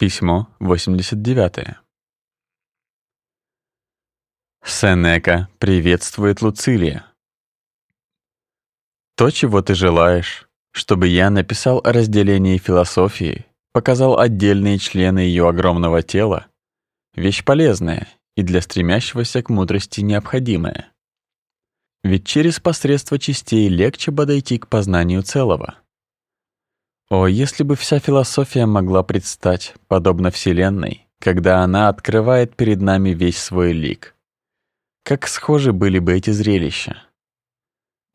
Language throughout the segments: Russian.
Письмо 89. Сенека приветствует Луцилия. То, чего ты желаешь, чтобы я написал о разделении философии, показал отдельные члены ее огромного тела, вещь полезная и для стремящегося к мудрости необходимая. Ведь через посредство частей легче подойти к познанию целого. О, если бы вся философия могла предстать, подобно Вселенной, когда она открывает перед нами весь свой лик. Как схожи были бы эти зрелища.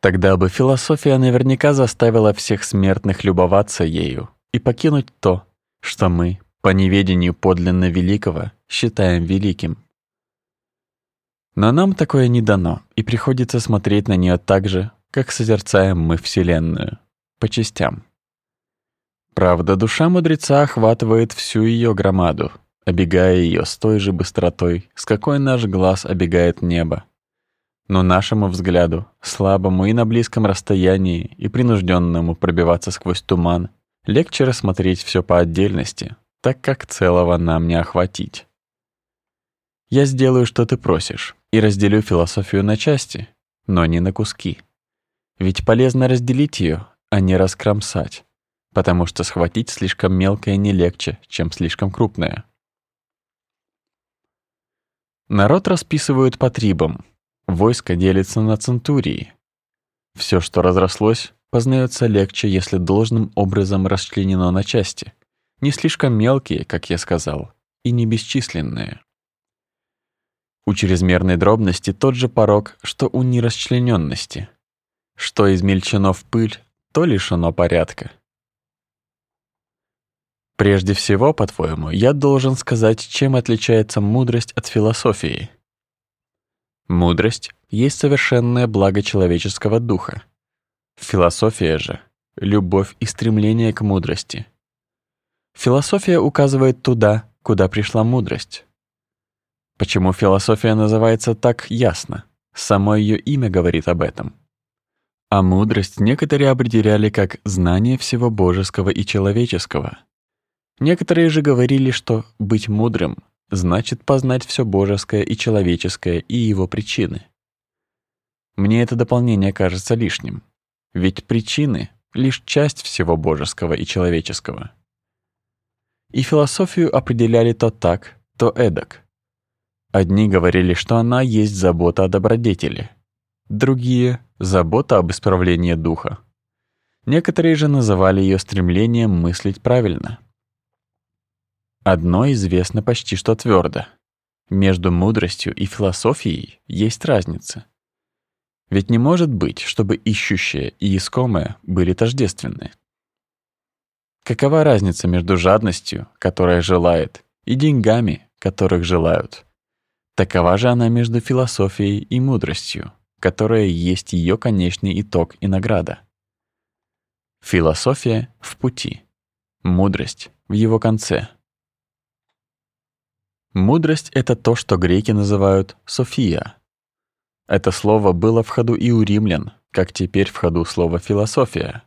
Тогда бы философия наверняка заставила всех смертных любоваться ею и покинуть то, что мы, по неведению подлинно великого, считаем великим. Но нам такое не дано, и приходится смотреть на нее так же, как созерцаем мы Вселенную, по частям. Правда, душа мудреца охватывает всю ее громаду, обегая ее с той же быстротой, с какой наш глаз обегает небо. Но нашему взгляду, слабому и на близком расстоянии, и принужденному пробиваться сквозь туман, легче рассмотреть все по отдельности, так как целого нам не охватить. Я сделаю, что ты просишь, и разделю философию на части, но не на куски. Ведь полезно разделить ее, а не раскромсать потому что схватить слишком мелкое не легче, чем слишком крупное. Народ расписывают по трибам, войско делится на центурии. Все, что разрослось, познается легче, если должным образом расчленено на части, не слишком мелкие, как я сказал, и не бесчисленные. У чрезмерной дробности тот же порог, что у нерасчлененности. Что измельчено в пыль, то лишено порядка. Прежде всего, по-твоему, я должен сказать, чем отличается мудрость от философии. Мудрость есть совершенное благо человеческого духа. Философия же — любовь и стремление к мудрости. Философия указывает туда, куда пришла мудрость. Почему философия называется так ясно? Само ее имя говорит об этом. А мудрость некоторые определяли как знание всего божеского и человеческого — Некоторые же говорили, что быть мудрым значит познать все божеское и человеческое и его причины. Мне это дополнение кажется лишним, ведь причины — лишь часть всего божеского и человеческого. И философию определяли то так, то эдак. Одни говорили, что она есть забота о добродетели, другие — забота об исправлении духа. Некоторые же называли ее стремлением мыслить правильно — Одно известно почти что твердо: между мудростью и философией есть разница. Ведь не может быть, чтобы ищущее и искомое были тождественны. Какова разница между жадностью, которая желает, и деньгами, которых желают? Такова же она между философией и мудростью, которая есть ее конечный итог и награда. Философия в пути, мудрость в его конце — Мудрость — это то, что греки называют «софия». Это слово было в ходу и у римлян, как теперь в ходу слово «философия».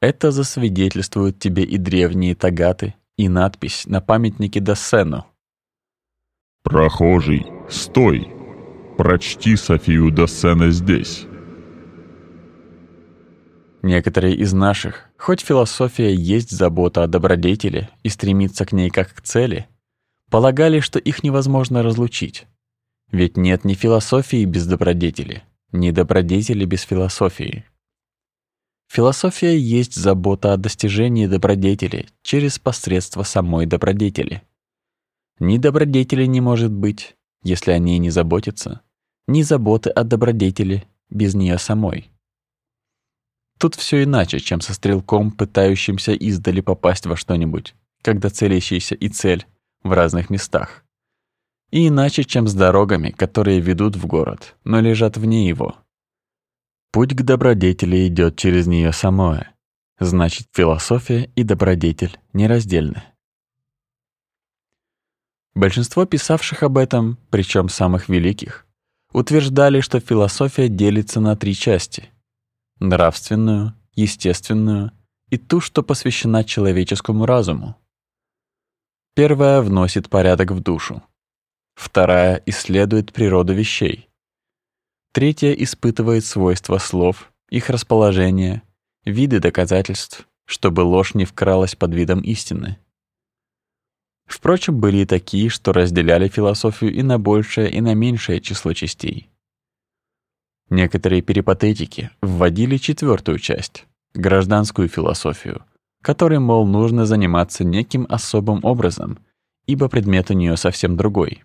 Это засвидетельствуют тебе и древние тагаты, и надпись на памятнике Доссену. «Прохожий, стой! Прочти Софию Доссена здесь!» Некоторые из наших, хоть философия есть забота о добродетели и стремится к ней как к цели — полагали, что их невозможно разлучить. Ведь нет ни философии без добродетели, ни добродетели без философии. Философия есть забота о достижении добродетели через посредство самой добродетели. Ни добродетели не может быть, если о ней не заботиться, ни заботы о добродетели без нее самой. Тут все иначе, чем со стрелком, пытающимся издали попасть во что-нибудь, когда целящийся и цель в разных местах. И иначе, чем с дорогами, которые ведут в город, но лежат вне его. Путь к добродетели идет через нее самое. Значит, философия и добродетель нераздельны. Большинство писавших об этом, причем самых великих, утверждали, что философия делится на три части — нравственную, естественную и ту, что посвящена человеческому разуму. Первая вносит порядок в душу. Вторая исследует природу вещей. Третья испытывает свойства слов, их расположение, виды доказательств, чтобы ложь не вкралась под видом истины. Впрочем, были и такие, что разделяли философию и на большее, и на меньшее число частей. Некоторые перипатетики вводили четвертую часть — гражданскую философию, которой, мол, нужно заниматься неким особым образом, ибо предмет у нее совсем другой.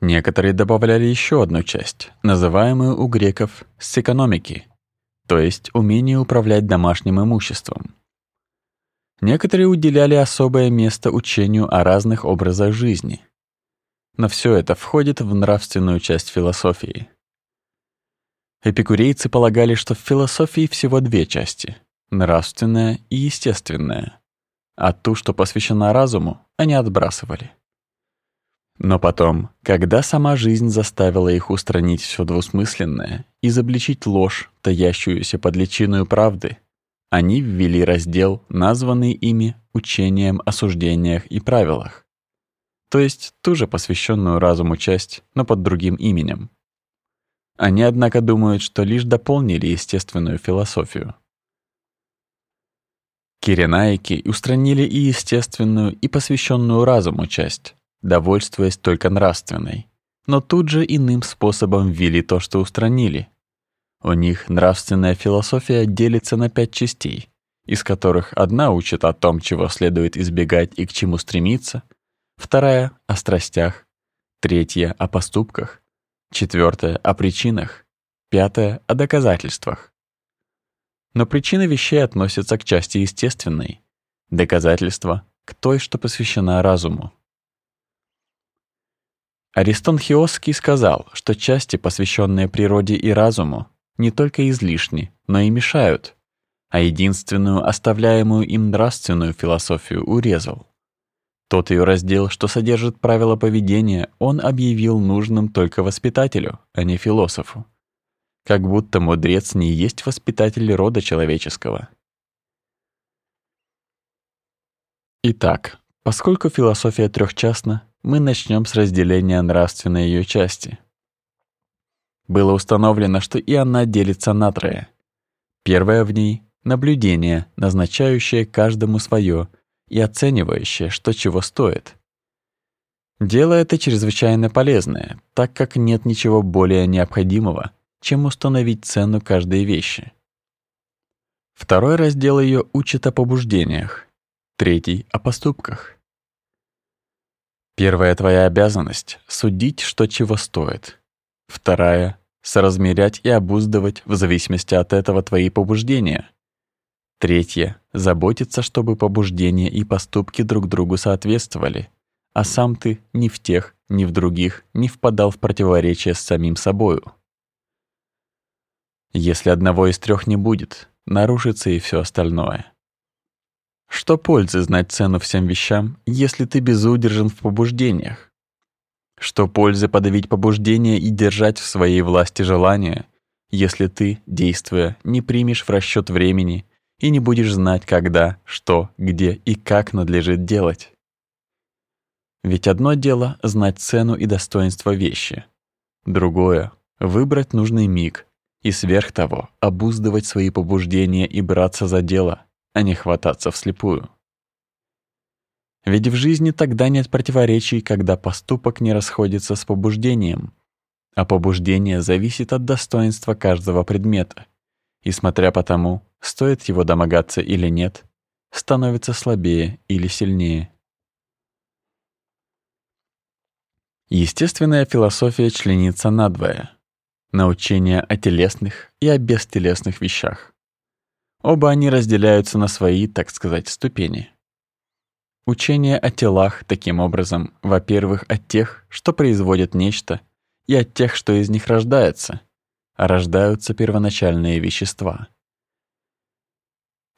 Некоторые добавляли еще одну часть, называемую у греков «секономики», то есть умение управлять домашним имуществом. Некоторые уделяли особое место учению о разных образах жизни. Но все это входит в нравственную часть философии. Эпикурейцы полагали, что в философии всего две части — нравственная и естественная, а ту, что посвящена разуму, они отбрасывали. Но потом, когда сама жизнь заставила их устранить все двусмысленное, изобличить ложь, таящуюся под личиной правды, они ввели раздел, названный ими учением о суждениях и правилах, то есть ту же посвященную разуму часть, но под другим именем. Они, однако, думают, что лишь дополнили естественную философию. Киренаики устранили и естественную, и посвященную разуму часть, довольствуясь только нравственной, но тут же иным способом ввели то, что устранили, у них нравственная философия делится на пять частей, из которых одна учит о том, чего следует избегать и к чему стремиться, вторая — о страстях, третья — о поступках, четвертая — о причинах, пятая — о доказательствах. Но причины вещей относятся к части естественной, доказательства — к той, что посвящена разуму. Аристон Хиосский сказал, что части, посвященные природе и разуму, не только излишни, но и мешают, а единственную оставляемую им нравственную философию урезал. Тот ее раздел, что содержит правила поведения, он объявил нужным только воспитателю, а не философу. Как будто мудрец не есть воспитатель рода человеческого. Итак, поскольку философия трехчастна, мы начнем с разделения нравственной ее части — было установлено, что и она делится на трое. Первое в ней — наблюдение, назначающее каждому свое и оценивающее, что чего стоит. Дело это чрезвычайно полезное, так как нет ничего более необходимого, чем установить цену каждой вещи. Второй раздел ее учит о побуждениях, третий — о поступках. Первая твоя обязанность — судить, что чего стоит. Вторая — соразмерять и обуздывать в зависимости от этого твои побуждения. Третье — заботиться, чтобы побуждения и поступки друг другу соответствовали, а сам ты ни в тех, ни в других не впадал в противоречие с самим собою. Если одного из трех не будет, нарушится и все остальное. Что пользы знать цену всем вещам, если ты безудержен в побуждениях? Что пользы подавить побуждение и держать в своей власти желание, если ты, действуя, не примешь в расчет времени и не будешь знать, когда, что, где и как надлежит делать? Ведь одно дело — знать цену и достоинство вещи. Другое — выбрать нужный миг и сверх того обуздывать свои побуждения и браться за дело, а не хвататься вслепую. Ведь в жизни тогда нет противоречий, когда поступок не расходится с побуждением, а побуждение зависит от достоинства каждого предмета, и смотря по тому, стоит его домогаться или нет, становится слабее или сильнее. Естественная философия членится надвое — на учение о телесных и о бестелесных вещах. Оба они разделяются на свои, так сказать, ступени. Учение о телах, таким образом, во-первых, от тех, что производят нечто, и от тех, что из них рождается, а рождаются первоначальные вещества.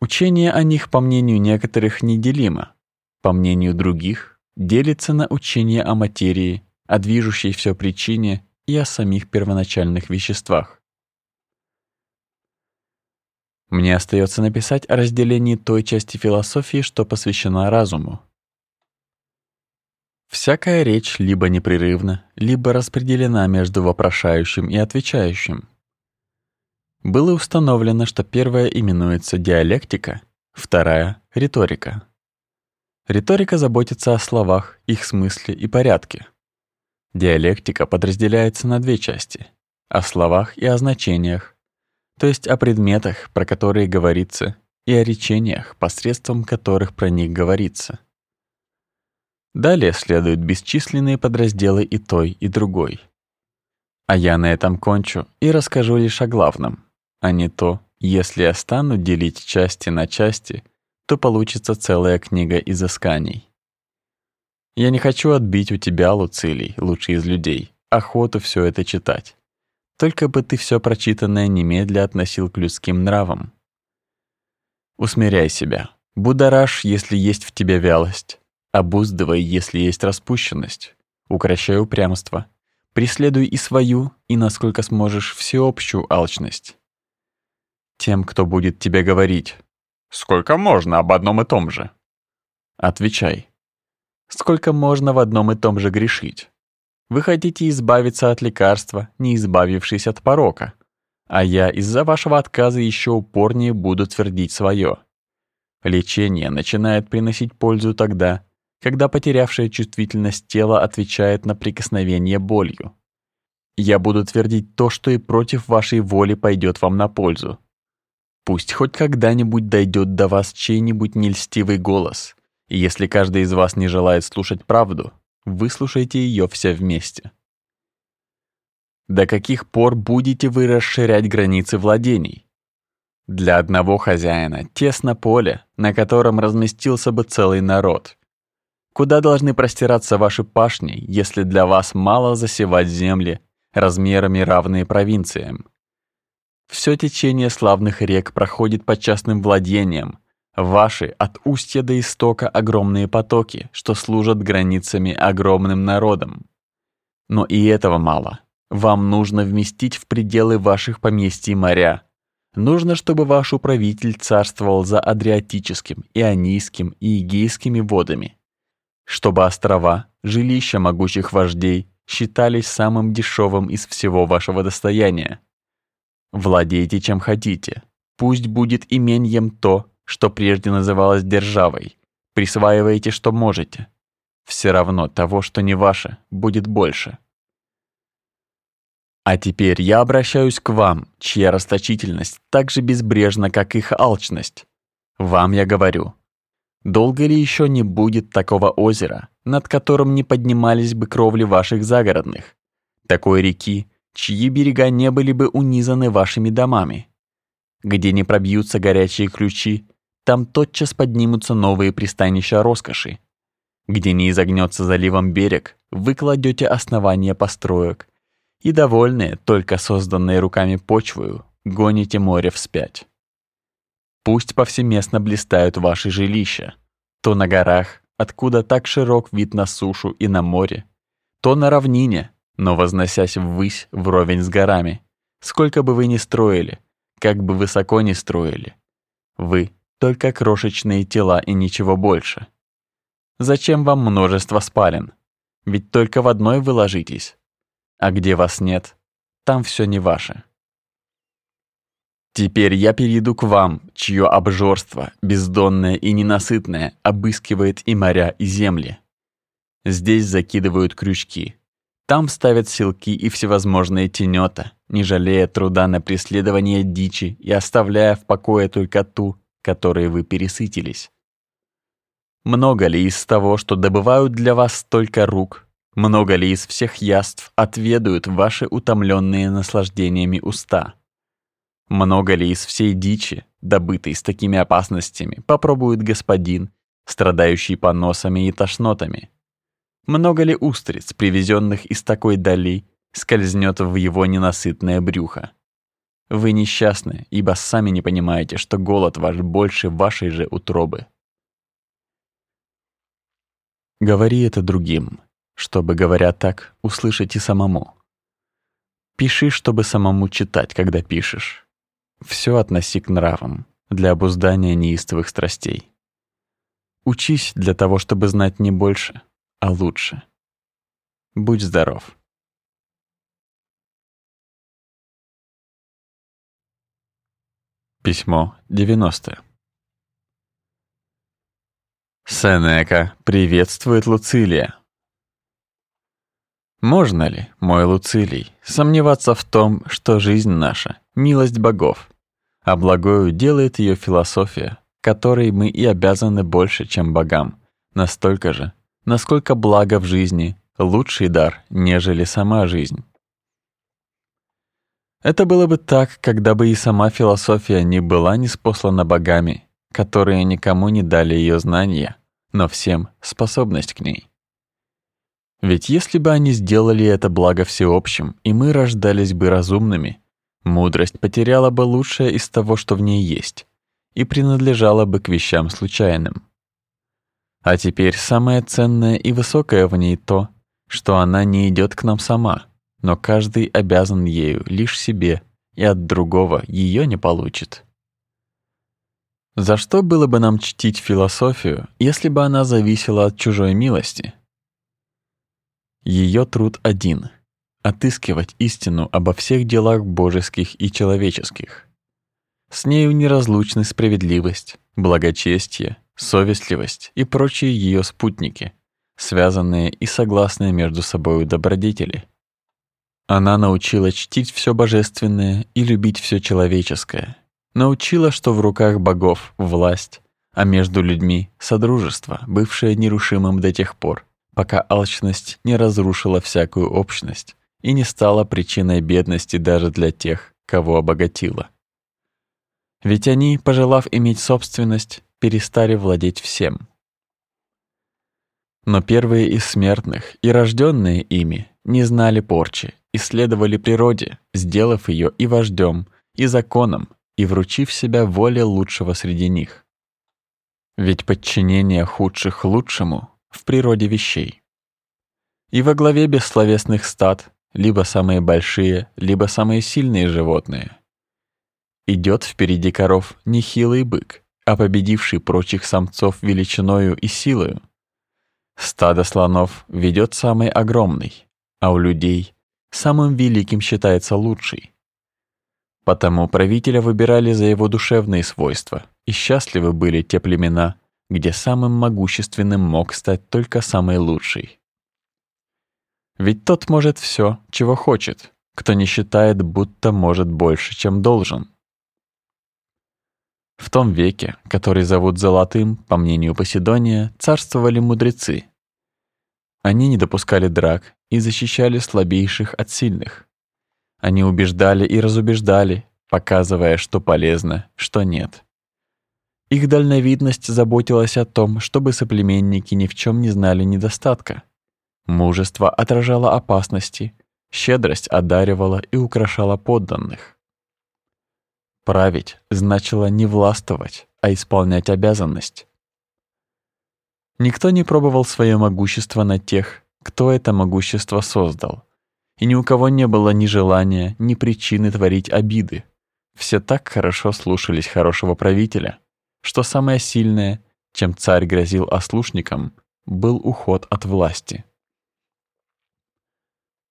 Учение о них, по мнению некоторых, неделимо, по мнению других, делится на учение о материи, о движущей все причине и о самих первоначальных веществах. Мне остается написать о разделении той части философии, что посвящена разуму, Всякая речь либо непрерывна, либо распределена между вопрошающим и отвечающим. Было установлено, что первая именуется диалектика, вторая — риторика. Риторика заботится о словах, их смысле и порядке. Диалектика подразделяется на две части — о словах и о значениях, то есть о предметах, про которые говорится, и о речениях, посредством которых про них говорится. Далее следуют бесчисленные подразделы и той, и другой. А я на этом кончу и расскажу лишь о главном, а не то, если я стану делить части на части, то получится целая книга изысканий. Я не хочу отбить у тебя, Луцилий, лучший из людей, охоту все это читать. Только бы ты все прочитанное немедля относил к людским нравам. Усмиряй себя, будоражь, если есть в тебе вялость, Обуздывай, если есть распущенность. Укращай упрямство. Преследуй и свою, и, насколько сможешь, всеобщую алчность. Тем, кто будет тебе говорить, «Сколько можно об одном и том же?» Отвечай, «Сколько можно в одном и том же грешить?» Вы хотите избавиться от лекарства, не избавившись от порока, а я из-за вашего отказа еще упорнее буду твердить свое. Лечение начинает приносить пользу тогда, когда потерявшее чувствительность тело отвечает на прикосновение болью. Я буду твердить то, что и против вашей воли пойдет вам на пользу. Пусть хоть когда-нибудь дойдет до вас чей-нибудь нельстивый голос, если каждый из вас не желает слушать правду, выслушайте ее все вместе. До каких пор будете вы расширять границы владений? Для одного хозяина тесно поле, на котором разместился бы целый народ, Куда должны простираться ваши пашни, если для вас мало засевать земли, размерами равные провинциям? Все течение славных рек проходит по частным владениям, ваши от устья до истока огромные потоки, что служат границами огромным народам. Но и этого мало. Вам нужно вместить в пределы ваших поместий моря. Нужно, чтобы ваш управитель царствовал за Адриатическим, Ионийским и Эгейскими водами чтобы острова, жилища могучих вождей, считались самым дешевым из всего вашего достояния. Владейте чем хотите, пусть будет именьем то, что прежде называлось державой, присваивайте, что можете. Все равно того, что не ваше, будет больше. А теперь я обращаюсь к вам, чья расточительность так же безбрежна, как их алчность. Вам я говорю, Долго ли еще не будет такого озера, над которым не поднимались бы кровли ваших загородных? Такой реки, чьи берега не были бы унизаны вашими домами? Где не пробьются горячие ключи, там тотчас поднимутся новые пристанища роскоши. Где не изогнется заливом берег, вы кладете основания построек, и довольные, только созданные руками почвою, гоните море вспять. Пусть повсеместно блистают ваши жилища, то на горах, откуда так широк вид на сушу и на море, то на равнине, но возносясь ввысь вровень с горами. Сколько бы вы ни строили, как бы высоко ни строили, вы только крошечные тела и ничего больше. Зачем вам множество спален? Ведь только в одной вы ложитесь. А где вас нет, там все не ваше. Теперь я перейду к вам, чье обжорство, бездонное и ненасытное, обыскивает и моря, и земли. Здесь закидывают крючки. Там ставят силки и всевозможные тенета, не жалея труда на преследование дичи и оставляя в покое только ту, которой вы пересытились. Много ли из того, что добывают для вас столько рук, много ли из всех яств отведают ваши утомленные наслаждениями уста? Много ли из всей дичи, добытой с такими опасностями, попробует господин, страдающий поносами и тошнотами? Много ли устриц, привезенных из такой дали, скользнет в его ненасытное брюхо? Вы несчастны, ибо сами не понимаете, что голод ваш больше вашей же утробы. Говори это другим, чтобы, говоря так, услышать и самому. Пиши, чтобы самому читать, когда пишешь. Все относи к нравам, для обуздания неистовых страстей. Учись для того, чтобы знать не больше, а лучше. Будь здоров. Письмо 90. Сенека приветствует Луцилия. Можно ли, мой Луцилий, сомневаться в том, что жизнь наша — милость богов, а благою делает ее философия, которой мы и обязаны больше, чем богам, настолько же, насколько благо в жизни — лучший дар, нежели сама жизнь? Это было бы так, когда бы и сама философия не была неспослана богами, которые никому не дали ее знания, но всем способность к ней. Ведь если бы они сделали это благо всеобщим, и мы рождались бы разумными, мудрость потеряла бы лучшее из того, что в ней есть, и принадлежала бы к вещам случайным. А теперь самое ценное и высокое в ней то, что она не идет к нам сама, но каждый обязан ею лишь себе, и от другого ее не получит. За что было бы нам чтить философию, если бы она зависела от чужой милости? Ее труд один — отыскивать истину обо всех делах божеских и человеческих. С нею неразлучны справедливость, благочестие, совестливость и прочие ее спутники, связанные и согласные между собой добродетели. Она научила чтить все божественное и любить все человеческое, научила, что в руках богов власть, а между людьми — содружество, бывшее нерушимым до тех пор, пока алчность не разрушила всякую общность и не стала причиной бедности даже для тех, кого обогатила. Ведь они, пожелав иметь собственность, перестали владеть всем. Но первые из смертных и рожденные ими не знали порчи, исследовали природе, сделав ее и вождем, и законом, и вручив себя воле лучшего среди них. Ведь подчинение худших лучшему в природе вещей. И во главе бессловесных стад либо самые большие, либо самые сильные животные. Идет впереди коров нехилый бык, а победивший прочих самцов величиною и силою. Стадо слонов ведет самый огромный, а у людей самым великим считается лучший. Потому правителя выбирали за его душевные свойства, и счастливы были те племена, где самым могущественным мог стать только самый лучший. Ведь тот может все, чего хочет, кто не считает, будто может больше, чем должен. В том веке, который зовут Золотым, по мнению Поседония, царствовали мудрецы. Они не допускали драк и защищали слабейших от сильных. Они убеждали и разубеждали, показывая, что полезно, что нет. Их дальновидность заботилась о том, чтобы соплеменники ни в чем не знали недостатка. Мужество отражало опасности, щедрость одаривала и украшала подданных. Править значило не властвовать, а исполнять обязанность. Никто не пробовал свое могущество на тех, кто это могущество создал, и ни у кого не было ни желания, ни причины творить обиды. Все так хорошо слушались хорошего правителя, что самое сильное, чем царь грозил ослушникам, был уход от власти.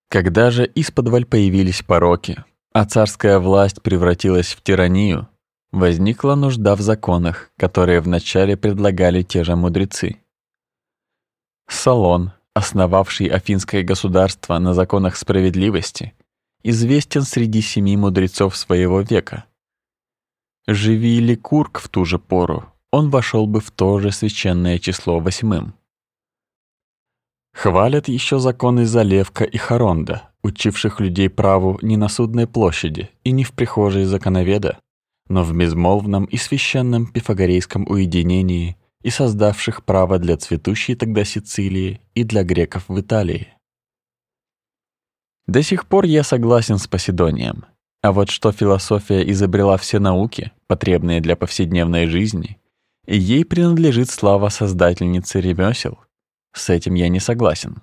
Когда же из-под появились пороки, а царская власть превратилась в тиранию, возникла нужда в законах, которые вначале предлагали те же мудрецы. Салон, основавший Афинское государство на законах справедливости, известен среди семи мудрецов своего века. Живи ли Курк в ту же пору, он вошел бы в то же священное число восьмым. Хвалят еще законы Залевка и Харонда, учивших людей праву не на судной площади и не в прихожей законоведа, но в безмолвном и священном пифагорейском уединении и создавших право для цветущей тогда Сицилии и для греков в Италии. До сих пор я согласен с Поседонием. А вот что философия изобрела все науки, потребные для повседневной жизни, и ей принадлежит слава создательницы ремесел, с этим я не согласен.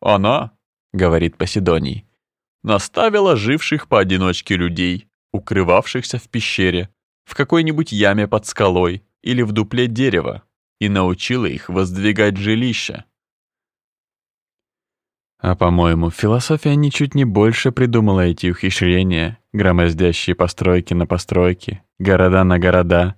«Она, — говорит Поседоний, — наставила живших поодиночке людей, укрывавшихся в пещере, в какой-нибудь яме под скалой или в дупле дерева, и научила их воздвигать жилища. А по-моему, философия ничуть не больше придумала эти ухищрения, громоздящие постройки на постройки, города на города,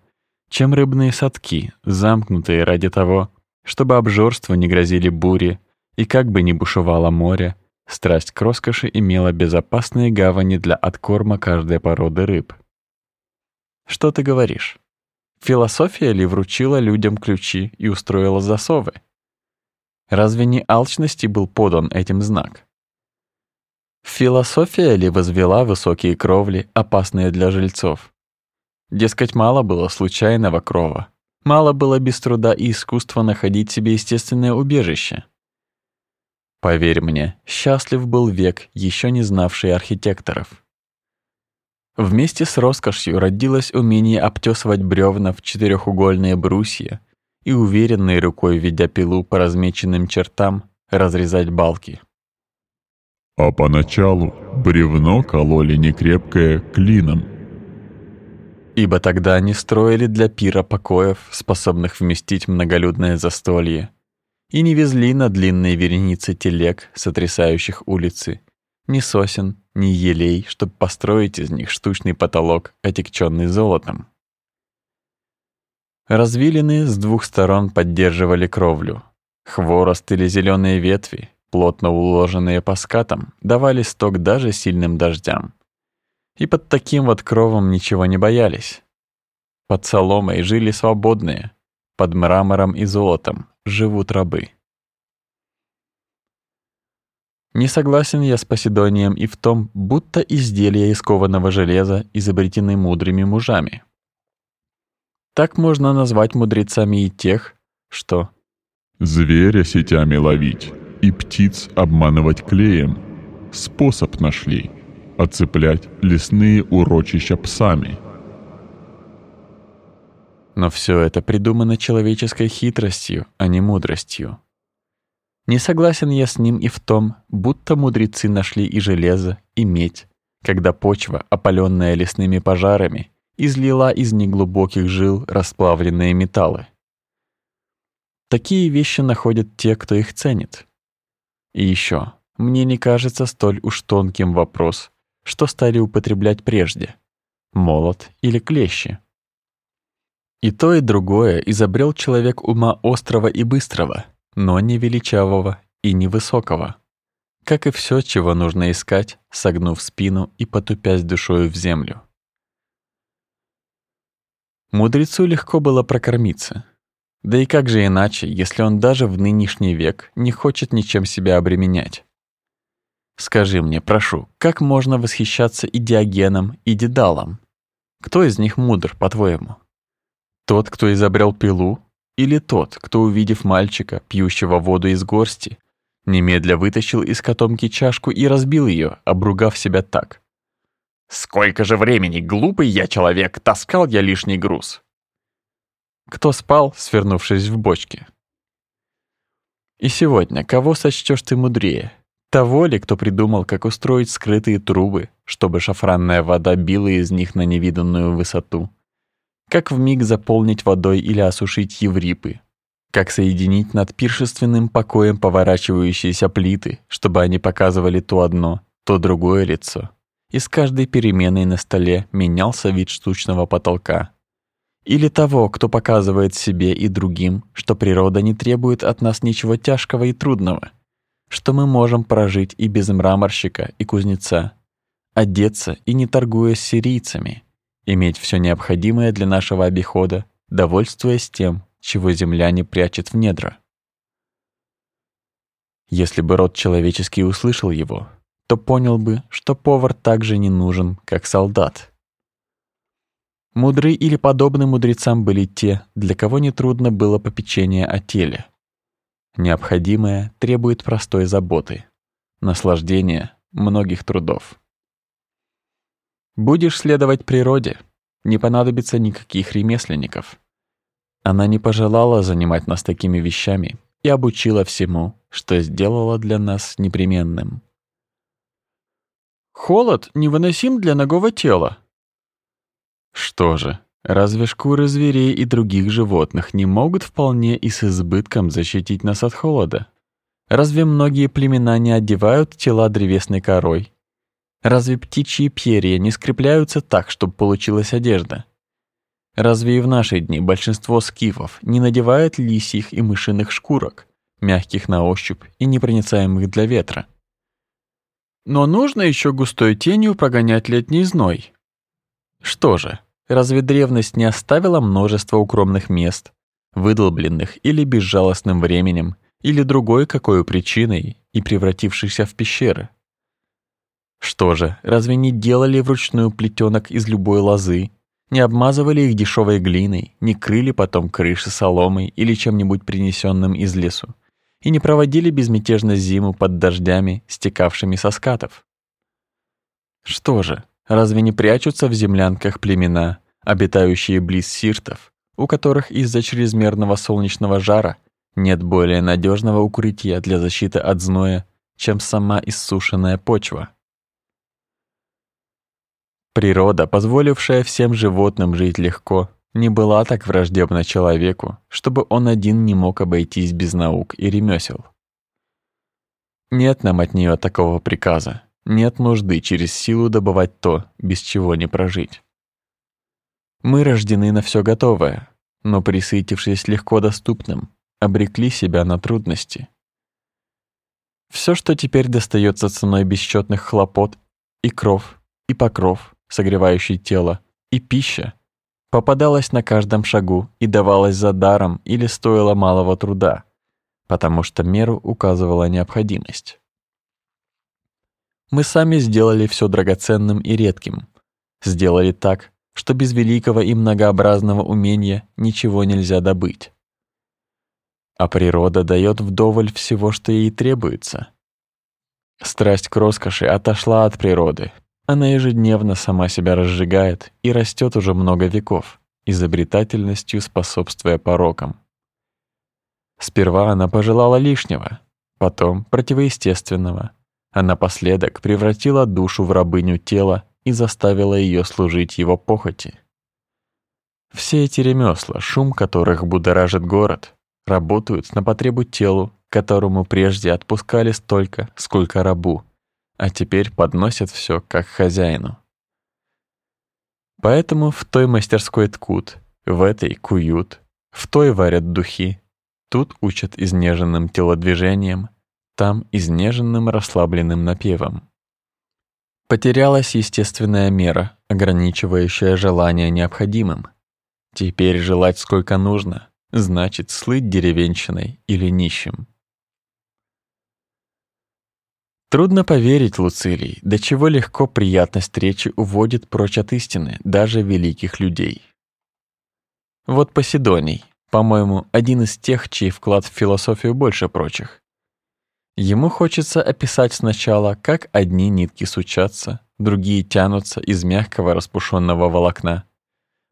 чем рыбные садки, замкнутые ради того, чтобы обжорству не грозили бури, и как бы ни бушевало море, страсть к роскоши имела безопасные гавани для откорма каждой породы рыб. Что ты говоришь? Философия ли вручила людям ключи и устроила засовы? Разве не алчности был подан этим знак? Философия ли возвела высокие кровли, опасные для жильцов? Дескать, мало было случайного крова, мало было без труда и искусства находить себе естественное убежище. Поверь мне, счастлив был век, еще не знавший архитекторов. Вместе с роскошью родилось умение обтесывать бревна в четырехугольные брусья и уверенной рукой, ведя пилу по размеченным чертам, разрезать балки. А поначалу бревно кололи некрепкое клином. Ибо тогда они строили для пира покоев, способных вместить многолюдное застолье, и не везли на длинные вереницы телег, сотрясающих улицы, ни сосен, ни елей, чтобы построить из них штучный потолок, отекченный золотом. Развилины с двух сторон поддерживали кровлю. Хворост или зеленые ветви, плотно уложенные по скатам, давали сток даже сильным дождям. И под таким вот кровом ничего не боялись. Под соломой жили свободные, под мрамором и золотом живут рабы. Не согласен я с Поседонием и в том, будто изделия из кованого железа изобретены мудрыми мужами. Так можно назвать мудрецами и тех, что «Зверя сетями ловить и птиц обманывать клеем. Способ нашли — оцеплять лесные урочища псами». Но все это придумано человеческой хитростью, а не мудростью. Не согласен я с ним и в том, будто мудрецы нашли и железо, и медь, когда почва, опаленная лесными пожарами, излила из неглубоких жил расплавленные металлы. Такие вещи находят те, кто их ценит. И еще, мне не кажется столь уж тонким вопрос, что стали употреблять прежде — молот или клещи. И то, и другое изобрел человек ума острого и быстрого — но не величавого и не высокого. Как и все, чего нужно искать, согнув спину и потупясь душою в землю. Мудрецу легко было прокормиться. Да и как же иначе, если он даже в нынешний век не хочет ничем себя обременять? Скажи мне, прошу, как можно восхищаться и Диогеном, и Дедалом? Кто из них мудр, по-твоему? Тот, кто изобрел пилу, или тот, кто, увидев мальчика, пьющего воду из горсти, немедля вытащил из котомки чашку и разбил ее, обругав себя так. «Сколько же времени, глупый я человек, таскал я лишний груз!» Кто спал, свернувшись в бочке? И сегодня кого сочтешь ты мудрее? Того ли, кто придумал, как устроить скрытые трубы, чтобы шафранная вода била из них на невиданную высоту? Как в миг заполнить водой или осушить еврипы? Как соединить над пиршественным покоем поворачивающиеся плиты, чтобы они показывали то одно, то другое лицо? И с каждой переменой на столе менялся вид штучного потолка. Или того, кто показывает себе и другим, что природа не требует от нас ничего тяжкого и трудного, что мы можем прожить и без мраморщика и кузнеца, одеться и не торгуя с сирийцами, иметь все необходимое для нашего обихода, довольствуясь тем, чего земля не прячет в недра. Если бы род человеческий услышал его, то понял бы, что повар так же не нужен, как солдат. Мудры или подобны мудрецам были те, для кого нетрудно было попечение о теле. Необходимое требует простой заботы, наслаждения многих трудов. Будешь следовать природе, не понадобится никаких ремесленников. Она не пожелала занимать нас такими вещами и обучила всему, что сделала для нас непременным. Холод невыносим для ногого тела. Что же, Разве шкуры зверей и других животных не могут вполне и с избытком защитить нас от холода? Разве многие племена не одевают тела древесной корой? Разве птичьи перья не скрепляются так, чтобы получилась одежда? Разве и в наши дни большинство скифов не надевает лисьих и мышиных шкурок, мягких на ощупь и непроницаемых для ветра? Но нужно еще густой тенью прогонять летний зной. Что же, Разве древность не оставила множество укромных мест, выдолбленных или безжалостным временем, или другой какой причиной и превратившихся в пещеры? Что же, разве не делали вручную плетенок из любой лозы, не обмазывали их дешевой глиной, не крыли потом крыши соломой или чем-нибудь принесенным из лесу, и не проводили безмятежно зиму под дождями, стекавшими со скатов? Что же, Разве не прячутся в землянках племена, обитающие близ сиртов, у которых из-за чрезмерного солнечного жара нет более надежного укрытия для защиты от зноя, чем сама иссушенная почва? Природа, позволившая всем животным жить легко, не была так враждебна человеку, чтобы он один не мог обойтись без наук и ремесел. Нет нам от нее такого приказа, нет нужды через силу добывать то, без чего не прожить. Мы рождены на все готовое, но присытившись легко доступным, обрекли себя на трудности. Все, что теперь достается ценой бесчетных хлопот, и кров, и покров, согревающий тело, и пища, попадалось на каждом шагу и давалось за даром или стоило малого труда, потому что меру указывала необходимость. Мы сами сделали все драгоценным и редким. Сделали так, что без великого и многообразного умения ничего нельзя добыть. А природа дает вдоволь всего, что ей требуется. Страсть к роскоши отошла от природы. Она ежедневно сама себя разжигает и растет уже много веков, изобретательностью способствуя порокам. Сперва она пожелала лишнего, потом противоестественного — а напоследок превратила душу в рабыню тела и заставила ее служить его похоти. Все эти ремесла, шум которых будоражит город, работают на потребу телу, которому прежде отпускали столько, сколько рабу, а теперь подносят все как хозяину. Поэтому в той мастерской ткут, в этой куют, в той варят духи, тут учат изнеженным телодвижением, там изнеженным расслабленным напевом. Потерялась естественная мера, ограничивающая желание необходимым. Теперь желать сколько нужно, значит слыть деревенщиной или нищим. Трудно поверить, Луцилий, до чего легко приятность речи уводит прочь от истины даже великих людей. Вот Поседоний, по-моему, один из тех, чей вклад в философию больше прочих. Ему хочется описать сначала, как одни нитки сучатся, другие тянутся из мягкого распушенного волокна.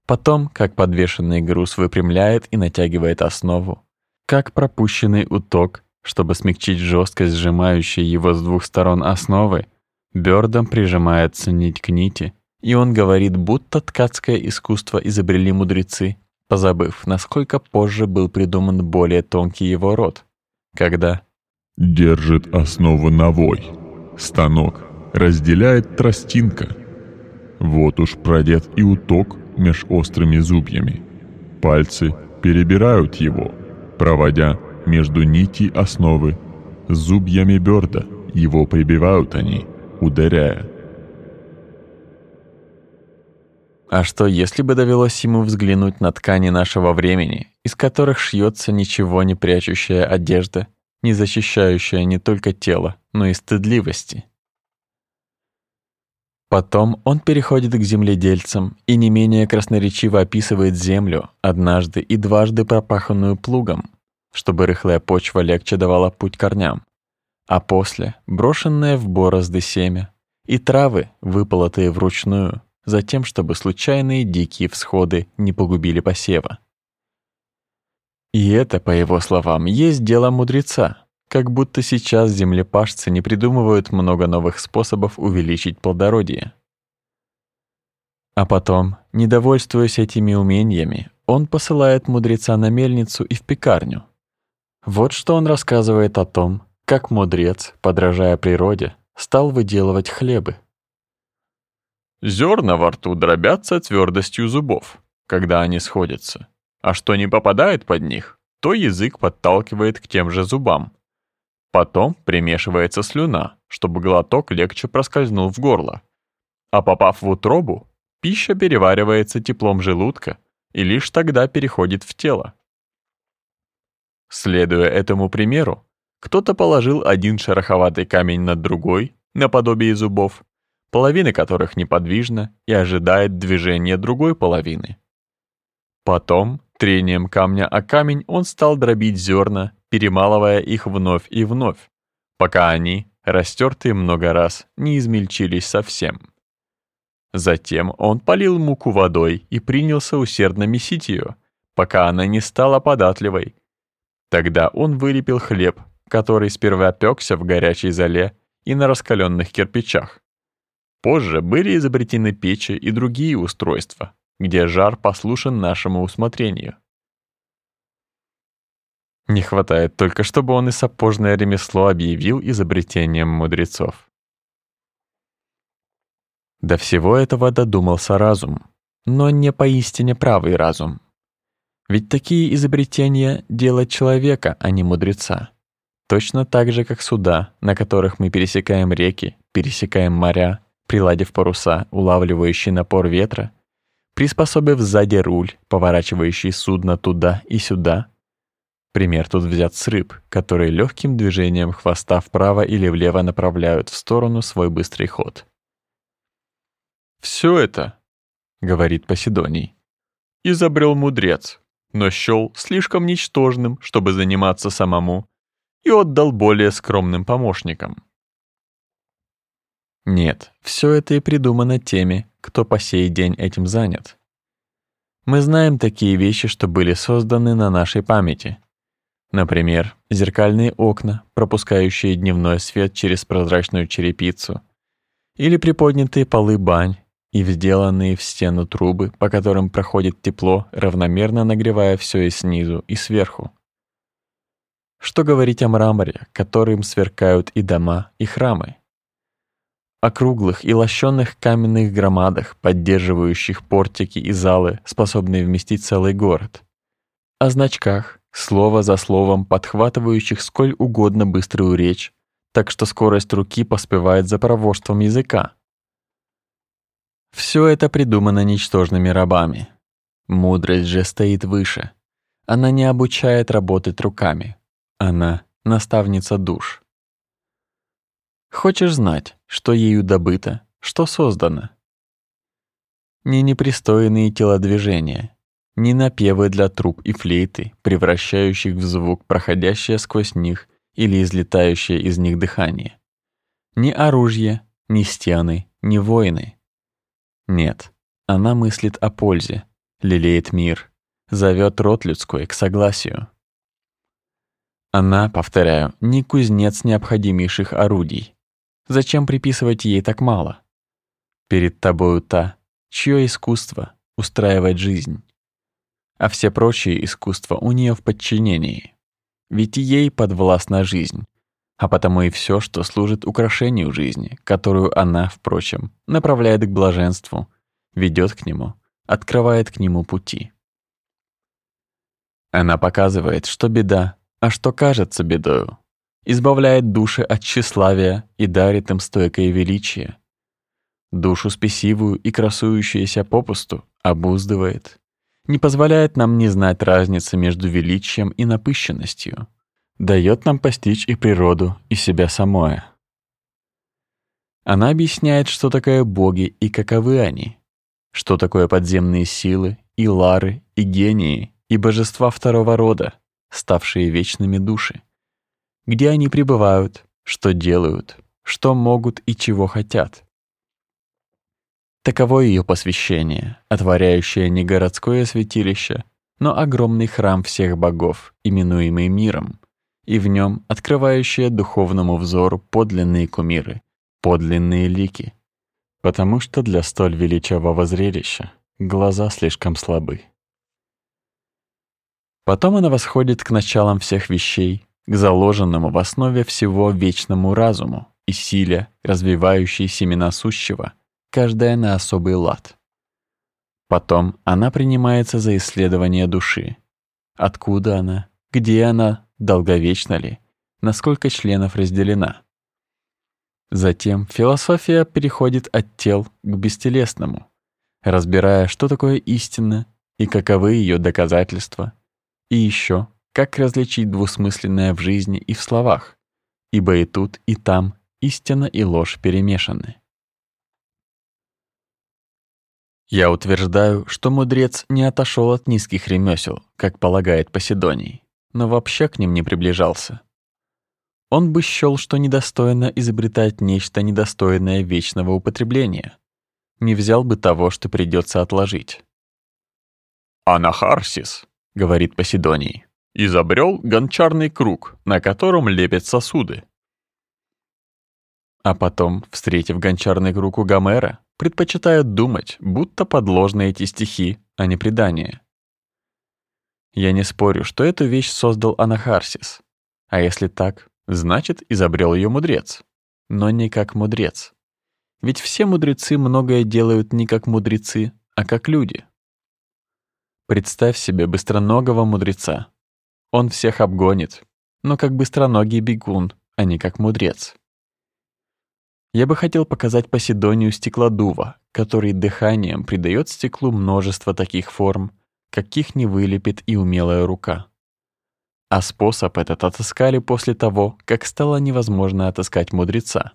Потом, как подвешенный груз выпрямляет и натягивает основу. Как пропущенный уток, чтобы смягчить жесткость сжимающей его с двух сторон основы, бёрдом прижимается нить к нити, и он говорит, будто ткацкое искусство изобрели мудрецы, позабыв, насколько позже был придуман более тонкий его род, когда Держит основу навой. Станок разделяет тростинка. Вот уж продет и уток меж острыми зубьями. Пальцы перебирают его, проводя между нити основы. Зубьями берда его прибивают они, ударяя. А что, если бы довелось ему взглянуть на ткани нашего времени, из которых шьется ничего не прячущая одежда, не защищающая не только тело, но и стыдливости. Потом он переходит к земледельцам и не менее красноречиво описывает землю, однажды и дважды пропаханную плугом, чтобы рыхлая почва легче давала путь корням, а после брошенное в борозды семя и травы, выполотые вручную, затем, чтобы случайные дикие всходы не погубили посева. И это, по его словам, есть дело мудреца, как будто сейчас землепашцы не придумывают много новых способов увеличить плодородие. А потом, недовольствуясь этими умениями, он посылает мудреца на мельницу и в пекарню. Вот что он рассказывает о том, как мудрец, подражая природе, стал выделывать хлебы. Зерна во рту дробятся твердостью зубов, когда они сходятся, а что не попадает под них, то язык подталкивает к тем же зубам. Потом примешивается слюна, чтобы глоток легче проскользнул в горло. А попав в утробу, пища переваривается теплом желудка и лишь тогда переходит в тело. Следуя этому примеру, кто-то положил один шероховатый камень над другой, наподобие зубов, половина которых неподвижна и ожидает движения другой половины. Потом, трением камня о камень, он стал дробить зерна, перемалывая их вновь и вновь, пока они, растертые много раз, не измельчились совсем. Затем он полил муку водой и принялся усердно месить ее, пока она не стала податливой, Тогда он вылепил хлеб, который сперва пекся в горячей золе и на раскаленных кирпичах. Позже были изобретены печи и другие устройства, где жар послушен нашему усмотрению. Не хватает только, чтобы он и сапожное ремесло объявил изобретением мудрецов. До всего этого додумался разум, но не поистине правый разум. Ведь такие изобретения — дело человека, а не мудреца. Точно так же, как суда, на которых мы пересекаем реки, пересекаем моря, приладив паруса, улавливающие напор ветра, приспособив сзади руль, поворачивающий судно туда и сюда. Пример тут взят с рыб, которые легким движением хвоста вправо или влево направляют в сторону свой быстрый ход. «Все это, — говорит Поседоний, — изобрел мудрец, но счел слишком ничтожным, чтобы заниматься самому, и отдал более скромным помощникам. Нет, все это и придумано теми, кто по сей день этим занят. Мы знаем такие вещи, что были созданы на нашей памяти. Например, зеркальные окна, пропускающие дневной свет через прозрачную черепицу, или приподнятые полы бань, и вделанные в стену трубы, по которым проходит тепло, равномерно нагревая все и снизу, и сверху. Что говорить о мраморе, которым сверкают и дома, и храмы? О круглых и лощенных каменных громадах, поддерживающих портики и залы, способные вместить целый город. О значках, слово за словом подхватывающих сколь угодно быструю речь, так что скорость руки поспевает за проворством языка. Все это придумано ничтожными рабами. Мудрость же стоит выше. Она не обучает работать руками. Она — наставница душ. Хочешь знать, что ею добыто, что создано? Не непристойные телодвижения, не напевы для труб и флейты, превращающих в звук проходящее сквозь них или излетающее из них дыхание. Ни оружие, ни стены, ни воины. Нет, она мыслит о пользе, лелеет мир, зовет род людской к согласию. Она, повторяю, не кузнец необходимейших орудий. Зачем приписывать ей так мало? Перед тобою та, чье искусство — устраивать жизнь. А все прочие искусства у нее в подчинении. Ведь ей подвластна жизнь, а потому и все, что служит украшению жизни, которую она, впрочем, направляет к блаженству, ведет к нему, открывает к нему пути. Она показывает, что беда, а что кажется бедою, избавляет души от тщеславия и дарит им стойкое величие. Душу спесивую и красующуюся попусту обуздывает, не позволяет нам не знать разницы между величием и напыщенностью — дает нам постичь и природу, и себя самое. Она объясняет, что такое боги и каковы они, что такое подземные силы, и лары, и гении, и божества второго рода, ставшие вечными души, где они пребывают, что делают, что могут и чего хотят. Таково ее посвящение, отворяющее не городское святилище, но огромный храм всех богов, именуемый миром, и в нем открывающие духовному взору подлинные кумиры, подлинные лики. потому что для столь величавого зрелища глаза слишком слабы. Потом она восходит к началам всех вещей, к заложенному в основе всего вечному разуму и силе, развивающей семена сущего, каждая на особый лад. Потом она принимается за исследование души. Откуда она? Где она? Долговечна ли? Насколько членов разделена? Затем философия переходит от тел к бестелесному, разбирая, что такое истина и каковы ее доказательства, и еще, как различить двусмысленное в жизни и в словах, ибо и тут, и там истина и ложь перемешаны. Я утверждаю, что мудрец не отошел от низких ремесел, как полагает Поседоний, но вообще к ним не приближался. Он бы счел, что недостойно изобретать нечто недостойное вечного употребления. Не взял бы того, что придется отложить. «Анахарсис», — говорит Поседоний, — изобрел гончарный круг, на котором лепят сосуды. А потом, встретив гончарный круг у Гомера, предпочитают думать, будто подложны эти стихи, а не предания. Я не спорю, что эту вещь создал Анахарсис. А если так, значит, изобрел ее мудрец. Но не как мудрец. Ведь все мудрецы многое делают не как мудрецы, а как люди. Представь себе быстроногого мудреца. Он всех обгонит, но как быстроногий бегун, а не как мудрец. Я бы хотел показать Поседонию стеклодува, который дыханием придает стеклу множество таких форм, каких не вылепит и умелая рука. А способ этот отыскали после того, как стало невозможно отыскать мудреца.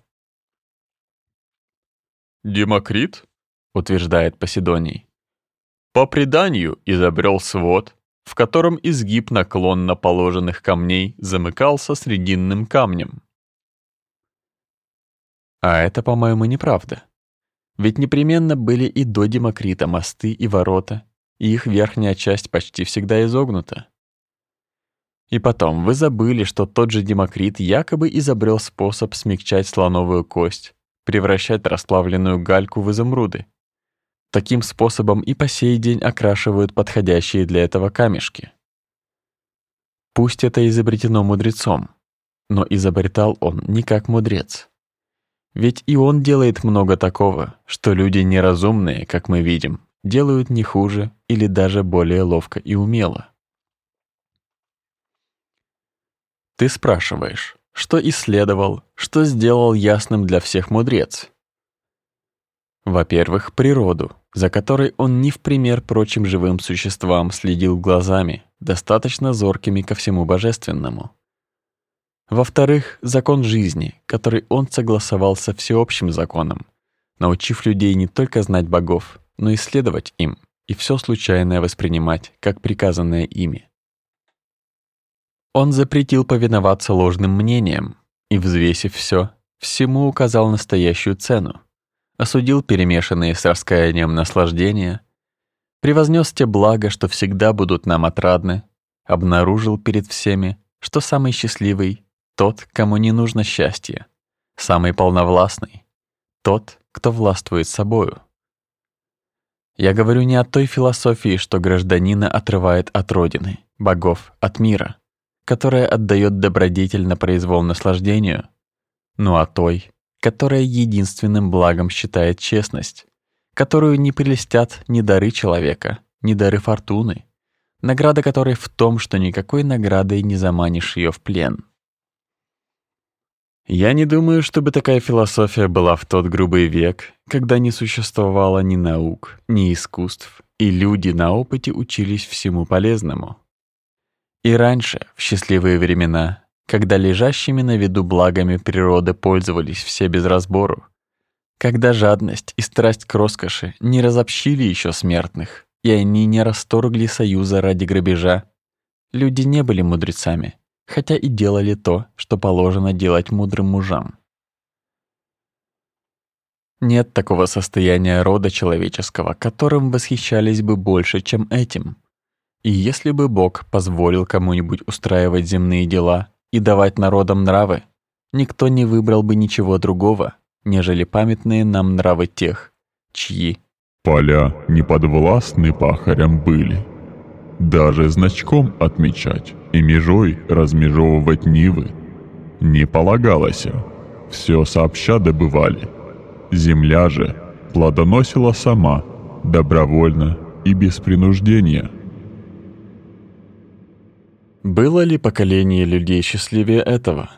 «Демокрит?» — утверждает Поседоний. «По преданию изобрел свод, в котором изгиб наклонно положенных камней замыкался срединным камнем. А это, по-моему, неправда. Ведь непременно были и до Демокрита мосты и ворота, и их верхняя часть почти всегда изогнута. И потом, вы забыли, что тот же Демокрит якобы изобрел способ смягчать слоновую кость, превращать расплавленную гальку в изумруды. Таким способом и по сей день окрашивают подходящие для этого камешки. Пусть это изобретено мудрецом, но изобретал он не как мудрец. Ведь и он делает много такого, что люди неразумные, как мы видим, делают не хуже или даже более ловко и умело. Ты спрашиваешь, что исследовал, что сделал ясным для всех мудрец? Во-первых, природу, за которой он не в пример прочим живым существам следил глазами, достаточно зоркими ко всему божественному. Во-вторых, закон жизни, который он согласовал со всеобщим законом, научив людей не только знать богов, но и следовать им, и все случайное воспринимать, как приказанное ими. Он запретил повиноваться ложным мнениям и, взвесив все, всему указал настоящую цену, осудил перемешанные с раскаянием наслаждения, превознес те блага, что всегда будут нам отрадны, обнаружил перед всеми, что самый счастливый тот, кому не нужно счастье, самый полновластный, тот, кто властвует собою. Я говорю не о той философии, что гражданина отрывает от родины, богов, от мира, которая отдает добродетель на произвол наслаждению, но о той, которая единственным благом считает честность, которую не прелестят ни дары человека, ни дары фортуны, награда которой в том, что никакой наградой не заманишь ее в плен. Я не думаю, чтобы такая философия была в тот грубый век, когда не существовало ни наук, ни искусств, и люди на опыте учились всему полезному. И раньше, в счастливые времена, когда лежащими на виду благами природы пользовались все без разбору, когда жадность и страсть к роскоши не разобщили еще смертных, и они не расторгли союза ради грабежа, люди не были мудрецами, хотя и делали то, что положено делать мудрым мужам. Нет такого состояния рода человеческого, которым восхищались бы больше, чем этим. И если бы Бог позволил кому-нибудь устраивать земные дела и давать народам нравы, никто не выбрал бы ничего другого, нежели памятные нам нравы тех, чьи поля не подвластны пахарям были. Даже значком отмечать и межой размежевывать нивы не полагалось. Все сообща добывали. Земля же плодоносила сама, добровольно и без принуждения. Было ли поколение людей счастливее этого?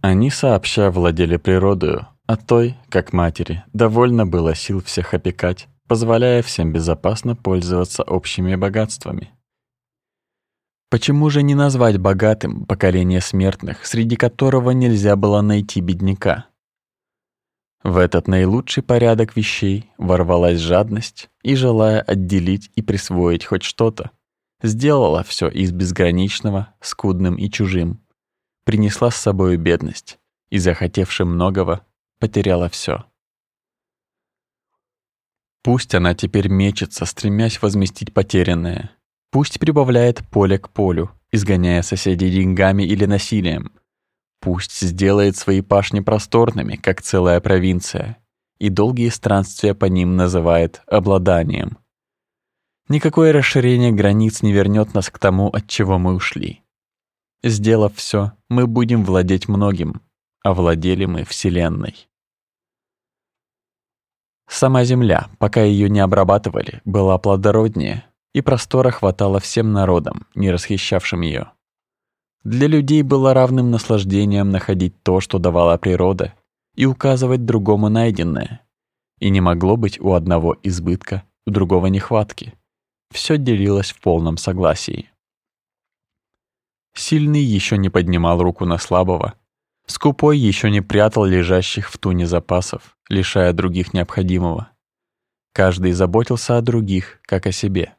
Они сообща владели природою, а той, как матери, довольно было сил всех опекать, позволяя всем безопасно пользоваться общими богатствами. Почему же не назвать богатым поколение смертных, среди которого нельзя было найти бедняка? В этот наилучший порядок вещей ворвалась жадность и, желая отделить и присвоить хоть что-то, сделала все из безграничного, скудным и чужим, принесла с собой бедность и, захотевши многого, потеряла все. Пусть она теперь мечется, стремясь возместить потерянное, Пусть прибавляет поле к полю, изгоняя соседей деньгами или насилием. Пусть сделает свои пашни просторными, как целая провинция, и долгие странствия по ним называет обладанием. Никакое расширение границ не вернет нас к тому, от чего мы ушли. Сделав все, мы будем владеть многим, а владели мы Вселенной. Сама Земля, пока ее не обрабатывали, была плодороднее, и простора хватало всем народам, не расхищавшим ее. Для людей было равным наслаждением находить то, что давала природа, и указывать другому найденное. И не могло быть у одного избытка, у другого нехватки. Все делилось в полном согласии. Сильный еще не поднимал руку на слабого, скупой еще не прятал лежащих в туне запасов, лишая других необходимого. Каждый заботился о других, как о себе.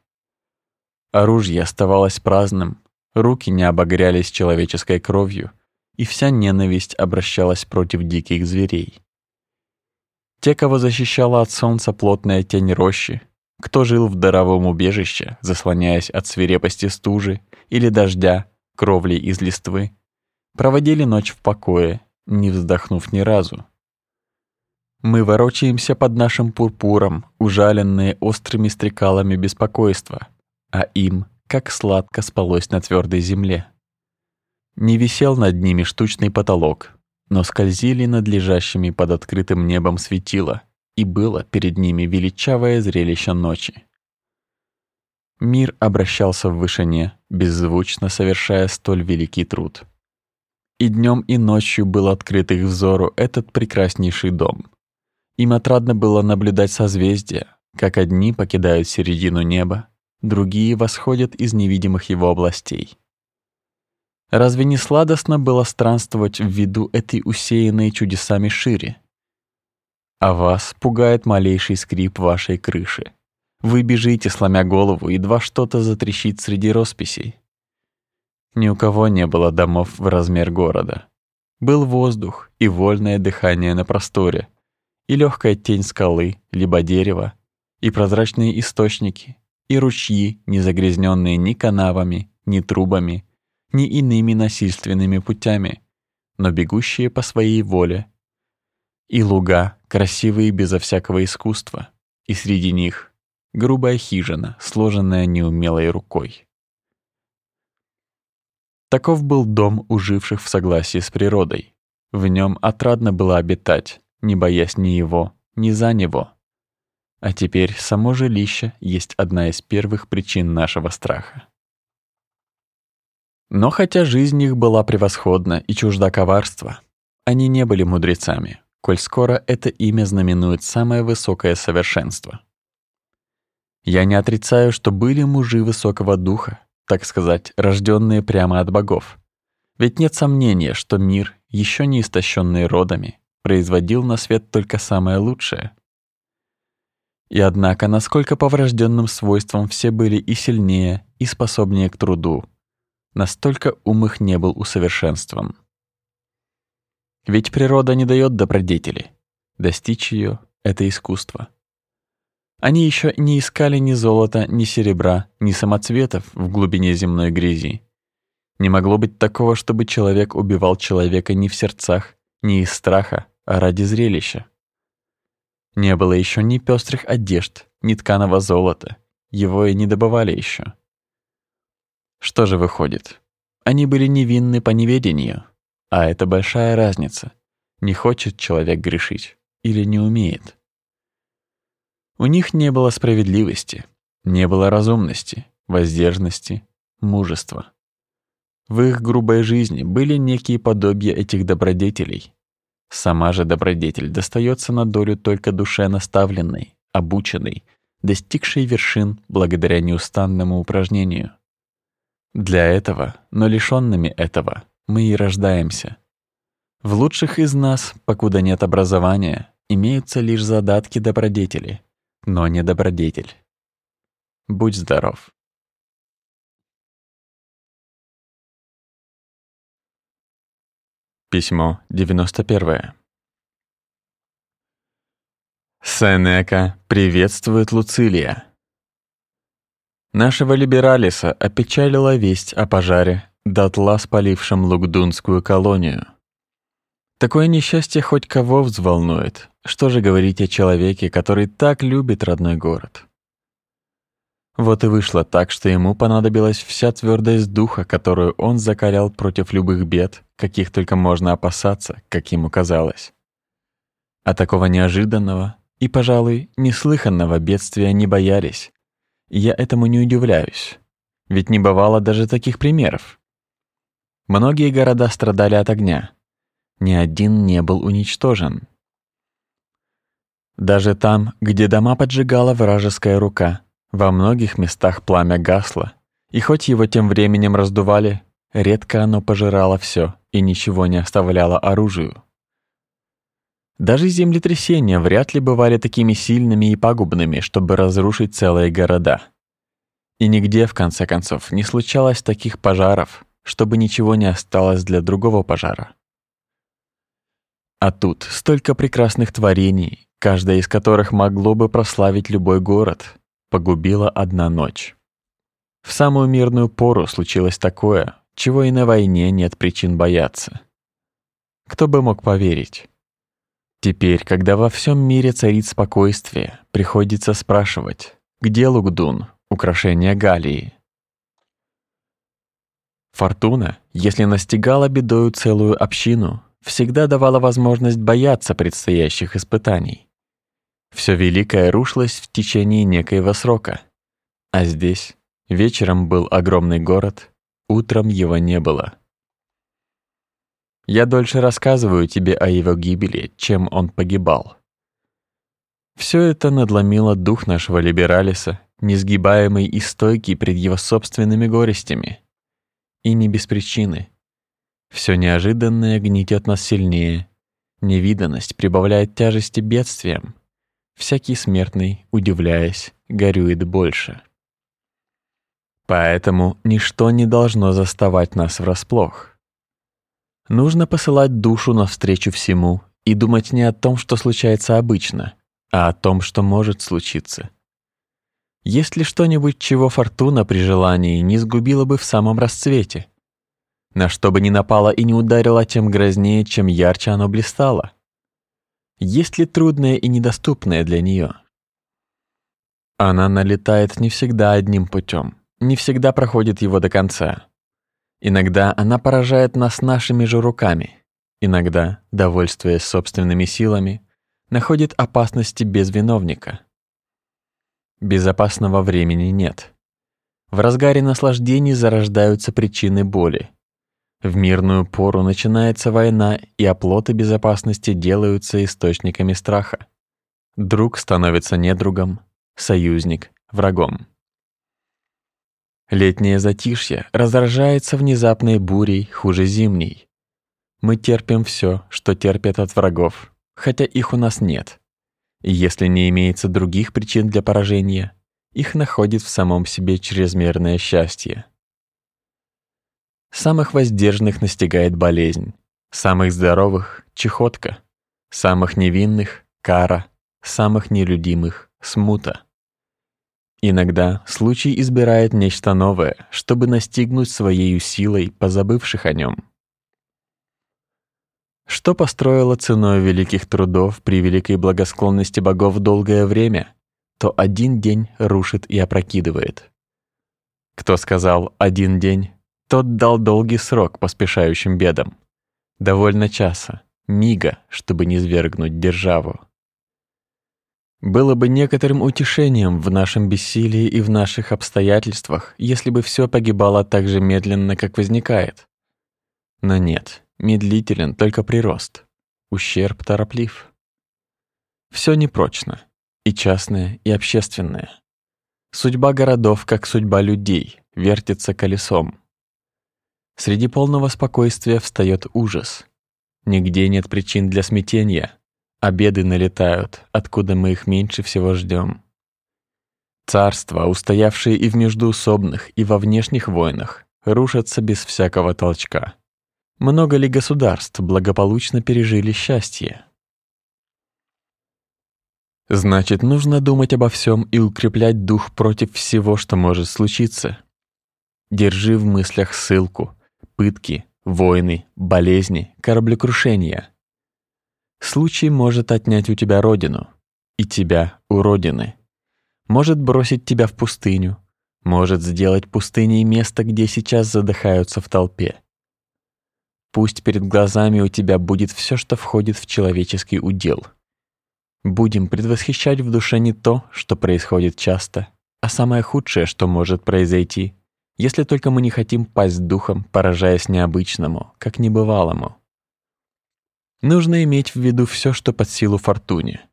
Оружие оставалось праздным, руки не обогрялись человеческой кровью, и вся ненависть обращалась против диких зверей. Те, кого защищала от солнца плотная тень рощи, кто жил в даровом убежище, заслоняясь от свирепости стужи или дождя, кровли из листвы, проводили ночь в покое, не вздохнув ни разу. Мы ворочаемся под нашим пурпуром, ужаленные острыми стрекалами беспокойства — а им как сладко спалось на твердой земле. Не висел над ними штучный потолок, но скользили над лежащими под открытым небом светила, и было перед ними величавое зрелище ночи. Мир обращался в вышине, беззвучно совершая столь великий труд. И днем и ночью был открыт их взору этот прекраснейший дом. Им отрадно было наблюдать созвездия, как одни покидают середину неба, другие восходят из невидимых его областей. Разве не сладостно было странствовать в виду этой усеянной чудесами шире? А вас пугает малейший скрип вашей крыши. Вы бежите, сломя голову, едва что-то затрещит среди росписей. Ни у кого не было домов в размер города. Был воздух и вольное дыхание на просторе, и легкая тень скалы, либо дерева, и прозрачные источники, и ручьи, не загрязненные ни канавами, ни трубами, ни иными насильственными путями, но бегущие по своей воле, и луга, красивые безо всякого искусства, и среди них грубая хижина, сложенная неумелой рукой. Таков был дом уживших в согласии с природой. В нем отрадно было обитать, не боясь ни его, ни за него. А теперь само жилище есть одна из первых причин нашего страха. Но хотя жизнь их была превосходна и чужда коварства, они не были мудрецами, коль скоро это имя знаменует самое высокое совершенство. Я не отрицаю, что были мужи высокого духа, так сказать, рожденные прямо от богов. Ведь нет сомнения, что мир, еще не истощенный родами, производил на свет только самое лучшее, и однако, насколько по врожденным свойствам все были и сильнее, и способнее к труду, настолько ум их не был усовершенствован. Ведь природа не дает добродетели. Достичь ее — это искусство. Они еще не искали ни золота, ни серебра, ни самоцветов в глубине земной грязи. Не могло быть такого, чтобы человек убивал человека не в сердцах, не из страха, а ради зрелища. Не было еще ни пестрых одежд, ни тканого золота. Его и не добывали еще. Что же выходит? Они были невинны по неведению. А это большая разница. Не хочет человек грешить или не умеет. У них не было справедливости, не было разумности, воздержности, мужества. В их грубой жизни были некие подобия этих добродетелей. Сама же добродетель достается на долю только душе наставленной, обученной, достигшей вершин благодаря неустанному упражнению. Для этого, но лишенными этого, мы и рождаемся. В лучших из нас, покуда нет образования, имеются лишь задатки добродетели, но не добродетель. Будь здоров. Письмо 91. Сенека приветствует Луцилия. Нашего либералиса опечалила весть о пожаре, дотла спалившем Лугдунскую колонию. Такое несчастье хоть кого взволнует. Что же говорить о человеке, который так любит родной город? Вот и вышло так, что ему понадобилась вся твердость духа, которую он закалял против любых бед, каких только можно опасаться, как ему казалось. А такого неожиданного и, пожалуй, неслыханного бедствия не боялись. я этому не удивляюсь. Ведь не бывало даже таких примеров. Многие города страдали от огня, ни один не был уничтожен. Даже там, где дома поджигала вражеская рука, во многих местах пламя гасло, и хоть его тем временем раздували, редко оно пожирало все и ничего не оставляло оружию. Даже землетрясения вряд ли бывали такими сильными и пагубными, чтобы разрушить целые города. И нигде, в конце концов, не случалось таких пожаров, чтобы ничего не осталось для другого пожара. А тут столько прекрасных творений, каждая из которых могло бы прославить любой город, погубила одна ночь. В самую мирную пору случилось такое, чего и на войне нет причин бояться. Кто бы мог поверить? Теперь, когда во всем мире царит спокойствие, приходится спрашивать, где Лугдун, украшение Галии? Фортуна, если настигала бедою целую общину, всегда давала возможность бояться предстоящих испытаний. Все великое рушилось в течение некоего срока. А здесь вечером был огромный город, утром его не было. Я дольше рассказываю тебе о его гибели, чем он погибал. Все это надломило дух нашего либералиса, несгибаемый и стойкий пред его собственными горестями. И не без причины. Все неожиданное гнетет нас сильнее. Невиданность прибавляет тяжести бедствиям. Всякий смертный, удивляясь, горюет больше. Поэтому ничто не должно заставать нас врасплох. Нужно посылать душу навстречу всему и думать не о том, что случается обычно, а о том, что может случиться. Есть ли что-нибудь, чего фортуна при желании не сгубила бы в самом расцвете? На что бы ни напало и не ударило, тем грознее, чем ярче оно блистало. Есть ли трудное и недоступное для нее? Она налетает не всегда одним путем, не всегда проходит его до конца. Иногда она поражает нас нашими же руками, иногда, довольствуясь собственными силами, находит опасности без виновника. Безопасного времени нет. В разгаре наслаждений зарождаются причины боли, в мирную пору начинается война, и оплоты безопасности делаются источниками страха. Друг становится недругом, союзник — врагом. Летнее затишье раздражается внезапной бурей хуже зимней. Мы терпим все, что терпят от врагов, хотя их у нас нет. Если не имеется других причин для поражения, их находит в самом себе чрезмерное счастье. Самых воздержанных настигает болезнь, самых здоровых — чехотка, самых невинных — кара, самых нелюдимых — смута. Иногда случай избирает нечто новое, чтобы настигнуть своей силой позабывших о нем. что построило ценой великих трудов при великой благосклонности богов долгое время, то один день рушит и опрокидывает. Кто сказал «один день», тот дал долгий срок поспешающим бедам. Довольно часа, мига, чтобы не свергнуть державу. Было бы некоторым утешением в нашем бессилии и в наших обстоятельствах, если бы все погибало так же медленно, как возникает. Но нет, медлителен только прирост. Ущерб тороплив. Все непрочно, и частное, и общественное. Судьба городов, как судьба людей, вертится колесом. Среди полного спокойствия встает ужас. Нигде нет причин для смятения. Обеды налетают, откуда мы их меньше всего ждем. Царства, устоявшие и в междуусобных, и во внешних войнах, рушатся без всякого толчка. Много ли государств благополучно пережили счастье? Значит, нужно думать обо всем и укреплять дух против всего, что может случиться. Держи в мыслях ссылку, пытки, войны, болезни, кораблекрушения. Случай может отнять у тебя родину, и тебя у родины. Может бросить тебя в пустыню, может сделать пустыней место, где сейчас задыхаются в толпе. Пусть перед глазами у тебя будет все, что входит в человеческий удел. Будем предвосхищать в душе не то, что происходит часто, а самое худшее, что может произойти, если только мы не хотим пасть духом, поражаясь необычному, как небывалому. Нужно иметь в виду все, что под силу фортуне.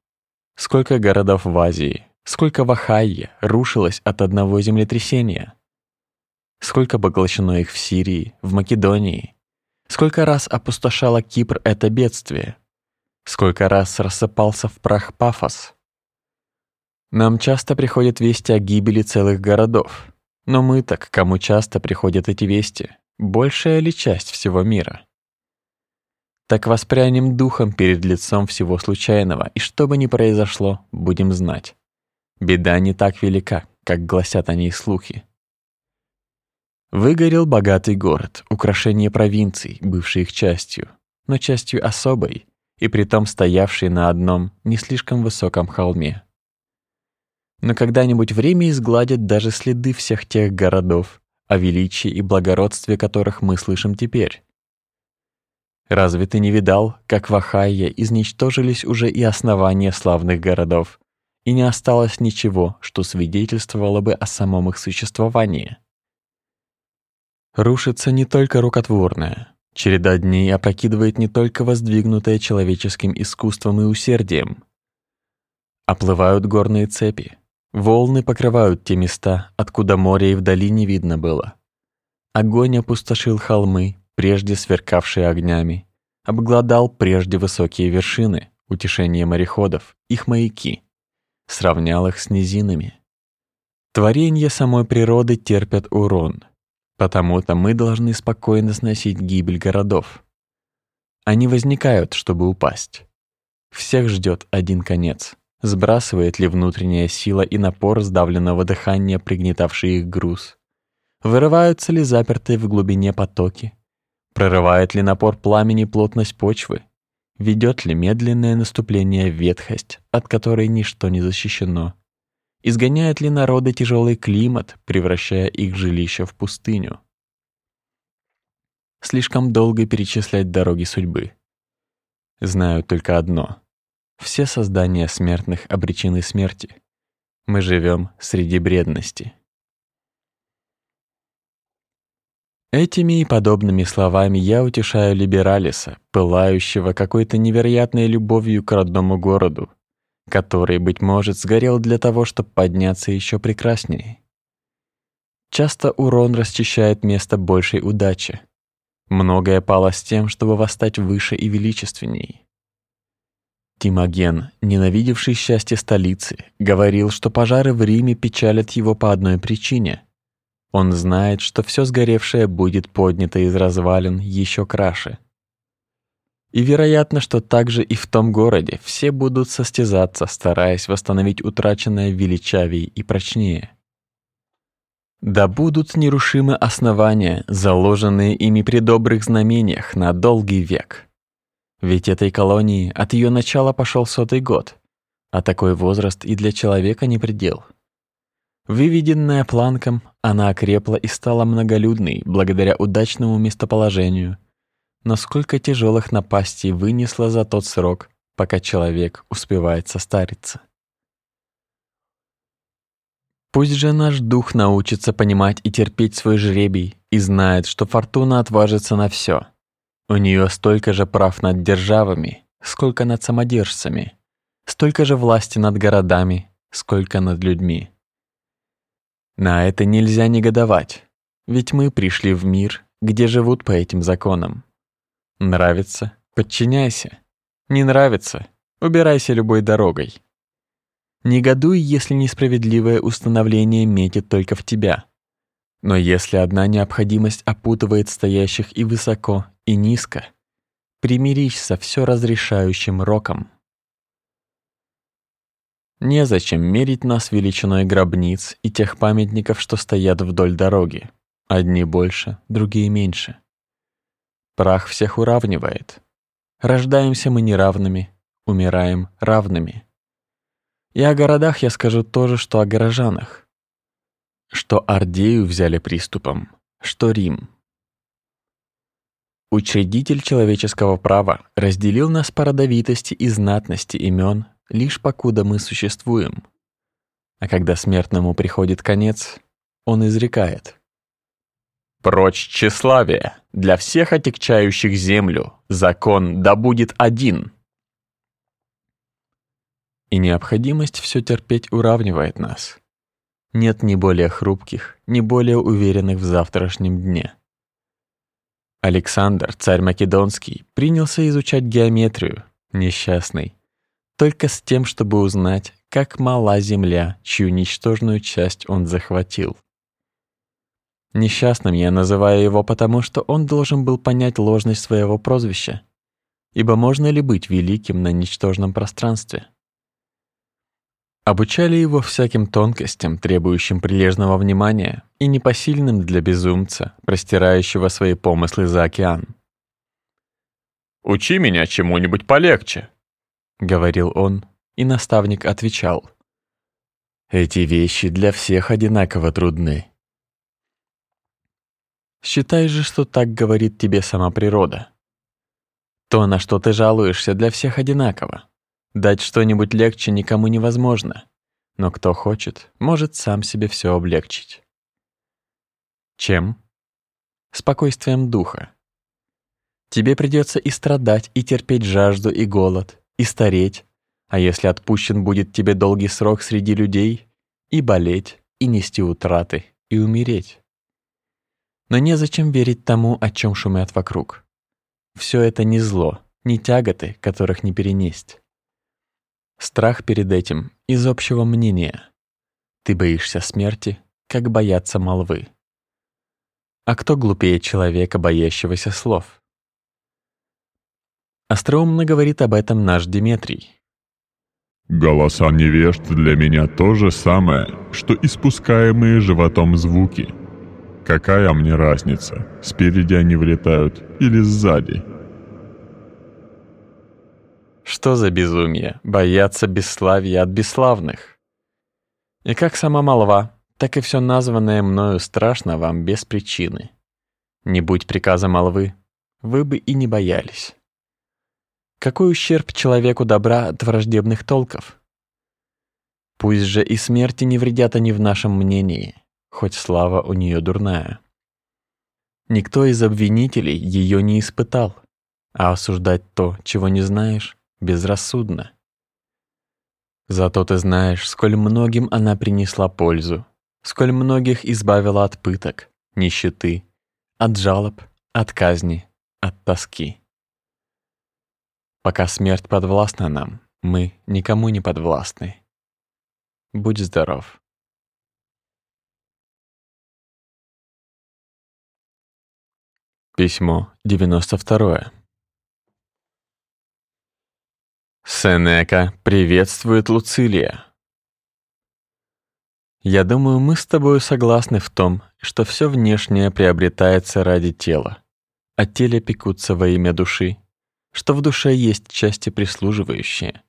Сколько городов в Азии, сколько в Ахайе рушилось от одного землетрясения. Сколько поглощено их в Сирии, в Македонии, Сколько раз опустошало Кипр это бедствие? Сколько раз рассыпался в прах Пафос? Нам часто приходят вести о гибели целых городов. Но мы так, кому часто приходят эти вести, большая ли часть всего мира? Так воспрянем духом перед лицом всего случайного, и что бы ни произошло, будем знать. Беда не так велика, как гласят о ней слухи. Выгорел богатый город, украшение провинций, бывший их частью, но частью особой, и притом стоявшей на одном не слишком высоком холме. Но когда-нибудь время изгладит даже следы всех тех городов, о величии и благородстве которых мы слышим теперь. Разве ты не видал, как в Ахайе изничтожились уже и основания славных городов, и не осталось ничего, что свидетельствовало бы о самом их существовании? Рушится не только рукотворное. Череда дней опрокидывает не только воздвигнутое человеческим искусством и усердием. Оплывают горные цепи. Волны покрывают те места, откуда море и вдали не видно было. Огонь опустошил холмы, прежде сверкавшие огнями, обглодал прежде высокие вершины, утешение мореходов, их маяки, сравнял их с низинами. Творения самой природы терпят урон, Потому-то мы должны спокойно сносить гибель городов. Они возникают, чтобы упасть. Всех ждет один конец. Сбрасывает ли внутренняя сила и напор сдавленного дыхания, пригнетавший их груз? Вырываются ли запертые в глубине потоки? Прорывает ли напор пламени плотность почвы? Ведет ли медленное наступление ветхость, от которой ничто не защищено? Изгоняет ли народы тяжелый климат, превращая их жилища в пустыню? Слишком долго перечислять дороги судьбы. Знаю только одно. Все создания смертных обречены смерти. Мы живем среди бредности. Этими и подобными словами я утешаю либералиса, пылающего какой-то невероятной любовью к родному городу, который, быть может, сгорел для того, чтобы подняться еще прекраснее. Часто урон расчищает место большей удачи. Многое пало с тем, чтобы восстать выше и величественней. Тимоген, ненавидевший счастье столицы, говорил, что пожары в Риме печалят его по одной причине. Он знает, что все сгоревшее будет поднято из развалин еще краше. И вероятно, что также и в том городе все будут состязаться, стараясь восстановить утраченное величавее и прочнее. Да будут нерушимы основания, заложенные ими при добрых знамениях на долгий век. Ведь этой колонии от ее начала пошел сотый год, а такой возраст и для человека не предел. Выведенная планком, она окрепла и стала многолюдной благодаря удачному местоположению. Но сколько тяжелых напастей вынесла за тот срок, пока человек успевает состариться. Пусть же наш дух научится понимать и терпеть свой жребий и знает, что фортуна отважится на все. У нее столько же прав над державами, сколько над самодержцами, столько же власти над городами, сколько над людьми. На это нельзя негодовать, ведь мы пришли в мир, где живут по этим законам. Нравится — подчиняйся. Не нравится — убирайся любой дорогой. Негодуй, если несправедливое установление метит только в тебя. Но если одна необходимость опутывает стоящих и высоко, и низко, примирись со все разрешающим роком. Незачем мерить нас величиной гробниц и тех памятников, что стоят вдоль дороги. Одни больше, другие меньше. Прах всех уравнивает. Рождаемся мы неравными, умираем равными. И о городах я скажу то же, что о горожанах. Что Ардею взяли приступом, что Рим. Учредитель человеческого права разделил нас по родовитости и знатности имен, лишь покуда мы существуем. А когда смертному приходит конец, он изрекает. «Прочь тщеславие! Для всех отягчающих землю закон да будет один!» И необходимость все терпеть уравнивает нас. Нет ни более хрупких, ни более уверенных в завтрашнем дне. Александр, царь Македонский, принялся изучать геометрию, несчастный, только с тем, чтобы узнать, как мала земля, чью ничтожную часть он захватил. Несчастным я называю его потому, что он должен был понять ложность своего прозвища, ибо можно ли быть великим на ничтожном пространстве? Обучали его всяким тонкостям, требующим прилежного внимания и непосильным для безумца, простирающего свои помыслы за океан. «Учи меня чему-нибудь полегче», — говорил он, и наставник отвечал. «Эти вещи для всех одинаково трудны». Считай же, что так говорит тебе сама природа. То, на что ты жалуешься, для всех одинаково. Дать что-нибудь легче никому невозможно, но кто хочет, может сам себе все облегчить. Чем? Спокойствием духа. Тебе придется и страдать, и терпеть жажду и голод, и стареть, а если отпущен будет тебе долгий срок среди людей, и болеть, и нести утраты, и умереть. Но незачем верить тому, о чем шумят вокруг. Все это не зло, не тяготы, которых не перенесть. Страх перед этим из общего мнения. Ты боишься смерти, как боятся молвы. А кто глупее человека, боящегося слов? Остроумно говорит об этом наш Диметрий. Голоса невежд для меня то же самое, что испускаемые животом звуки. Какая мне разница, спереди они влетают или сзади? Что за безумие? Бояться бесславия от бесславных. И как сама молва, так и все названное мною страшно вам без причины. Не будь приказа молвы, вы бы и не боялись. Какой ущерб человеку добра от враждебных толков? Пусть же и смерти не вредят они в нашем мнении, хоть слава у нее дурная. Никто из обвинителей ее не испытал, а осуждать то, чего не знаешь, безрассудно. Зато ты знаешь, сколь многим она принесла пользу, сколь многих избавила от пыток, нищеты, от жалоб, от казни, от тоски. Пока смерть подвластна нам, мы никому не подвластны. Будь здоров. Письмо 92. Сенека приветствует Луцилия. Я думаю, мы с тобой согласны в том, что все внешнее приобретается ради тела, а теле пекутся во имя души, что в душе есть части прислуживающие.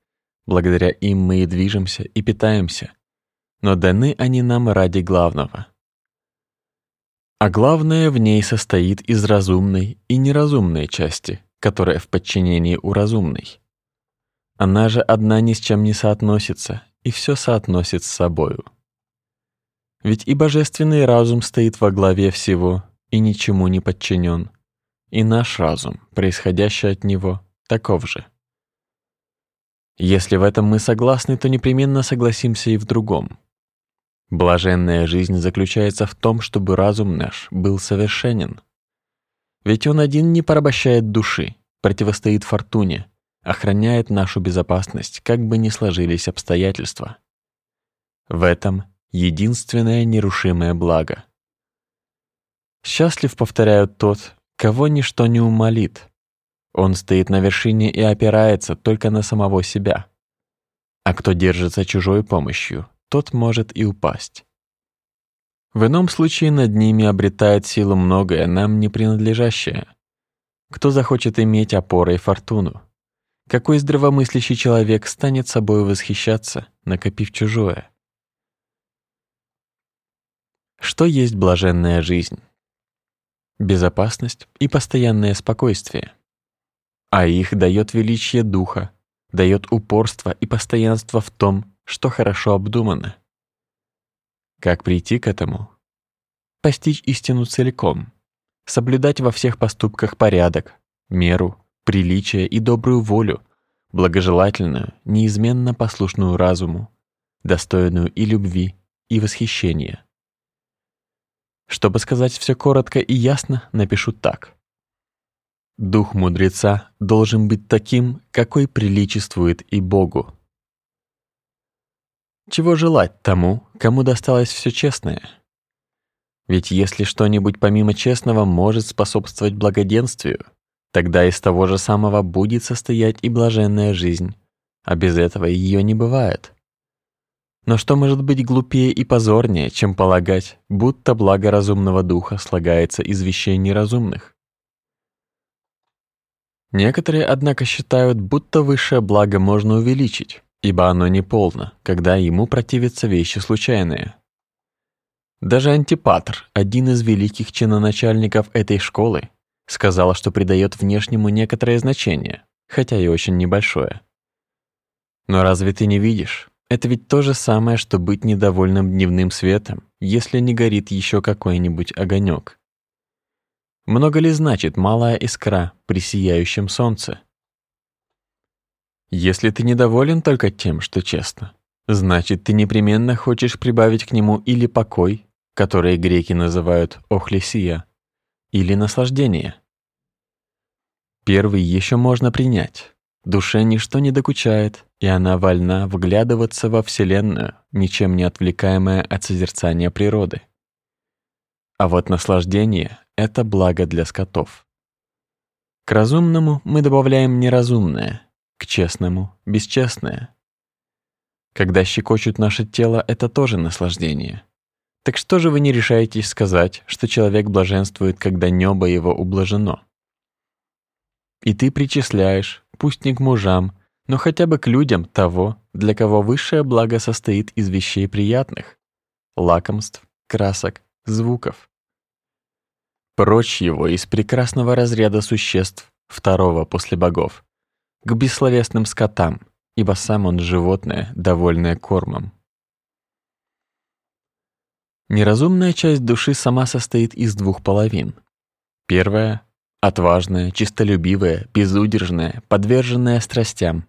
Благодаря им мы и движемся, и питаемся. Но даны они нам ради главного. А главное в ней состоит из разумной и неразумной части, которая в подчинении у разумной. Она же одна ни с чем не соотносится, и все соотносит с собою. Ведь и божественный разум стоит во главе всего и ничему не подчинен, и наш разум, происходящий от него, таков же. Если в этом мы согласны, то непременно согласимся и в другом. Блаженная жизнь заключается в том, чтобы разум наш был совершенен. Ведь он один не порабощает души, противостоит фортуне, охраняет нашу безопасность, как бы ни сложились обстоятельства. В этом единственное нерушимое благо. Счастлив, повторяют тот, кого ничто не умолит. Он стоит на вершине и опирается только на самого себя. А кто держится чужой помощью, тот может и упасть. В ином случае над ними обретает силу многое нам не принадлежащее. Кто захочет иметь опорой фортуну? Какой здравомыслящий человек станет собой восхищаться, накопив чужое? Что есть блаженная жизнь? Безопасность и постоянное спокойствие. А их дает величие духа, дает упорство и постоянство в том, что хорошо обдумано. Как прийти к этому? Постичь истину целиком, соблюдать во всех поступках порядок, меру, приличие и добрую волю, благожелательную, неизменно послушную разуму, достойную и любви, и восхищения. Чтобы сказать все коротко и ясно, напишу так. Дух мудреца должен быть таким, какой приличествует и Богу. Чего желать тому, кому досталось все честное? Ведь если что-нибудь помимо честного может способствовать благоденствию, тогда из того же самого будет состоять и блаженная жизнь, а без этого ее не бывает. Но что может быть глупее и позорнее, чем полагать, будто благо разумного духа слагается из вещей неразумных? Некоторые, однако, считают, будто высшее благо можно увеличить, ибо оно не полно, когда ему противятся вещи случайные. Даже Антипатр, один из великих чиноначальников этой школы, сказал, что придает внешнему некоторое значение, хотя и очень небольшое. Но разве ты не видишь? Это ведь то же самое, что быть недовольным дневным светом, если не горит еще какой-нибудь огонек. Много ли значит малая искра при сияющем солнце? Если ты недоволен только тем, что честно, значит, ты непременно хочешь прибавить к нему или покой, который греки называют охлесия, или наслаждение. Первый еще можно принять. Душе ничто не докучает, и она вольна вглядываться во Вселенную, ничем не отвлекаемая от созерцания природы. А вот наслаждение — это благо для скотов. К разумному мы добавляем неразумное, к честному — бесчестное. Когда щекочут наше тело, это тоже наслаждение. Так что же вы не решаетесь сказать, что человек блаженствует, когда небо его ублажено? И ты причисляешь, пусть не к мужам, но хотя бы к людям того, для кого высшее благо состоит из вещей приятных, лакомств, красок, звуков. Прочь его из прекрасного разряда существ, второго после богов, к бессловесным скотам, ибо сам он животное, довольное кормом. Неразумная часть души сама состоит из двух половин. Первая — отважная, чистолюбивая, безудержная, подверженная страстям.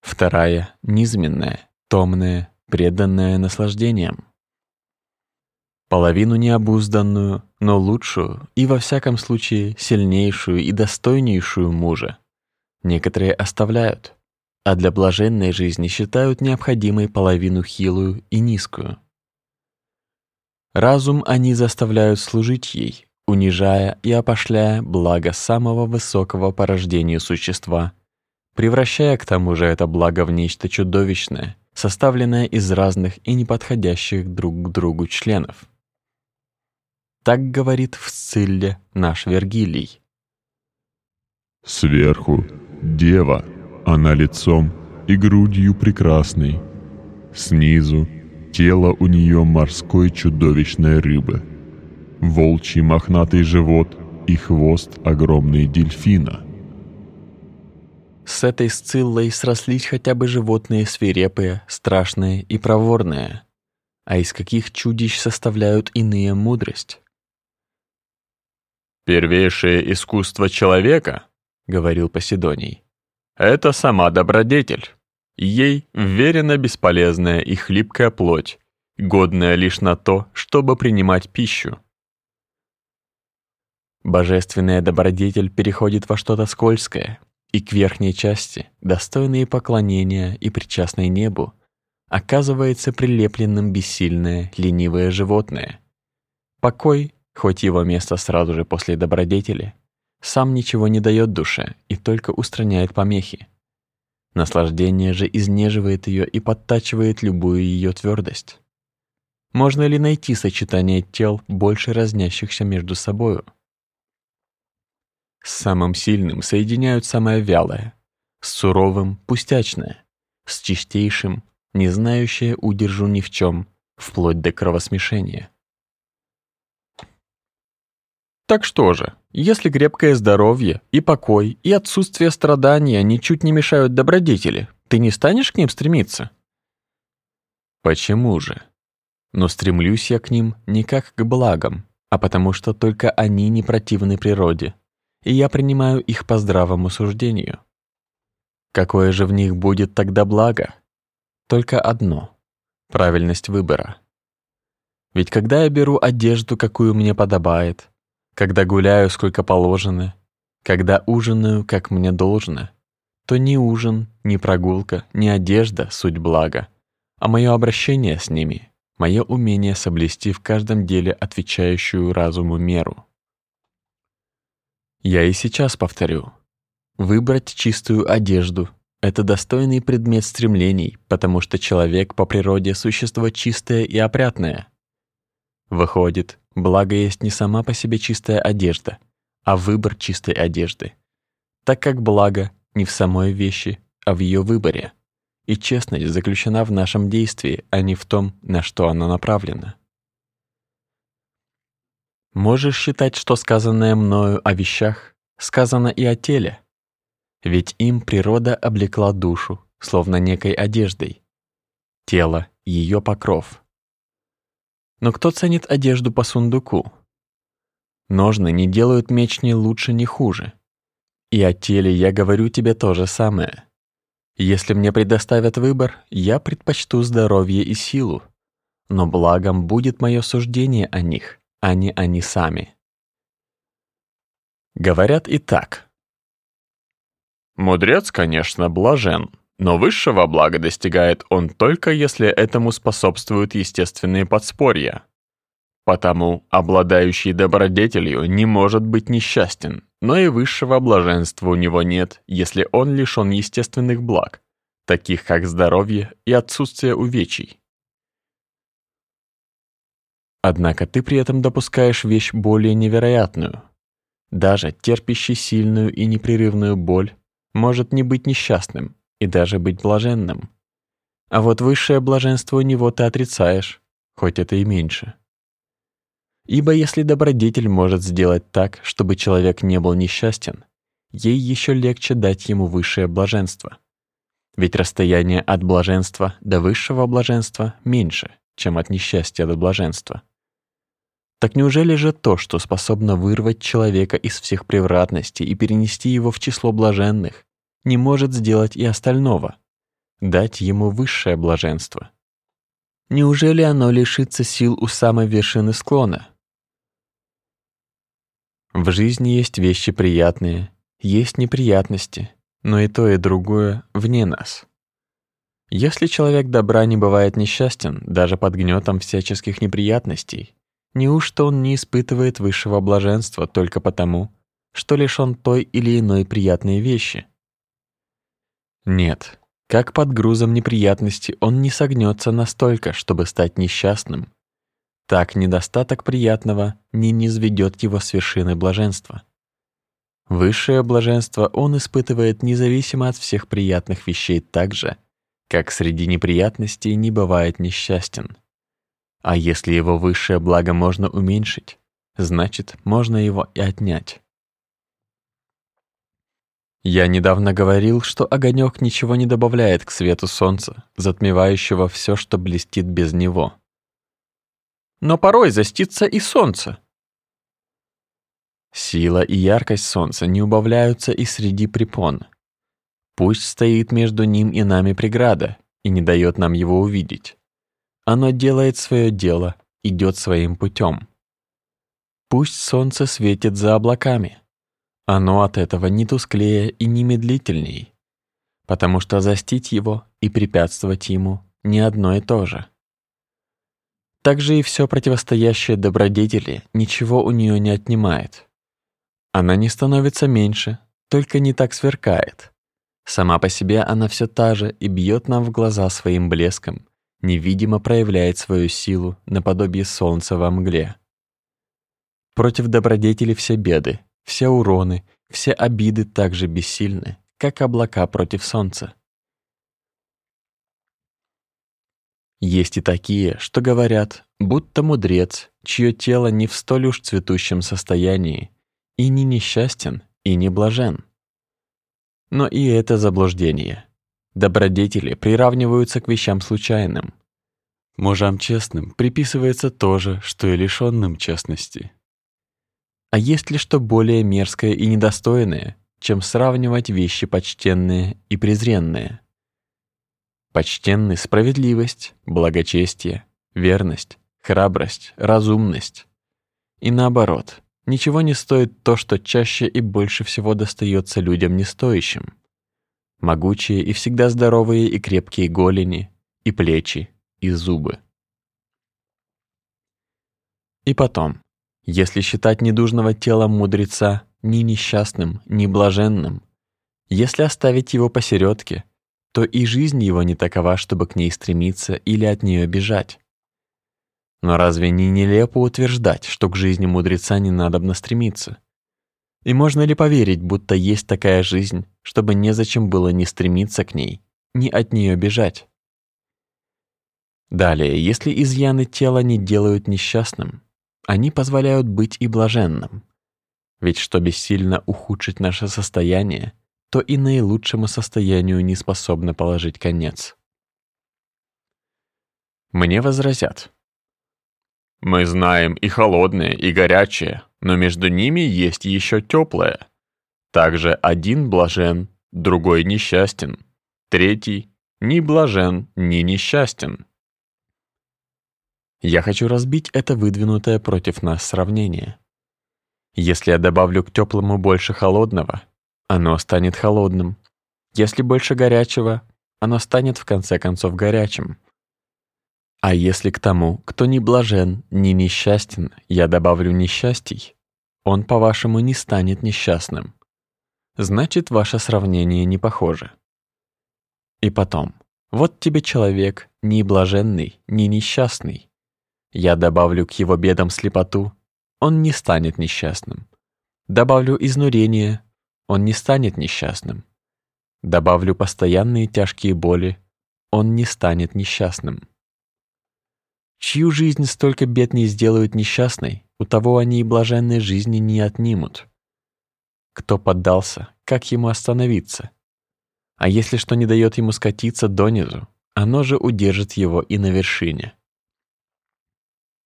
Вторая — низменная, томная, преданная наслаждениям. Половину необузданную, но лучшую и, во всяком случае, сильнейшую и достойнейшую мужа некоторые оставляют, а для блаженной жизни считают необходимой половину хилую и низкую. Разум они заставляют служить ей, унижая и опошляя благо самого высокого по рождению существа, превращая к тому же это благо в нечто чудовищное, составленное из разных и неподходящих друг к другу членов. Так говорит в Сцилле наш Вергилий. Сверху дева, она лицом и грудью прекрасной. Снизу тело у нее морской чудовищной рыбы. Волчий мохнатый живот и хвост огромной дельфина. С этой сциллой срослись хотя бы животные свирепые, страшные и проворные. А из каких чудищ составляют иные мудрость? «Первейшее искусство человека, — говорил Поседоний, — это сама добродетель. Ей вверена бесполезная и хлипкая плоть, годная лишь на то, чтобы принимать пищу. Божественная добродетель переходит во что-то скользкое, и к верхней части, достойные поклонения и причастной небу, оказывается прилепленным бессильное, ленивое животное. Покой, хоть его место сразу же после добродетели, сам ничего не дает душе и только устраняет помехи. Наслаждение же изнеживает ее и подтачивает любую ее твердость. Можно ли найти сочетание тел, больше разнящихся между собою? С самым сильным соединяют самое вялое, с суровым — пустячное, с чистейшим, не знающее удержу ни в чем, вплоть до кровосмешения. Так что же, если крепкое здоровье и покой и отсутствие страдания ничуть не мешают добродетели, ты не станешь к ним стремиться? Почему же? Но стремлюсь я к ним не как к благам, а потому что только они не противны природе, и я принимаю их по здравому суждению. Какое же в них будет тогда благо? Только одно — правильность выбора. Ведь когда я беру одежду, какую мне подобает, когда гуляю, сколько положено, когда ужинаю, как мне должно, то ни ужин, ни прогулка, ни одежда — суть блага, а мое обращение с ними, мое умение соблюсти в каждом деле отвечающую разуму меру. Я и сейчас повторю. Выбрать чистую одежду — это достойный предмет стремлений, потому что человек по природе существо чистое и опрятное. Выходит, благо есть не сама по себе чистая одежда, а выбор чистой одежды, так как благо не в самой вещи, а в ее выборе, и честность заключена в нашем действии, а не в том, на что она направлена. Можешь считать, что сказанное мною о вещах сказано и о теле, ведь им природа облекла душу, словно некой одеждой. Тело — ее покров. Но кто ценит одежду по сундуку? Ножны не делают меч ни лучше, ни хуже. И о теле я говорю тебе то же самое. Если мне предоставят выбор, я предпочту здоровье и силу, но благом будет мое суждение о них а не они сами. Говорят и так. Мудрец, конечно, блажен, но высшего блага достигает он только если этому способствуют естественные подспорья. Потому обладающий добродетелью не может быть несчастен, но и высшего блаженства у него нет, если он лишен естественных благ, таких как здоровье и отсутствие увечий. Однако ты при этом допускаешь вещь более невероятную. Даже терпящий сильную и непрерывную боль может не быть несчастным и даже быть блаженным. А вот высшее блаженство у него ты отрицаешь, хоть это и меньше. Ибо если добродетель может сделать так, чтобы человек не был несчастен, ей еще легче дать ему высшее блаженство. Ведь расстояние от блаженства до высшего блаженства меньше, чем от несчастья до блаженства. Так неужели же то, что способно вырвать человека из всех превратностей и перенести его в число блаженных, не может сделать и остального, дать ему высшее блаженство? Неужели оно лишится сил у самой вершины склона? В жизни есть вещи приятные, есть неприятности, но и то, и другое вне нас. Если человек добра не бывает несчастен, даже под гнетом всяческих неприятностей, Неужто он не испытывает высшего блаженства только потому, что лишён той или иной приятной вещи? Нет, как под грузом неприятности он не согнется настолько, чтобы стать несчастным. Так недостаток приятного не низведет его с вершины блаженства. Высшее блаженство он испытывает независимо от всех приятных вещей так же, как среди неприятностей не бывает несчастен. А если его высшее благо можно уменьшить, значит, можно его и отнять. Я недавно говорил, что огонек ничего не добавляет к свету солнца, затмевающего все, что блестит без него. Но порой застится и солнце. Сила и яркость солнца не убавляются и среди препон. Пусть стоит между ним и нами преграда и не дает нам его увидеть. Оно делает свое дело, идет своим путем. Пусть солнце светит за облаками. Оно от этого не тусклее и не медлительней, потому что застить его и препятствовать ему не одно и то же. Также и все противостоящее добродетели ничего у нее не отнимает. Она не становится меньше, только не так сверкает. Сама по себе она все та же и бьет нам в глаза своим блеском, невидимо проявляет свою силу наподобие солнца во мгле. Против добродетели все беды, все уроны, все обиды так же бессильны, как облака против солнца. Есть и такие, что говорят, будто мудрец, чье тело не в столь уж цветущем состоянии, и не несчастен, и не блажен. Но и это заблуждение. Добродетели приравниваются к вещам случайным. Мужам честным приписывается то же, что и лишенным честности. А есть ли что более мерзкое и недостойное, чем сравнивать вещи почтенные и презренные? Почтенны справедливость, благочестие, верность, храбрость, разумность. И наоборот, ничего не стоит то, что чаще и больше всего достается людям нестоящим. Могучие и всегда здоровые и крепкие голени, и плечи, и зубы. И потом, если считать недужного тела мудреца ни несчастным, ни блаженным, если оставить его посередке, то и жизнь его не такова, чтобы к ней стремиться или от нее бежать. Но разве не нелепо утверждать, что к жизни мудреца не надобно стремиться? И можно ли поверить, будто есть такая жизнь, чтобы незачем было ни стремиться к ней, ни от нее бежать? Далее, если изъяны тела не делают несчастным, они позволяют быть и блаженным. Ведь что бессильно ухудшить наше состояние, то и наилучшему состоянию не способно положить конец. Мне возразят. Мы знаем и холодное, и горячее, но между ними есть еще теплое. Также один блажен, другой несчастен, третий ни блажен, ни несчастен. Я хочу разбить это выдвинутое против нас сравнение. Если я добавлю к теплому больше холодного, оно станет холодным. Если больше горячего, оно станет в конце концов горячим. А если к тому, кто не блажен, не несчастен, я добавлю несчастий, он, по-вашему, не станет несчастным. Значит, ваше сравнение не похоже. И потом, вот тебе человек, не блаженный, не несчастный. Я добавлю к его бедам слепоту, он не станет несчастным. Добавлю изнурение, он не станет несчастным. Добавлю постоянные тяжкие боли, он не станет несчастным. Чью жизнь столько бед не сделают несчастной, у того они и блаженной жизни не отнимут. Кто поддался, как ему остановиться? А если что не дает ему скатиться донизу, оно же удержит его и на вершине.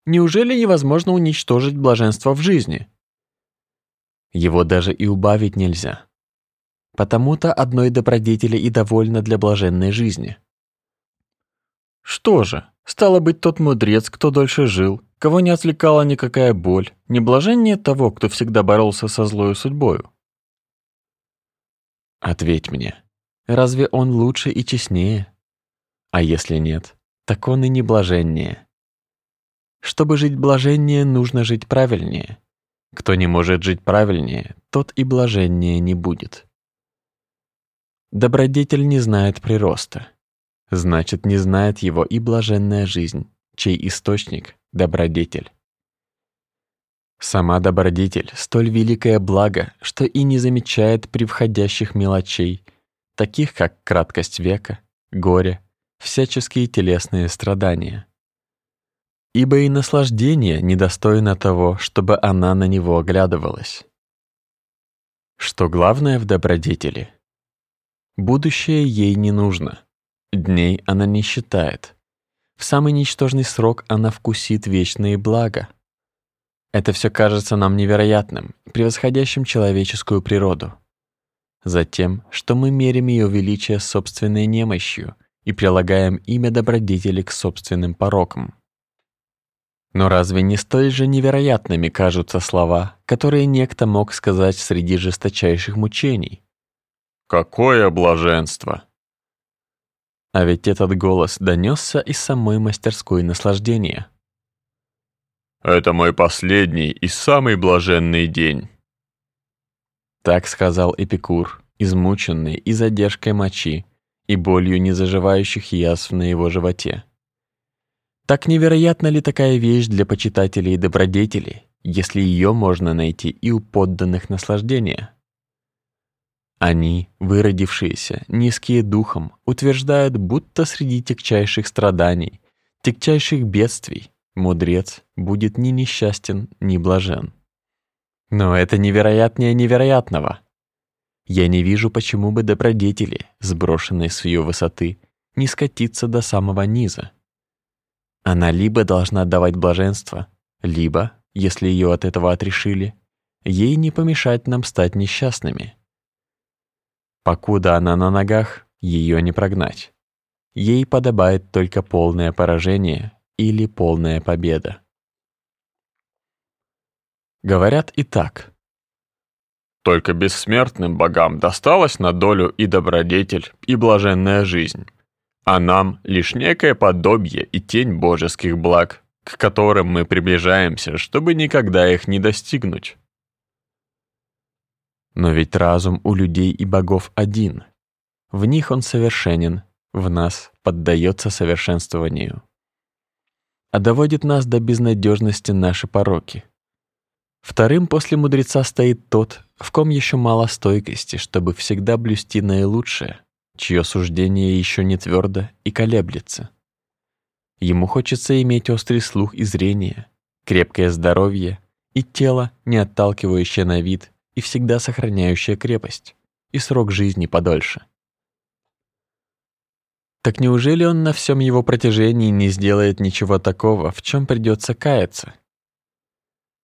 Неужели невозможно уничтожить блаженство в жизни? Его даже и убавить нельзя. Потому-то одной добродетели и довольно для блаженной жизни. Что же, стало быть тот мудрец, кто дольше жил, кого не отвлекала никакая боль, не блаженнее того, кто всегда боролся со злою судьбою? Ответь мне, разве он лучше и честнее? А если нет, так он и не блаженнее. Чтобы жить блаженнее, нужно жить правильнее. Кто не может жить правильнее, тот и блаженнее не будет. Добродетель не знает прироста. Значит, не знает его и блаженная жизнь, чей источник — добродетель. Сама добродетель — столь великое благо, что и не замечает превходящих мелочей, таких как краткость века, горе, всяческие телесные страдания. Ибо и наслаждение недостойно того, чтобы она на него оглядывалась. Что главное в добродетели? Будущее ей не нужно. Дней она не считает. В самый ничтожный срок она вкусит вечные блага. Это все кажется нам невероятным, превосходящим человеческую природу. Затем, что мы меряем ее величие собственной немощью и прилагаем имя добродетели к собственным порокам. Но разве не столь же невероятными кажутся слова, которые некто мог сказать среди жесточайших мучений? Какое блаженство! А ведь этот голос донесся из самой мастерской наслаждения. Это мой последний и самый блаженный день. Так сказал Эпикур, измученный и задержкой мочи, и болью незаживающих язв на его животе. Так невероятна ли такая вещь для почитателей и добродетелей, если ее можно найти и у подданных наслаждения? Они, выродившиеся, низкие духом, утверждают, будто среди тягчайших страданий, тягчайших бедствий, мудрец будет ни несчастен, ни блажен. Но это невероятнее невероятного. Я не вижу, почему бы добродетели, сброшенные с ее высоты, не скатиться до самого низа. Она либо должна давать блаженство, либо, если ее от этого отрешили, ей не помешать нам стать несчастными. Покуда она на ногах, ее не прогнать. Ей подобает только полное поражение или полная победа. Говорят и так. Только бессмертным богам досталась на долю и добродетель, и блаженная жизнь, а нам лишь некое подобие и тень божеских благ, к которым мы приближаемся, чтобы никогда их не достигнуть. Но ведь разум у людей и богов один. В них он совершенен, в нас поддается совершенствованию. А доводит нас до безнадежности наши пороки. Вторым после мудреца стоит тот, в ком еще мало стойкости, чтобы всегда блюсти наилучшее, чье суждение еще не твердо и колеблется. Ему хочется иметь острый слух и зрение, крепкое здоровье и тело, не отталкивающее на вид и всегда сохраняющая крепость, и срок жизни подольше. Так неужели он на всем его протяжении не сделает ничего такого, в чем придется каяться?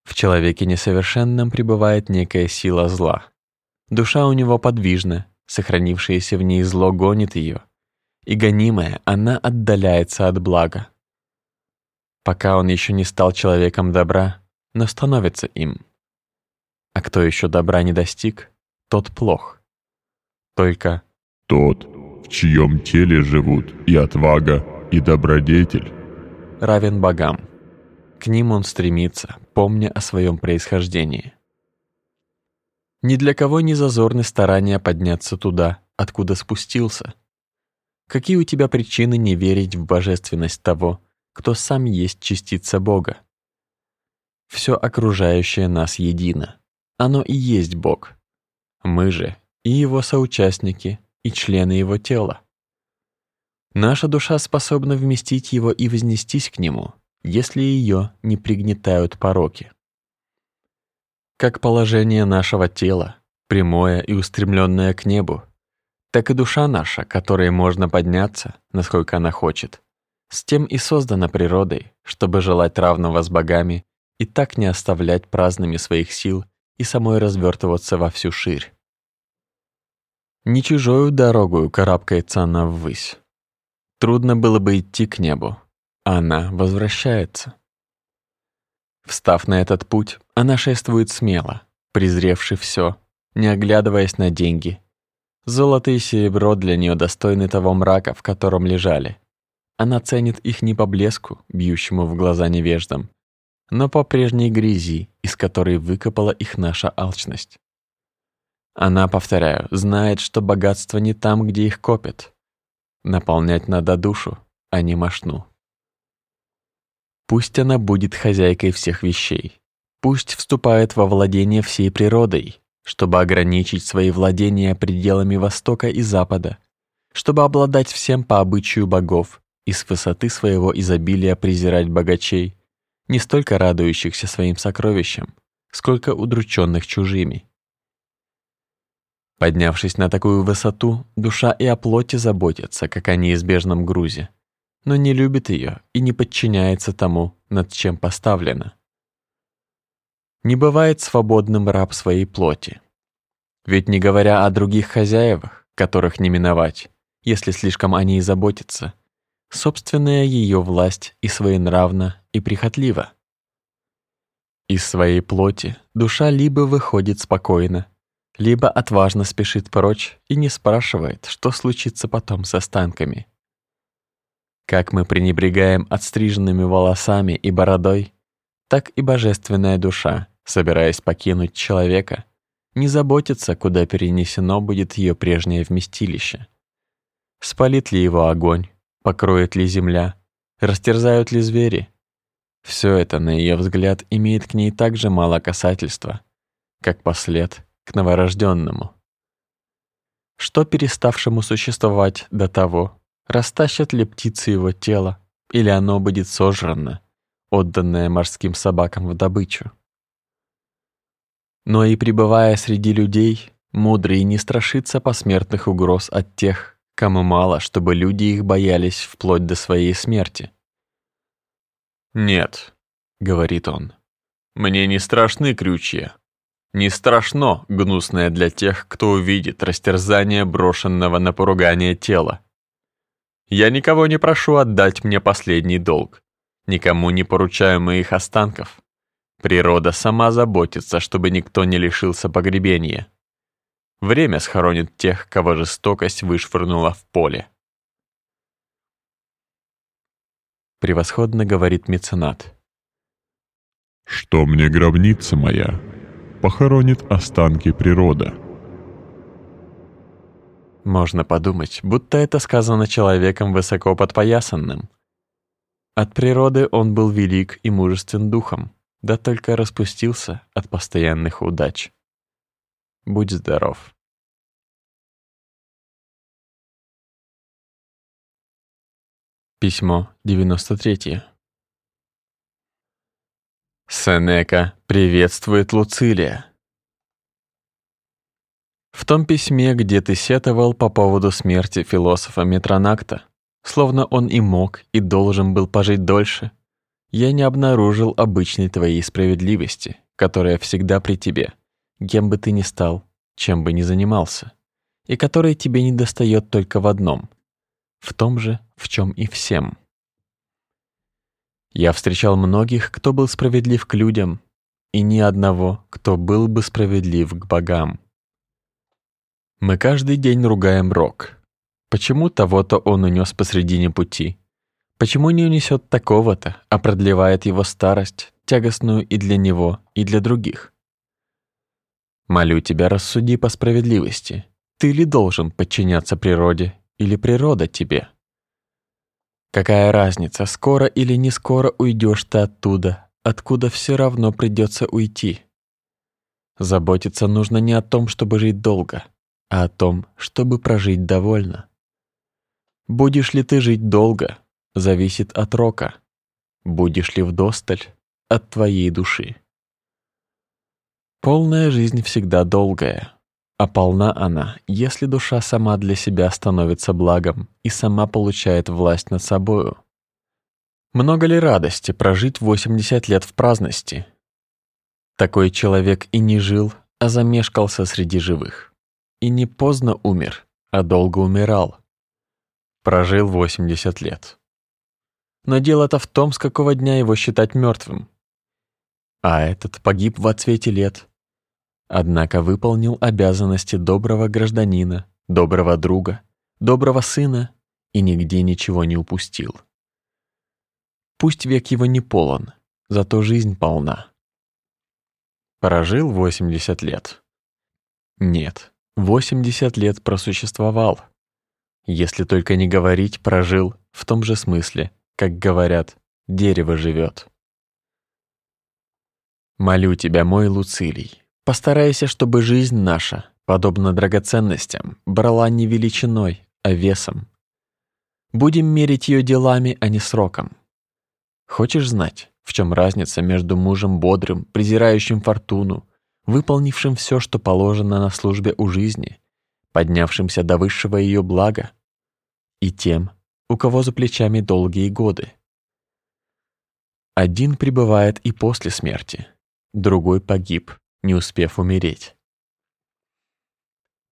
В человеке несовершенном пребывает некая сила зла. Душа у него подвижна, сохранившееся в ней зло гонит ее, и гонимая она отдаляется от блага. Пока он еще не стал человеком добра, но становится им. А кто еще добра не достиг, тот плох. Только тот, в чьем теле живут и отвага, и добродетель, равен богам. К ним он стремится, помня о своем происхождении. Ни для кого не зазорны старания подняться туда, откуда спустился. Какие у тебя причины не верить в божественность того, кто сам есть частица Бога? Все окружающее нас едино. Оно и есть Бог. Мы же и его соучастники, и члены его тела. Наша душа способна вместить его и вознестись к нему, если ее не пригнетают пороки. Как положение нашего тела, прямое и устремленное к небу, так и душа наша, которой можно подняться, насколько она хочет, с тем и создана природой, чтобы желать равного с богами и так не оставлять праздными своих сил и самой развертываться во всю ширь. Не чужою дорогою карабкается она ввысь. Трудно было бы идти к небу, а она возвращается. Встав на этот путь, она шествует смело, презревши все, не оглядываясь на деньги. Золото и серебро для нее достойны того мрака, в котором лежали. Она ценит их не по блеску, бьющему в глаза невеждам, но по прежней грязи, из которой выкопала их наша алчность. Она, повторяю, знает, что богатство не там, где их копят. Наполнять надо душу, а не мошну. Пусть она будет хозяйкой всех вещей, пусть вступает во владение всей природой, чтобы ограничить свои владения пределами Востока и Запада, чтобы обладать всем по обычаю богов и с высоты своего изобилия презирать богачей, не столько радующихся своим сокровищам, сколько удрученных чужими. Поднявшись на такую высоту, душа и о плоти заботится, как о неизбежном грузе, но не любит ее и не подчиняется тому, над чем поставлена. Не бывает свободным раб своей плоти. Ведь не говоря о других хозяевах, которых не миновать, если слишком о ней заботиться, собственная ее власть и своенравна, и прихотлива. Из своей плоти душа либо выходит спокойно, либо отважно спешит прочь и не спрашивает, что случится потом с останками. Как мы пренебрегаем отстриженными волосами и бородой, так и божественная душа, собираясь покинуть человека, не заботится, куда перенесено будет ее прежнее вместилище. Спалит ли его огонь, покроет ли земля, растерзают ли звери. Все это, на ее взгляд, имеет к ней так же мало касательства, как послед к новорожденному. Что переставшему существовать до того, растащат ли птицы его тело, или оно будет сожрано, отданное морским собакам в добычу. Но и пребывая среди людей, мудрый не страшится посмертных угроз от тех, кому мало, чтобы люди их боялись вплоть до своей смерти. «Нет», — говорит он, — «мне не страшны крючья. Не страшно, гнусное для тех, кто увидит растерзание брошенного на поругание тела. Я никого не прошу отдать мне последний долг, никому не поручаю моих останков. Природа сама заботится, чтобы никто не лишился погребения. Время схоронит тех, кого жестокость вышвырнула в поле. Превосходно говорит меценат. Что мне гробница моя? Похоронит останки природа. Можно подумать, будто это сказано человеком высоко подпоясанным. От природы он был велик и мужествен духом, да только распустился от постоянных удач. Будь здоров. Письмо 93. Сенека приветствует Луцилия. В том письме, где ты сетовал по поводу смерти философа Метронакта, словно он и мог, и должен был пожить дольше, я не обнаружил обычной твоей справедливости, которая всегда при тебе, кем бы ты ни стал, чем бы ни занимался, и которой тебе не достает только в одном — в том же, в чем и всем. Я встречал многих, кто был справедлив к людям, и ни одного, кто был бы справедлив к богам. Мы каждый день ругаем Рок. Почему того-то он унес посредине пути? Почему не унесет такого-то, а продлевает его старость, тягостную и для него, и для других? Молю тебя, рассуди по справедливости. Ты ли должен подчиняться природе, или природа тебе? Какая разница, скоро или не скоро уйдешь ты оттуда, откуда все равно придется уйти? Заботиться нужно не о том, чтобы жить долго, а о том, чтобы прожить довольно. Будешь ли ты жить долго, зависит от рока. Будешь ли вдосталь, от твоей души. Полная жизнь всегда долгая, а полна она, если душа сама для себя становится благом и сама получает власть над собою. Много ли радости прожить 80 лет в праздности? Такой человек и не жил, а замешкался среди живых и не поздно умер, а долго умирал. Прожил 80 лет. Но дело-то в том, с какого дня его считать мертвым. А этот погиб в отсвете лет. Однако выполнил обязанности доброго гражданина, доброго друга, доброго сына и нигде ничего не упустил. Пусть век его не полон, зато жизнь полна. Прожил 80 лет. Нет, 80 лет просуществовал. Если только не говорить прожил в том же смысле, как говорят, дерево живет. Молю тебя, мой Луцилий, постарайся, чтобы жизнь наша, подобно драгоценностям, брала не величиной, а весом. Будем мерить ее делами, а не сроком. Хочешь знать, в чем разница между мужем бодрым, презирающим фортуну, выполнившим все, что положено на службе у жизни, поднявшимся до высшего ее блага, и тем, у кого за плечами долгие годы? Один пребывает и после смерти, другой погиб, не успев умереть.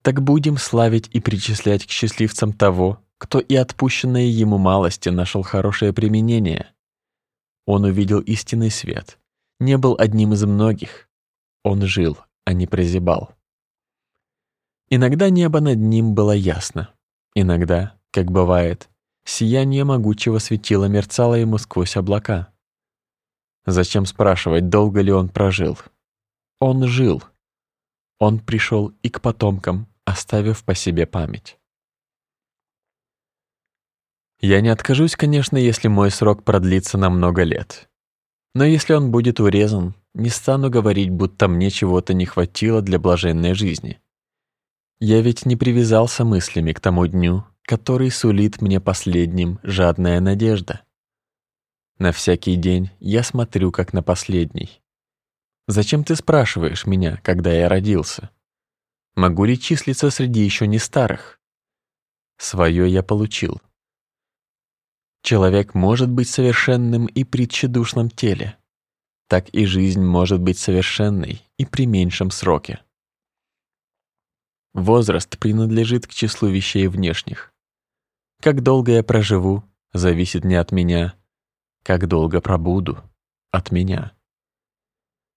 Так будем славить и причислять к счастливцам того, кто и отпущенные ему малости нашел хорошее применение. Он увидел истинный свет, не был одним из многих. Он жил, а не прозябал. Иногда небо над ним было ясно, иногда, как бывает, сияние могучего светила мерцало ему сквозь облака. Зачем спрашивать, долго ли он прожил? Он жил. Он пришел и к потомкам, оставив по себе память. Я не откажусь, конечно, если мой срок продлится на много лет. Но если он будет урезан, не стану говорить, будто мне чего-то не хватило для блаженной жизни. Я ведь не привязался мыслями к тому дню, который сулит мне последним жадная надежда. На всякий день я смотрю как на последний. Зачем ты спрашиваешь меня, когда я родился? Могу ли числиться среди еще не старых? Свое я получил. Человек может быть совершенным и при тщедушном теле. Так и жизнь может быть совершенной и при меньшем сроке. Возраст принадлежит к числу вещей внешних. Как долго я проживу, зависит не от меня, как долго пробуду от меня.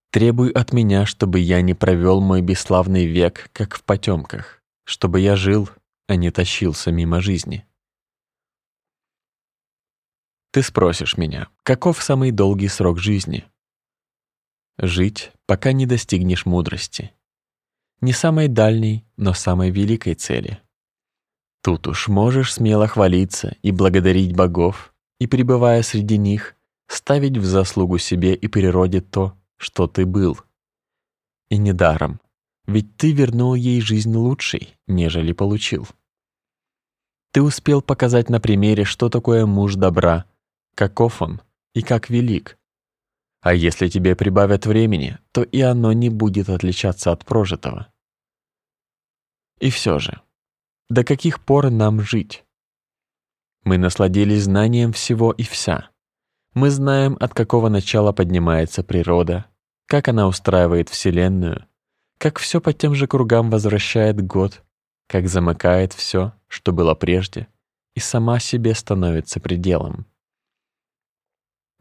Требуй от меня, чтобы я не провел мой бесславный век, как в потемках, чтобы я жил, а не тащился мимо жизни. Ты спросишь меня, каков самый долгий срок жизни? Жить, пока не достигнешь мудрости. Не самой дальней, но самой великой цели. Тут уж можешь смело хвалиться и благодарить богов, и, пребывая среди них, ставить в заслугу себе и природе то, что ты был. И недаром, ведь ты вернул ей жизнь лучшей, нежели получил. Ты успел показать на примере, что такое муж добра, каков он и как велик. А если тебе прибавят времени, то и оно не будет отличаться от прожитого. И все же, до каких пор нам жить? Мы насладились знанием всего и вся. Мы знаем, от какого начала поднимается природа, как она устраивает Вселенную, как все по тем же кругам возвращает год, как замыкает все, что было прежде, и сама себе становится пределом.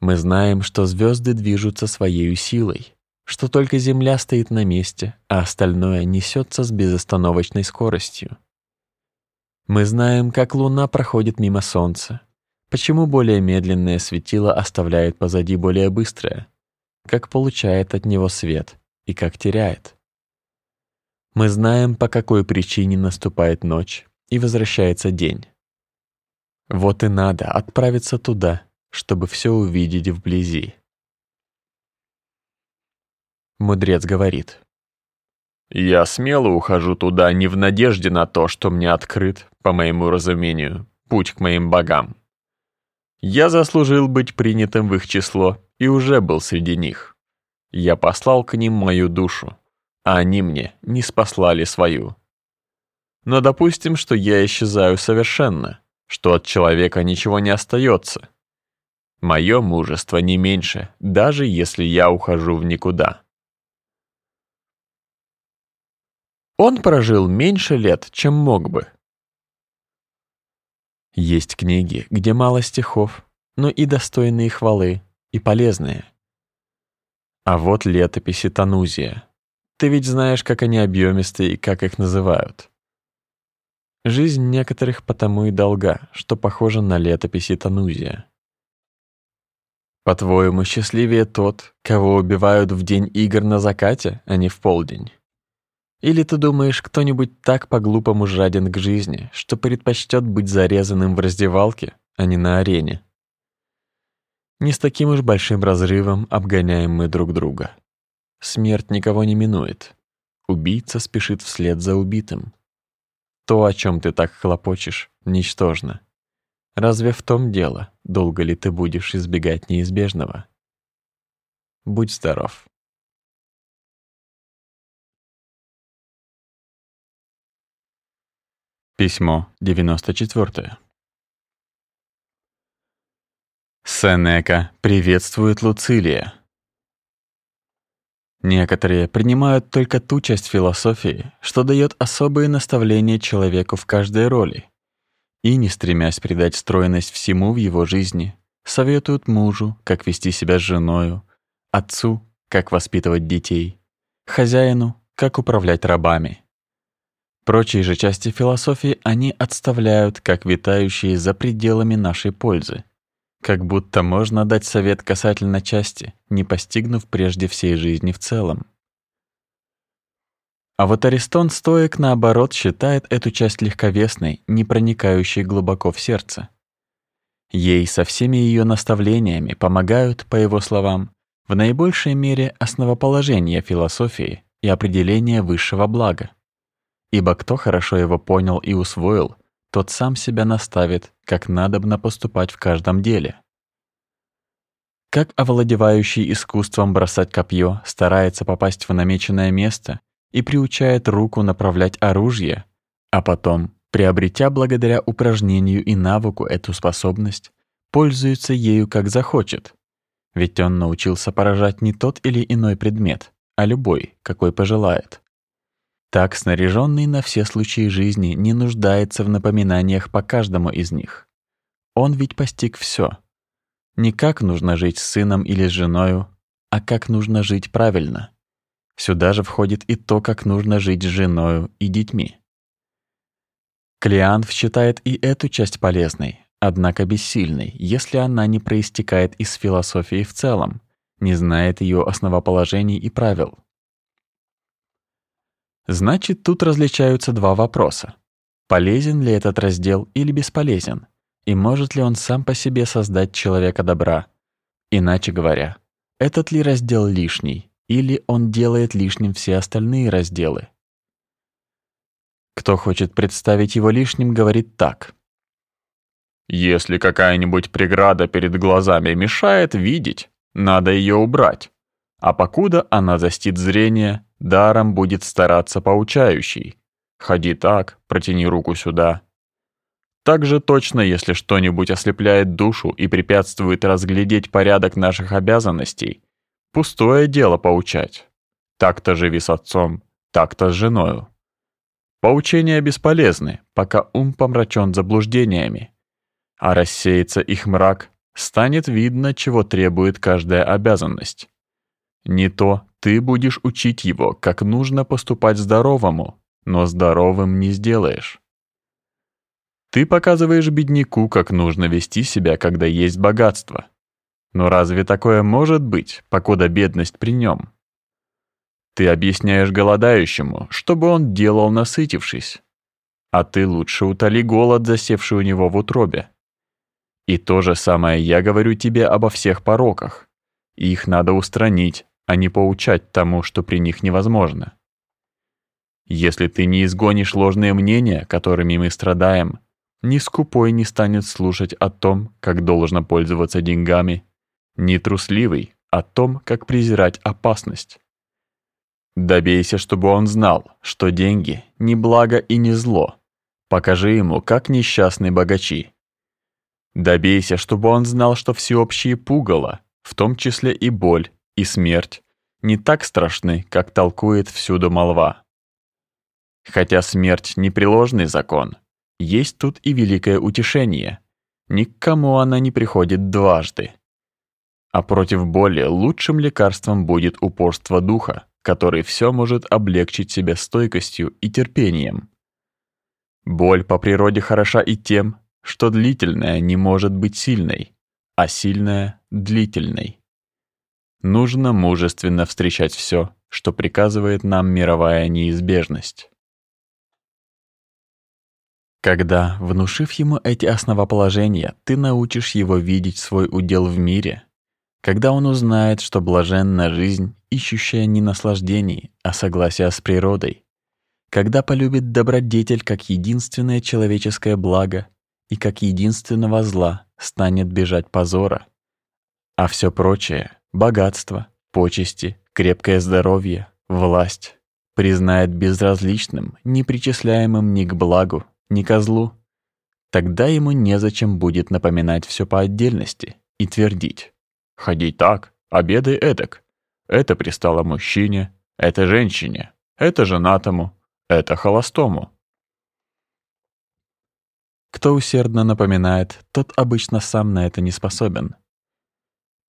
Мы знаем, что звезды движутся своей силой, что только Земля стоит на месте, а остальное несется с безостановочной скоростью. Мы знаем, как Луна проходит мимо Солнца, почему более медленное светило оставляет позади более быстрое, как получает от него свет и как теряет. Мы знаем, по какой причине наступает ночь и возвращается день. Вот и надо отправиться туда, чтобы все увидеть вблизи. Мудрец говорит. Я смело ухожу туда не в надежде на то, что мне открыт, по моему разумению, путь к моим богам. Я заслужил быть принятым в их число и уже был среди них. Я послал к ним мою душу, а они мне не спаслали свою. Но допустим, что я исчезаю совершенно, что от человека ничего не остается. Мое мужество не меньше, даже если я ухожу в никуда. Он прожил меньше лет, чем мог бы. Есть книги, где мало стихов, но и достойные хвалы, и полезные. А вот летописи Танузия. Ты ведь знаешь, как они объемистые и как их называют. Жизнь некоторых потому и долга, что похожа на летописи Танузия. По-твоему, счастливее тот, кого убивают в день игр на закате, а не в полдень? Или ты думаешь, кто-нибудь так по-глупому жаден к жизни, что предпочтет быть зарезанным в раздевалке, а не на арене? Не с таким уж большим разрывом обгоняем мы друг друга. смерть никого не минует. Убийца спешит вслед за убитым. То, о чем ты так хлопочешь, ничтожно. Разве в том дело, долго ли ты будешь избегать неизбежного? Будь здоров. Письмо 94. Сенека приветствует Луцилия. Некоторые принимают только ту часть философии, что дает особые наставления человеку в каждой роли, и, не стремясь придать стройность всему в его жизни, советуют мужу, как вести себя с женою, отцу, как воспитывать детей, хозяину, как управлять рабами. Прочие же части философии они отставляют как витающие за пределами нашей пользы, как будто можно дать совет касательно части, не постигнув прежде всей жизни в целом. А вот Аристон стоек, наоборот, считает эту часть легковесной, не проникающей глубоко в сердце. Ей со всеми ее наставлениями помогают, по его словам, в наибольшей мере основоположение философии и определение высшего блага. Ибо кто хорошо его понял и усвоил, тот сам себя наставит, как надобно поступать в каждом деле. Как овладевающий искусством бросать копье старается попасть в намеченное место и приучает руку направлять оружие, а потом, приобретя благодаря упражнению и навыку эту способность, пользуется ею как захочет, ведь он научился поражать не тот или иной предмет, а любой, какой пожелает. Так снаряженный на все случаи жизни не нуждается в напоминаниях по каждому из них. Он ведь постиг все. Не как нужно жить с сыном или с женою, а как нужно жить правильно. Сюда же входит и то, как нужно жить с женою и детьми. Клиант считает и эту часть полезной, однако бессильной, если она не проистекает из философии в целом, не знает ее основоположений и правил. Значит, тут различаются два вопроса. Полезен ли этот раздел или бесполезен? И может ли он сам по себе создать человека добра? Иначе говоря, этот ли раздел лишний, или он делает лишним все остальные разделы? Кто хочет представить его лишним, говорит так. Если какая-нибудь преграда перед глазами мешает видеть, надо ее убрать. А покуда она застит зрение, даром будет стараться поучающий. Ходи так, протяни руку сюда. Так же точно, если что-нибудь ослепляет душу и препятствует разглядеть порядок наших обязанностей, пустое дело поучать. Так-то живи с отцом, так-то с женою. Поучения бесполезны, пока ум помрачен заблуждениями. А рассеется их мрак, станет видно, чего требует каждая обязанность. Не то ты будешь учить его, как нужно поступать здоровому, но здоровым не сделаешь. Ты показываешь бедняку, как нужно вести себя, когда есть богатство. Но разве такое может быть, покуда бедность при нем? Ты объясняешь голодающему, чтобы он делал, насытившись. А ты лучше утоли голод, засевший у него в утробе. И то же самое я говорю тебе обо всех пороках. Их надо устранить, а не поучать тому, что при них невозможно. Если ты не изгонишь ложные мнения, которыми мы страдаем, ни скупой не станет слушать о том, как должно пользоваться деньгами, ни трусливый о том, как презирать опасность. Добейся, чтобы он знал, что деньги — не благо и не зло. Покажи ему, как несчастны богачи. Добейся, чтобы он знал, что всеобщие пугало, в том числе и боль, и смерть не так страшны, как толкует всюду молва. Хотя смерть — непреложный закон, есть тут и великое утешение. Ни к кому она не приходит дважды. А против боли лучшим лекарством будет упорство духа, который все может облегчить себе стойкостью и терпением. Боль по природе хороша и тем, что длительная не может быть сильной, а сильная — длительной. Нужно мужественно встречать все, что приказывает нам мировая неизбежность. Когда, внушив ему эти основоположения, ты научишь его видеть свой удел в мире, когда он узнает, что блаженна жизнь, ищущая не наслаждений, а согласия с природой, когда полюбит добродетель как единственное человеческое благо и как единственного зла станет бежать позора, а все прочее — богатство, почести, крепкое здоровье, власть — признает безразличным, не причисляемым ни к благу, ни ко злу, тогда ему незачем будет напоминать все по отдельности и твердить Ходить так, обедай эдак. Это пристало мужчине, это женщине, это женатому, это холостому. Кто усердно напоминает, тот обычно сам на это не способен.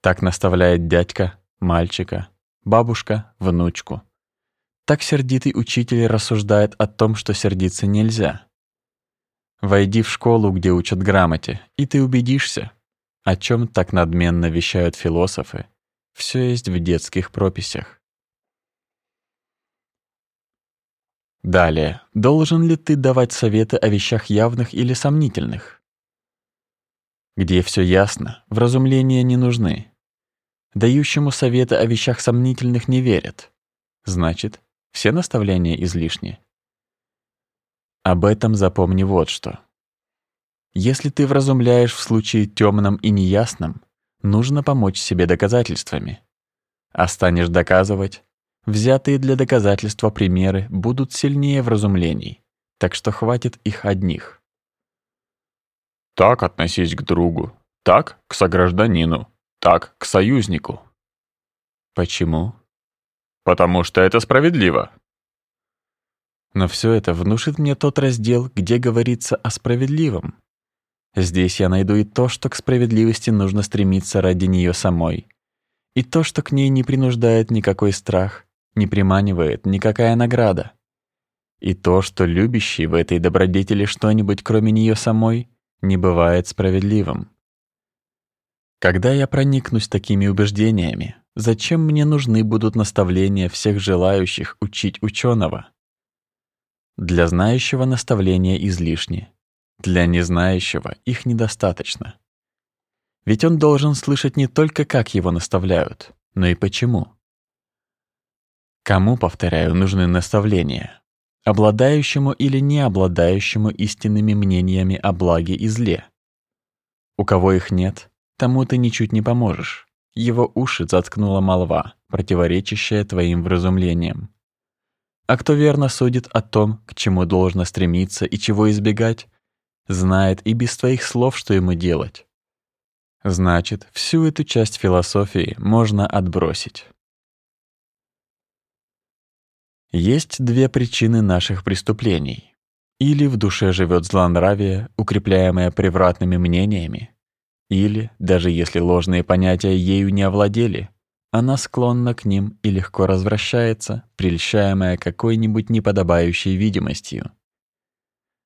Так наставляет дядька, мальчика, бабушка, внучку. Так сердитый учитель рассуждает о том, что сердиться нельзя. Войди в школу, где учат грамоте, и ты убедишься, о чем так надменно вещают философы, все есть в детских прописях. Далее, должен ли ты давать советы о вещах явных или сомнительных? Где все ясно, вразумления не нужны. Дающему советы о вещах сомнительных не верят. Значит, все наставления излишни. Об этом запомни вот что. Если ты вразумляешь в случае темном и неясном, нужно помочь себе доказательствами. А станешь доказывать, взятые для доказательства примеры будут сильнее вразумлений, так что хватит их одних. Так относись к другу, так к согражданину, так к союзнику. Почему? Потому что это справедливо. Но все это внушит мне тот раздел, где говорится о справедливом. Здесь я найду и то, что к справедливости нужно стремиться ради нее самой, и то, что к ней не принуждает никакой страх, не приманивает никакая награда, и то, что любящий в этой добродетели что-нибудь кроме нее самой не бывает справедливым. Когда я проникнусь такими убеждениями, зачем мне нужны будут наставления всех желающих учить ученого? Для знающего наставления излишни, для незнающего их недостаточно. Ведь он должен слышать не только, как его наставляют, но и почему. Кому, повторяю, нужны наставления? Обладающему или не обладающему истинными мнениями о благе и зле? У кого их нет, тому ты ничуть не поможешь. Его уши заткнула молва, противоречащая твоим вразумлениям. А кто верно судит о том, к чему должно стремиться и чего избегать, знает и без твоих слов, что ему делать. Значит, всю эту часть философии можно отбросить. Есть две причины наших преступлений. Или в душе живет злонравие, укрепляемое превратными мнениями, или, даже если ложные понятия ею не овладели, она склонна к ним и легко развращается, прельщаемая какой-нибудь неподобающей видимостью.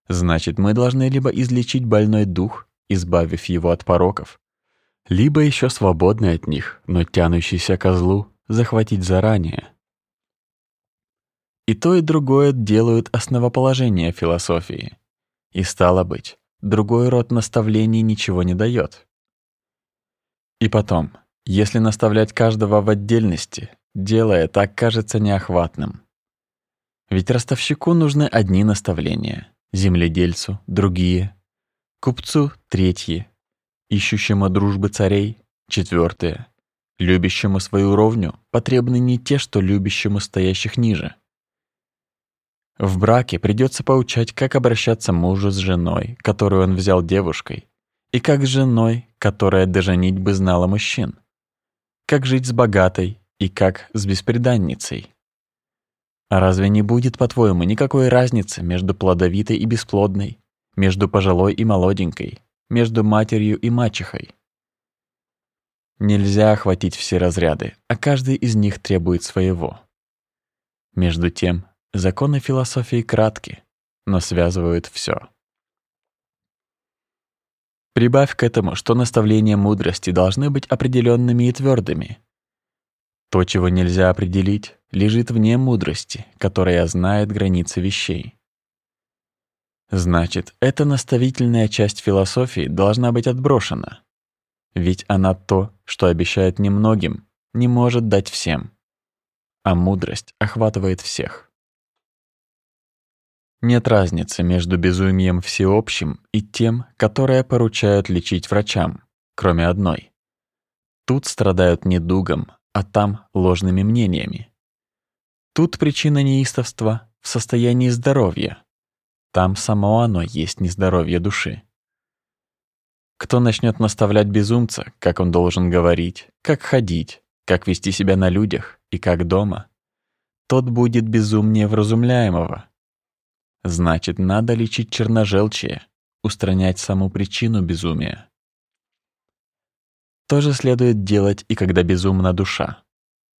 Значит, мы должны либо излечить больной дух, избавив его от пороков, либо еще свободный от них, но тянущийся козлу, захватить заранее. И то, и другое делают основоположение философии. И стало быть, другой род наставлений ничего не дает. И потом, если наставлять каждого в отдельности, дело это кажется неохватным. Ведь ростовщику нужны одни наставления, земледельцу — другие, купцу — третьи, ищущему дружбы царей — четвертые, любящему свою ровню потребны не те, что любящему стоящих ниже. В браке придется поучать, как обращаться мужу с женой, которую он взял девушкой, и как с женой, которая даже бы знала мужчин, как жить с богатой и как с беспреданницей. А разве не будет, по-твоему, никакой разницы между плодовитой и бесплодной, между пожилой и молоденькой, между матерью и мачехой? Нельзя охватить все разряды, а каждый из них требует своего. Между тем, законы философии кратки, но связывают все. Прибавь к этому, что наставления мудрости должны быть определенными и твердыми, то, чего нельзя определить, лежит вне мудрости, которая знает границы вещей. Значит, эта наставительная часть философии должна быть отброшена. Ведь она то, что обещает немногим, не может дать всем. А мудрость охватывает всех. Нет разницы между безумием всеобщим и тем, которое поручают лечить врачам, кроме одной. Тут страдают недугом, а там ложными мнениями. Тут причина неистовства в состоянии здоровья. Там само оно есть нездоровье души. Кто начнет наставлять безумца, как он должен говорить, как ходить, как вести себя на людях и как дома, тот будет безумнее вразумляемого. Значит, надо лечить черножелчие, устранять саму причину безумия. То же следует делать и когда безумна душа.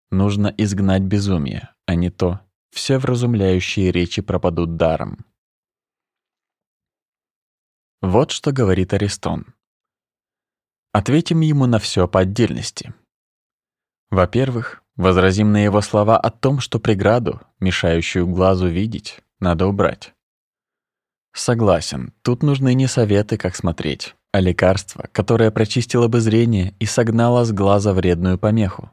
Нужно изгнать безумие, а не то все вразумляющие речи пропадут даром. Вот что говорит Аристон. Ответим ему на все по отдельности. Во-первых, возразим на его слова о том, что преграду, мешающую глазу видеть, надо убрать. Согласен, тут нужны не советы, как смотреть, а лекарство, которое прочистило бы зрение и согнало с глаза вредную помеху.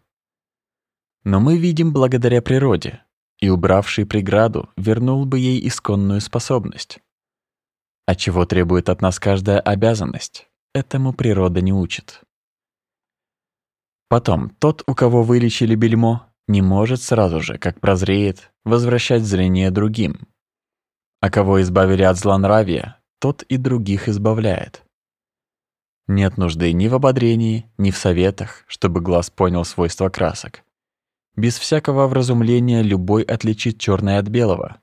Но мы видим благодаря природе, и убравший преграду вернул бы ей исконную способность. А чего требует от нас каждая обязанность? Этому природа не учит. Потом, тот, у кого вылечили бельмо, не может сразу же, как прозреет, возвращать зрение другим. А кого избавили от злонравия, тот и других избавляет. Нет нужды ни в ободрении, ни в советах, чтобы глаз понял свойства красок. Без всякого вразумления любой отличит черное от белого.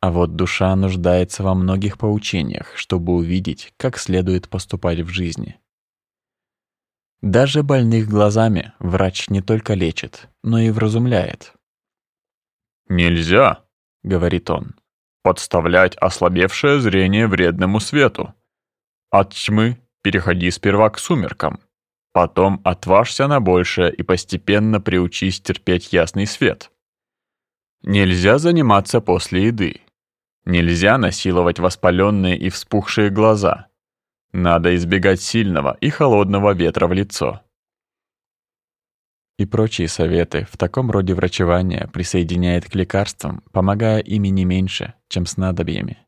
А вот душа нуждается во многих поучениях, чтобы увидеть, как следует поступать в жизни. Даже больных глазами врач не только лечит, но и вразумляет. «Нельзя», — говорит он, — «подставлять ослабевшее зрение вредному свету. От тьмы переходи сперва к сумеркам, потом отважься на большее и постепенно приучись терпеть ясный свет. Нельзя заниматься после еды, Нельзя насиловать воспаленные и вспухшие глаза. Надо избегать сильного и холодного ветра в лицо. И прочие советы в таком роде врачевания присоединяет к лекарствам, помогая ими не меньше, чем снадобьями.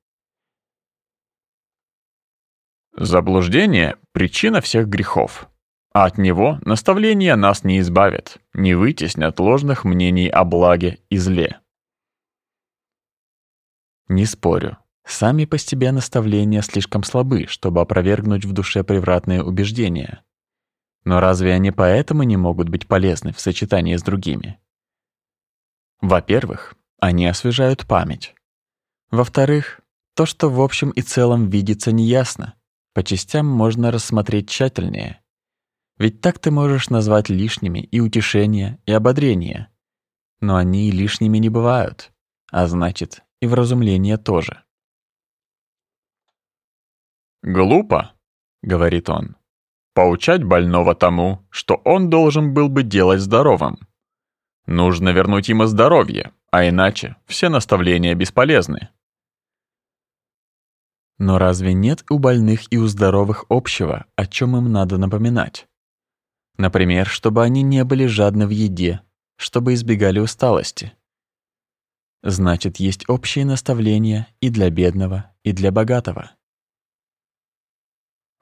Заблуждение — причина всех грехов. А от него наставления нас не избавят, не вытеснят ложных мнений о благе и зле. Не спорю. Сами по себе наставления слишком слабы, чтобы опровергнуть в душе превратные убеждения. Но разве они поэтому не могут быть полезны в сочетании с другими? Во-первых, они освежают память. Во-вторых, то, что в общем и целом видится неясно, по частям можно рассмотреть тщательнее. Ведь так ты можешь назвать лишними и утешение, и ободрение. Но они лишними не бывают, а значит, и вразумление тоже. «Глупо», — говорит он, — «поучать больного тому, что он должен был бы делать здоровым. Нужно вернуть ему здоровье, а иначе все наставления бесполезны». Но разве нет у больных и у здоровых общего, о чем им надо напоминать? Например, чтобы они не были жадны в еде, чтобы избегали усталости, Значит, есть общие наставления и для бедного, и для богатого.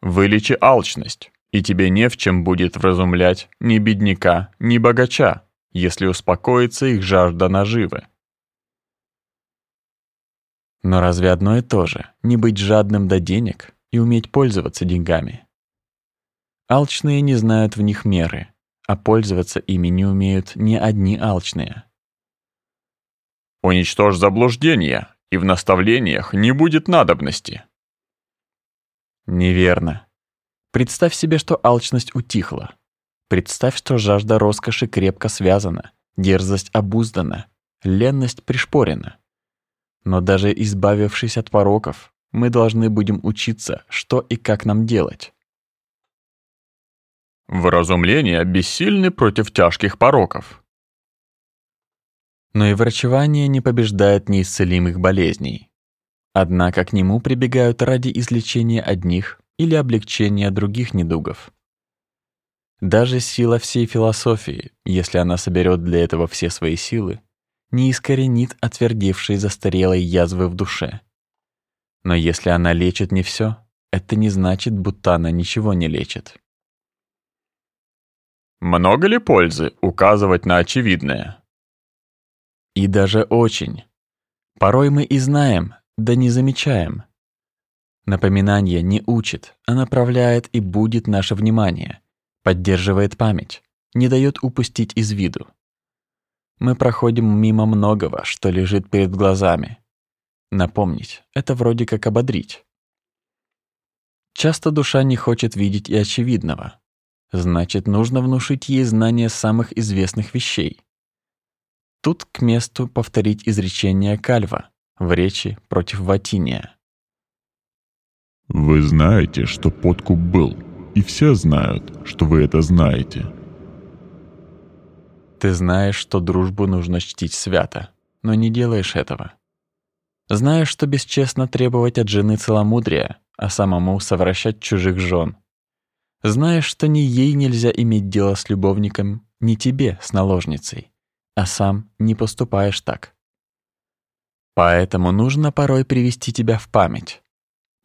Вылечи алчность, и тебе не в чем будет вразумлять ни бедняка, ни богача, если успокоится их жажда наживы. Но разве одно и то же — не быть жадным до денег и уметь пользоваться деньгами? Алчные не знают в них меры, а пользоваться ими не умеют ни одни алчные. Уничтожь заблуждение, и в наставлениях не будет надобности. Неверно. Представь себе, что алчность утихла. Представь, что жажда роскоши крепко связана, дерзость обуздана, ленность пришпорена. Но даже избавившись от пороков, мы должны будем учиться, что и как нам делать. Вразумление бессильны против тяжких пороков. Но и врачевание не побеждает неисцелимых болезней. Однако к нему прибегают ради излечения одних или облегчения других недугов. Даже сила всей философии, если она соберет для этого все свои силы, не искоренит отвердевшие застарелые язвы в душе. Но если она лечит не все, это не значит, будто она ничего не лечит. Много ли пользы указывать на очевидное? И даже очень. Порой мы и знаем, да не замечаем. Напоминание не учит, а направляет и будет наше внимание, поддерживает память, не дает упустить из виду. Мы проходим мимо многого, что лежит перед глазами. Напомнить — это вроде как ободрить. Часто душа не хочет видеть и очевидного. Значит, нужно внушить ей знание самых известных вещей. Тут к месту повторить изречение Кальва в речи против Ватиния. «Вы знаете, что подкуп был, и все знают, что вы это знаете». Ты знаешь, что дружбу нужно чтить свято, но не делаешь этого. Знаешь, что бесчестно требовать от жены целомудрия, а самому совращать чужих жен. Знаешь, что ни ей нельзя иметь дело с любовником, ни тебе с наложницей а сам не поступаешь так. Поэтому нужно порой привести тебя в память.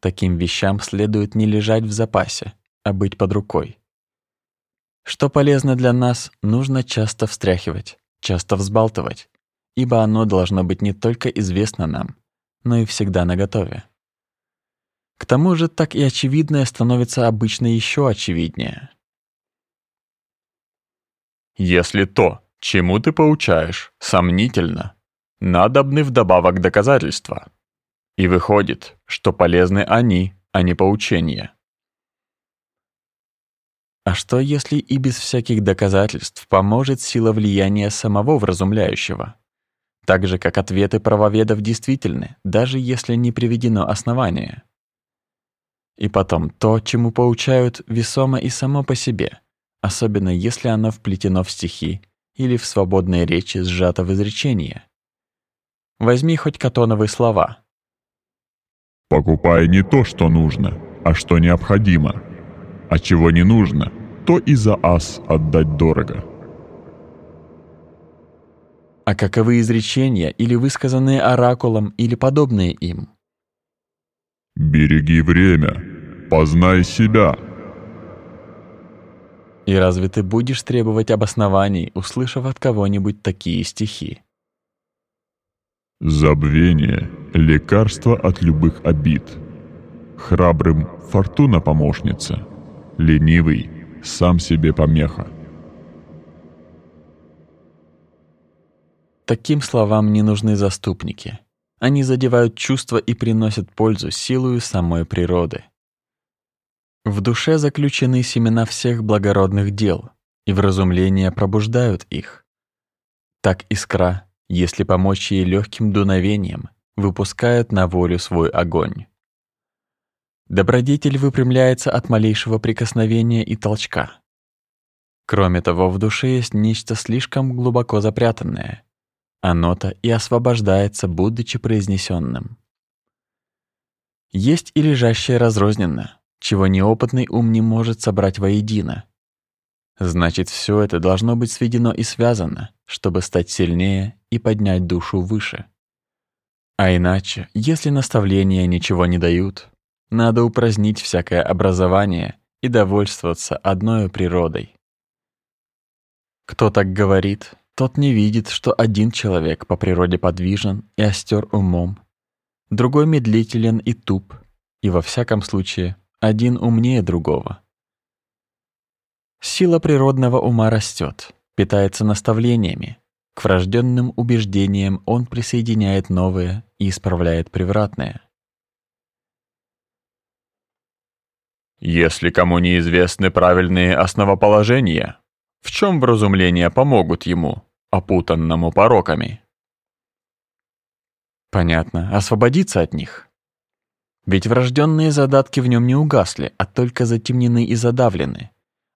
Таким вещам следует не лежать в запасе, а быть под рукой. Что полезно для нас, нужно часто встряхивать, часто взбалтывать, ибо оно должно быть не только известно нам, но и всегда наготове. К тому же так и очевидное становится обычно еще очевиднее. Если то, Чему ты поучаешь? Сомнительно. Надобны вдобавок доказательства. И выходит, что полезны они, а не поучения. А что, если и без всяких доказательств поможет сила влияния самого вразумляющего? Так же, как ответы правоведов действительны, даже если не приведено основание. И потом, то, чему поучают, весомо и само по себе, особенно если оно вплетено в стихи или в свободной речи сжато в изречение. Возьми хоть катоновые слова. «Покупай не то, что нужно, а что необходимо. А чего не нужно, то и за ас отдать дорого». А каковы изречения или высказанные оракулом или подобные им? «Береги время, познай себя», и разве ты будешь требовать обоснований, услышав от кого-нибудь такие стихи? Забвение — лекарство от любых обид. Храбрым — фортуна помощница. Ленивый — сам себе помеха. Таким словам не нужны заступники. Они задевают чувства и приносят пользу силою самой природы. В душе заключены семена всех благородных дел, и вразумления пробуждают их. Так искра, если помочь ей легким дуновением, выпускает на волю свой огонь. Добродетель выпрямляется от малейшего прикосновения и толчка. Кроме того, в душе есть нечто слишком глубоко запрятанное. Оно-то и освобождается, будучи произнесенным. Есть и лежащее разрозненно, чего неопытный ум не может собрать воедино. Значит, все это должно быть сведено и связано, чтобы стать сильнее и поднять душу выше. А иначе, если наставления ничего не дают, надо упразднить всякое образование и довольствоваться одной природой. Кто так говорит, тот не видит, что один человек по природе подвижен и остер умом, другой медлителен и туп, и во всяком случае один умнее другого. Сила природного ума растет, питается наставлениями. К врожденным убеждениям он присоединяет новые и исправляет превратное. Если кому неизвестны правильные основоположения, в чем вразумления помогут ему, опутанному пороками? Понятно, освободиться от них. Ведь врожденные задатки в нем не угасли, а только затемнены и задавлены.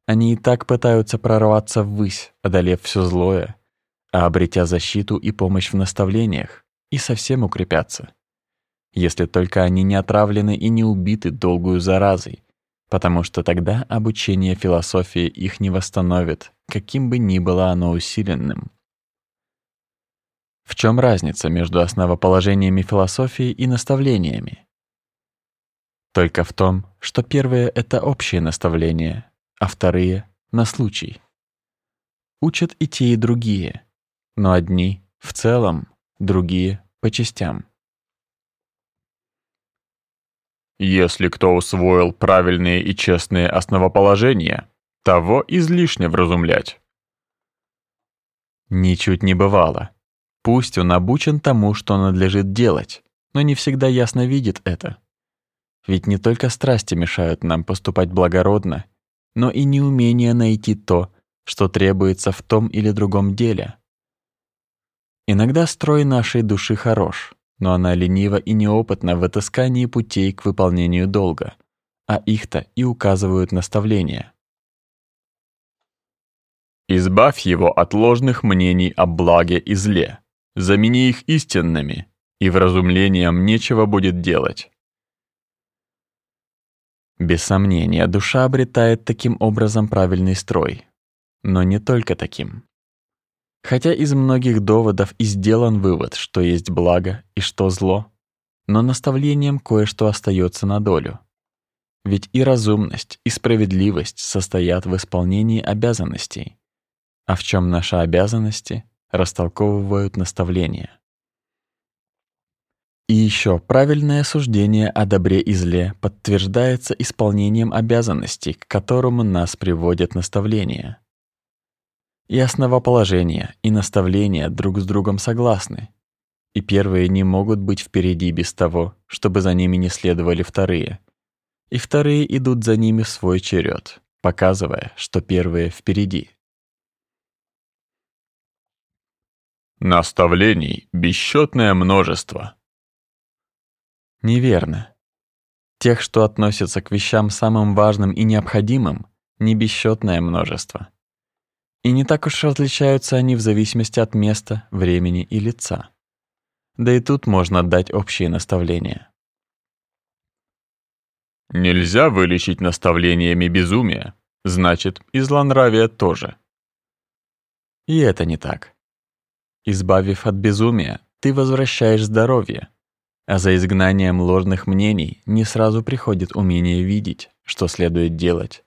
Они и так пытаются прорваться ввысь, одолев все злое, а обретя защиту и помощь в наставлениях, и совсем укрепятся. Если только они не отравлены и не убиты долгую заразой, потому что тогда обучение философии их не восстановит, каким бы ни было оно усиленным. В чем разница между основоположениями философии и наставлениями? Только в том, что первые — это общие наставления, а вторые — на случай. Учат и те, и другие, но одни — в целом, другие — по частям. Если кто усвоил правильные и честные основоположения, того излишне вразумлять. Ничуть не бывало. Пусть он обучен тому, что надлежит делать, но не всегда ясно видит это. Ведь не только страсти мешают нам поступать благородно, но и неумение найти то, что требуется в том или другом деле. Иногда строй нашей души хорош, но она ленива и неопытна в отыскании путей к выполнению долга, а их-то и указывают наставления. Избавь его от ложных мнений о благе и зле, замени их истинными, и вразумлением нечего будет делать. Без сомнения, душа обретает таким образом правильный строй, но не только таким. Хотя из многих доводов и сделан вывод, что есть благо и что зло, но наставлением кое-что остается на долю. Ведь и разумность, и справедливость состоят в исполнении обязанностей. А в чем наши обязанности, растолковывают наставления. И еще правильное суждение о добре и зле подтверждается исполнением обязанностей, к которому нас приводят наставления. И основоположение, и наставления друг с другом согласны. И первые не могут быть впереди без того, чтобы за ними не следовали вторые. И вторые идут за ними в свой черед, показывая, что первые впереди. Наставлений бесчетное множество. Неверно. Тех, что относятся к вещам самым важным и необходимым, не бесчетное множество. И не так уж различаются они в зависимости от места, времени и лица. Да и тут можно дать общие наставления. Нельзя вылечить наставлениями безумие, значит, и злонравие тоже. И это не так. Избавив от безумия, ты возвращаешь здоровье, а за изгнанием ложных мнений не сразу приходит умение видеть, что следует делать.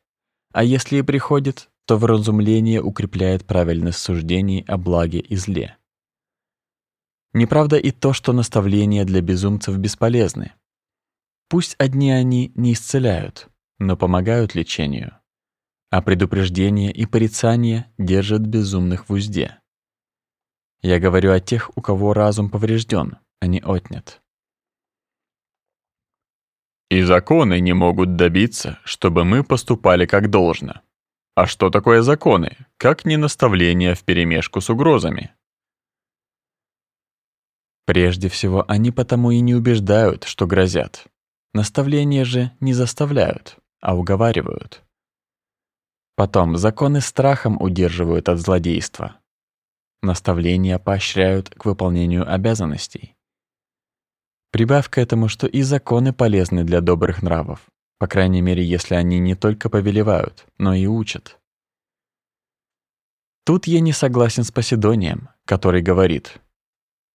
А если и приходит, то вразумление укрепляет правильность суждений о благе и зле. Неправда и то, что наставления для безумцев бесполезны. Пусть одни они не исцеляют, но помогают лечению, а предупреждение и порицание держат безумных в узде. Я говорю о тех, у кого разум поврежден, а не отнят. И законы не могут добиться, чтобы мы поступали как должно. А что такое законы? Как не наставления вперемешку с угрозами? Прежде всего, они потому и не убеждают, что грозят. Наставления же не заставляют, а уговаривают. Потом законы страхом удерживают от злодейства. Наставления поощряют к выполнению обязанностей. Прибавь к этому, что и законы полезны для добрых нравов, по крайней мере, если они не только повелевают, но и учат. Тут я не согласен с Поседонием, который говорит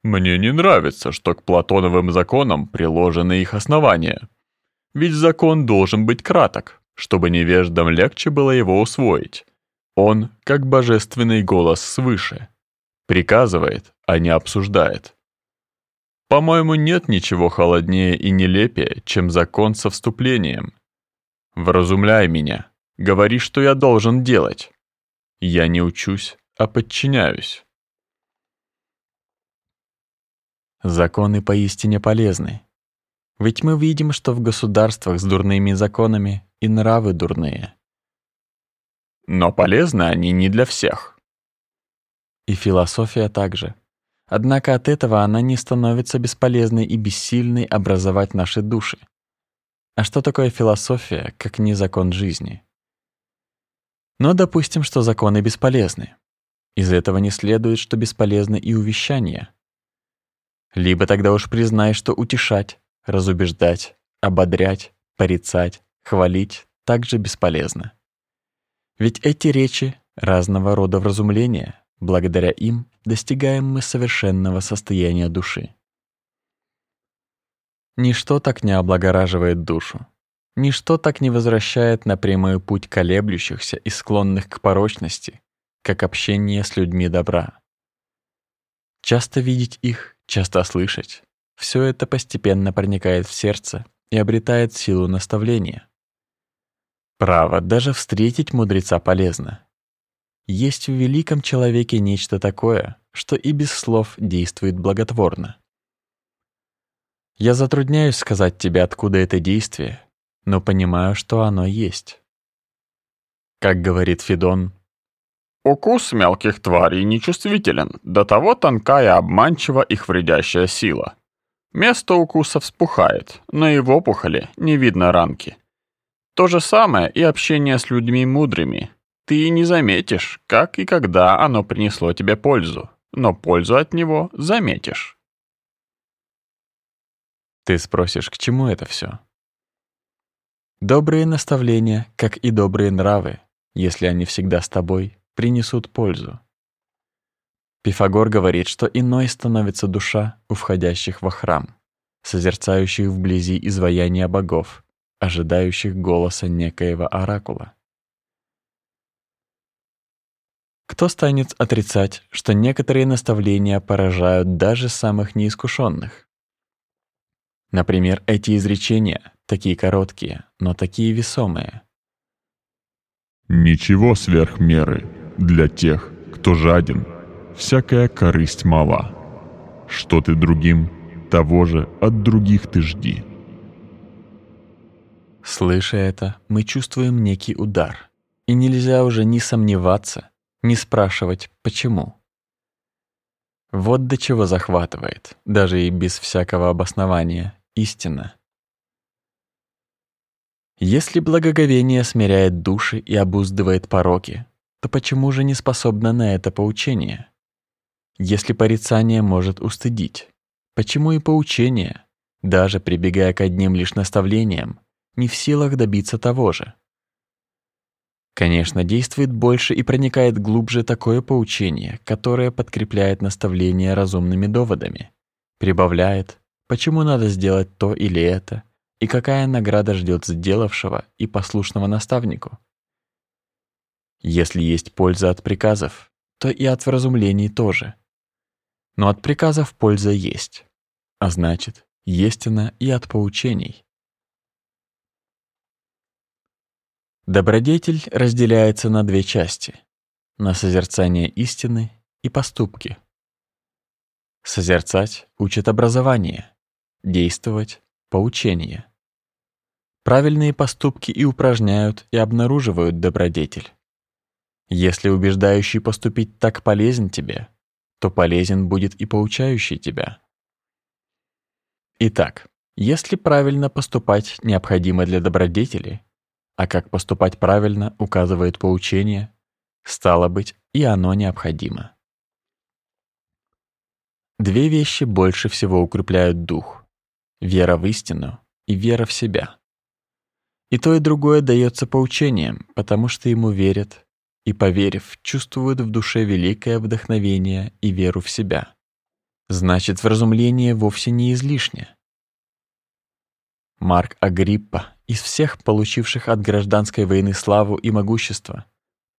«Мне не нравится, что к Платоновым законам приложены их основания. Ведь закон должен быть краток, чтобы невеждам легче было его усвоить. Он, как божественный голос свыше, приказывает, а не обсуждает. По-моему, нет ничего холоднее и нелепее, чем закон со вступлением. Вразумляй меня, говори, что я должен делать. Я не учусь, а подчиняюсь. Законы поистине полезны. Ведь мы видим, что в государствах с дурными законами и нравы дурные. Но полезны они не для всех. И философия также. Однако от этого она не становится бесполезной и бессильной образовать наши души. А что такое философия, как не закон жизни? Но допустим, что законы бесполезны. Из этого не следует, что бесполезны и увещания. Либо тогда уж признай, что утешать, разубеждать, ободрять, порицать, хвалить также бесполезно. Ведь эти речи разного рода вразумления, благодаря им достигаем мы совершенного состояния души. Ничто так не облагораживает душу, ничто так не возвращает на прямой путь колеблющихся и склонных к порочности, как общение с людьми добра. Часто видеть их, часто слышать, все это постепенно проникает в сердце и обретает силу наставления. Право, даже встретить мудреца полезно. Есть в великом человеке нечто такое, что и без слов действует благотворно. Я затрудняюсь сказать тебе, откуда это действие, но понимаю, что оно есть. Как говорит Федон, «Укус мелких тварей нечувствителен, до того тонка и обманчива их вредящая сила. Место укуса вспухает, но и в опухоли не видно ранки. То же самое и общение с людьми мудрыми. Ты не заметишь, как и когда оно принесло тебе пользу, но пользу от него заметишь». Ты спросишь, к чему это все? Добрые наставления, как и добрые нравы, если они всегда с тобой, принесут пользу. Пифагор говорит, что иной становится душа у входящих во храм, созерцающих вблизи изваяния богов, ожидающих голоса некоего оракула. Кто станет отрицать, что некоторые наставления поражают даже самых неискушенных? Например, эти изречения, такие короткие, но такие весомые. Ничего сверх меры для тех, кто жаден, всякая корысть мала. Что ты другим, того же от других ты жди. Слыша это, мы чувствуем некий удар, и нельзя уже ни сомневаться, ни спрашивать, почему. Вот до чего захватывает, даже и без всякого обоснования, истина. Если благоговение смиряет души и обуздывает пороки, то почему же не способно на это поучение? Если порицание может устыдить, почему и поучение, даже прибегая к одним лишь наставлениям, не в силах добиться того же? Конечно, действует больше и проникает глубже такое поучение, которое подкрепляет наставления разумными доводами, прибавляет, почему надо сделать то или это, и какая награда ждет сделавшего и послушного наставнику. Если есть польза от приказов, то и от вразумлений тоже. Но от приказов польза есть, а значит, есть она и от поучений. Добродетель разделяется на две части — на созерцание истины и поступки. Созерцать учит образование, действовать — поучение. Правильные поступки и упражняют, и обнаруживают добродетель. Если убеждающий поступить так полезен тебе, то полезен будет и поучающий тебя. Итак, если правильно поступать необходимо для добродетели, а как поступать правильно указывает поучение, стало быть, и оно необходимо. Две вещи больше всего укрепляют дух — вера в истину и вера в себя. И то, и другое дается поучением, потому что ему верят, и, поверив, чувствуют в душе великое вдохновение и веру в себя. Значит, вразумление вовсе не излишне. Марк Агриппа из всех получивших от гражданской войны славу и могущество,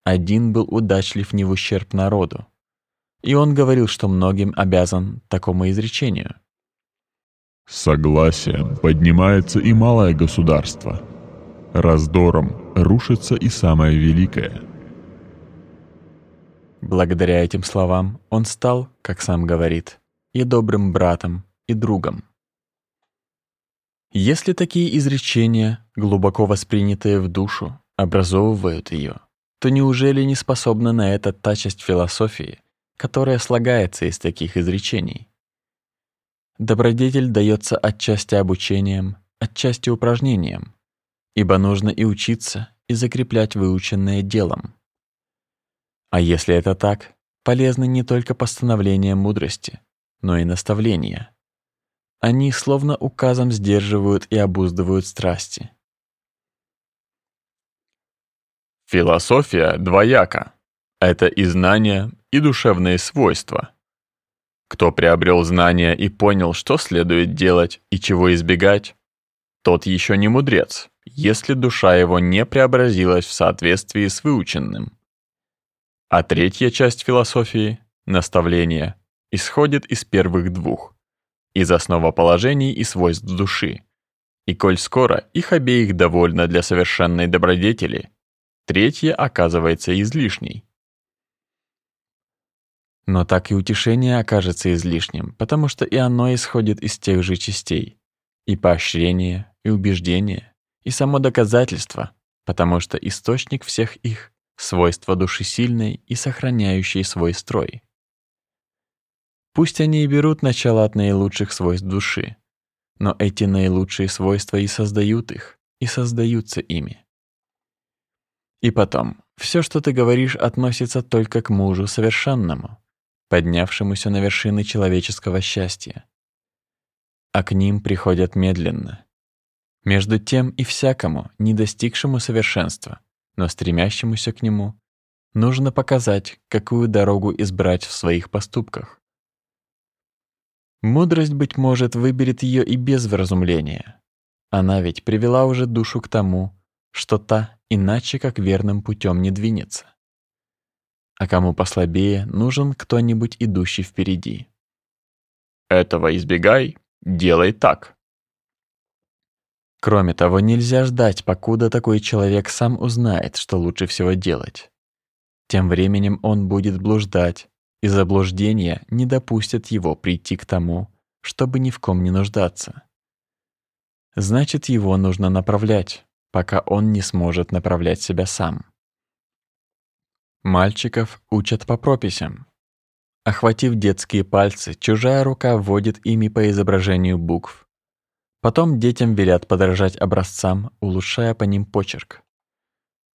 один был удачлив не в ущерб народу. И он говорил, что многим обязан такому изречению. Согласием поднимается и малое государство. Раздором рушится и самое великое. Благодаря этим словам он стал, как сам говорит, и добрым братом, и другом. Если такие изречения, глубоко воспринятые в душу, образовывают ее, то неужели не способна на это та часть философии, которая слагается из таких изречений? Добродетель дается отчасти обучением, отчасти упражнением, ибо нужно и учиться, и закреплять выученное делом. А если это так, полезны не только постановления мудрости, но и наставления. Они словно указом сдерживают и обуздывают страсти. Философия двояка. Это и знания, и душевные свойства. Кто приобрел знания и понял, что следует делать и чего избегать, тот еще не мудрец, если душа его не преобразилась в соответствии с выученным. А третья часть философии, наставление, исходит из первых двух, из основоположений и свойств души. И коль скоро их обеих довольно для совершенной добродетели, третья оказывается излишней. Но так и утешение окажется излишним, потому что и оно исходит из тех же частей. И поощрение, и убеждение, и само доказательство, потому что источник всех их — свойство души сильной и сохраняющей свой строй. Пусть они и берут начало от наилучших свойств души, но эти наилучшие свойства и создают их, и создаются ими. И потом, все, что ты говоришь, относится только к мужу совершенному, поднявшемуся на вершины человеческого счастья. А к ним приходят медленно. Между тем и всякому, не достигшему совершенства, но стремящемуся к нему, нужно показать, какую дорогу избрать в своих поступках. Мудрость, быть может, выберет ее и без вразумления. Она ведь привела уже душу к тому, что та иначе как верным путем не двинется а кому послабее, нужен кто-нибудь идущий впереди. Этого избегай, делай так. Кроме того, нельзя ждать, покуда такой человек сам узнает, что лучше всего делать. Тем временем он будет блуждать, и заблуждение не допустит его прийти к тому, чтобы ни в ком не нуждаться. Значит, его нужно направлять, пока он не сможет направлять себя сам. Мальчиков учат по прописям. Охватив детские пальцы, чужая рука вводит ими по изображению букв. Потом детям велят подражать образцам, улучшая по ним почерк.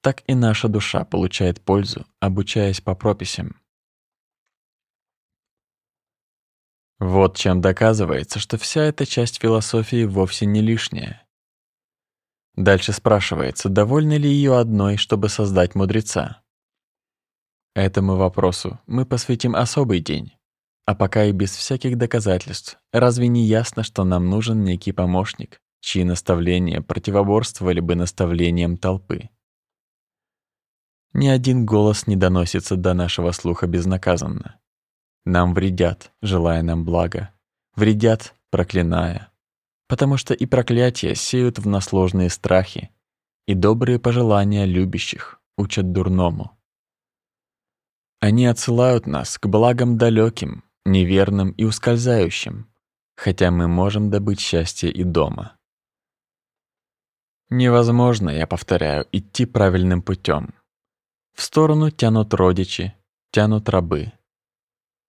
Так и наша душа получает пользу, обучаясь по прописям. Вот чем доказывается, что вся эта часть философии вовсе не лишняя. Дальше спрашивается, довольны ли ее одной, чтобы создать мудреца. Этому вопросу мы посвятим особый день. А пока и без всяких доказательств, разве не ясно, что нам нужен некий помощник, чьи наставления противоборствовали бы наставлениям толпы? Ни один голос не доносится до нашего слуха безнаказанно. Нам вредят, желая нам блага, вредят, проклиная, потому что и проклятия сеют в нас ложные страхи, и добрые пожелания любящих учат дурному. Они отсылают нас к благам далеким, неверным и ускользающим, хотя мы можем добыть счастье и дома. Невозможно, я повторяю, идти правильным путем. В сторону тянут родичи, тянут рабы.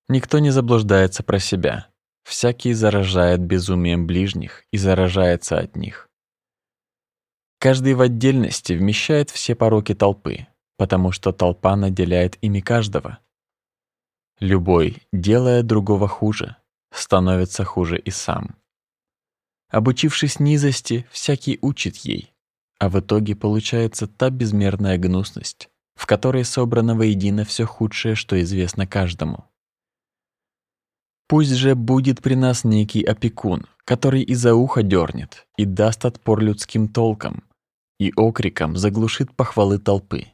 Никто не заблуждается про себя. Всякий заражает безумием ближних и заражается от них. Каждый в отдельности вмещает все пороки толпы, потому что толпа наделяет ими каждого. Любой, делая другого хуже, становится хуже и сам. Обучившись низости, всякий учит ей, а в итоге получается та безмерная гнусность, в которой собрано воедино все худшее, что известно каждому. Пусть же будет при нас некий опекун, который и за ухо дернет, и даст отпор людским толкам, и окриком заглушит похвалы толпы.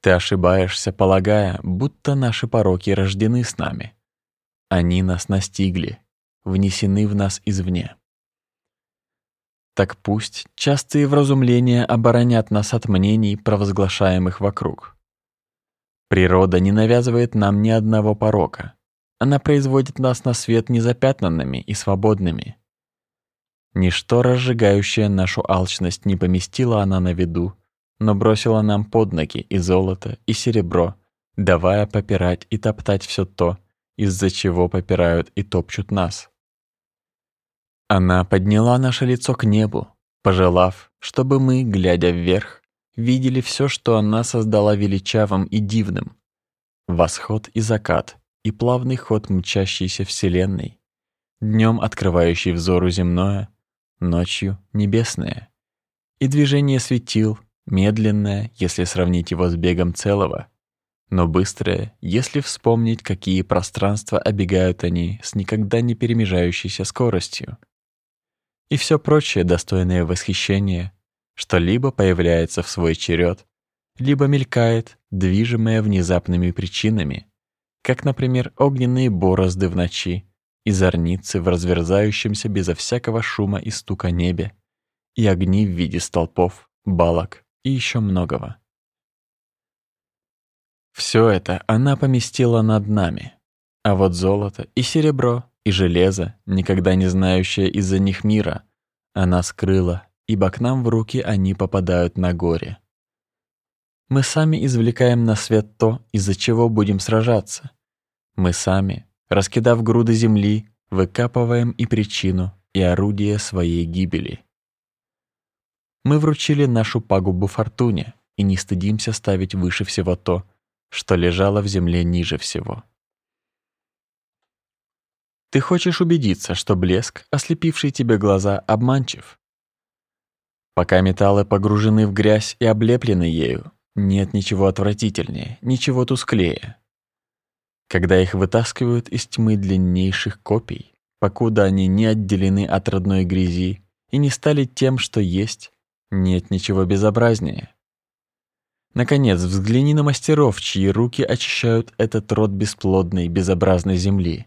Ты ошибаешься, полагая, будто наши пороки рождены с нами. Они нас настигли, внесены в нас извне. Так пусть частые вразумления оборонят нас от мнений, провозглашаемых вокруг. Природа не навязывает нам ни одного порока. Она производит нас на свет незапятнанными и свободными. Ничто, разжигающее нашу алчность, не поместила она на виду, но бросила нам под ноги и золото, и серебро, давая попирать и топтать все то, из-за чего попирают и топчут нас. Она подняла наше лицо к небу, пожелав, чтобы мы, глядя вверх, видели все, что она создала величавым и дивным. Восход и закат, и плавный ход мчащейся вселенной, днем открывающий взору земное, ночью небесное, и движение светил, медленное, если сравнить его с бегом целого, но быстрое, если вспомнить, какие пространства обегают они с никогда не перемежающейся скоростью. И все прочее достойное восхищения, что либо появляется в свой черед, либо мелькает, движимое внезапными причинами, как, например, огненные борозды в ночи и зорницы в разверзающемся безо всякого шума и стука небе, и огни в виде столпов, балок и еще многого. Все это она поместила над нами, а вот золото и серебро и железо, никогда не знающее из-за них мира, она скрыла, ибо к нам в руки они попадают на горе. Мы сами извлекаем на свет то, из-за чего будем сражаться. Мы сами, раскидав груды земли, выкапываем и причину, и орудие своей гибели. Мы вручили нашу пагубу фортуне и не стыдимся ставить выше всего то, что лежало в земле ниже всего. Ты хочешь убедиться, что блеск, ослепивший тебе глаза, обманчив? Пока металлы погружены в грязь и облеплены ею, нет ничего отвратительнее, ничего тусклее. Когда их вытаскивают из тьмы длиннейших копий, покуда они не отделены от родной грязи и не стали тем, что есть, нет ничего безобразнее. Наконец, взгляни на мастеров, чьи руки очищают этот род бесплодной, безобразной земли.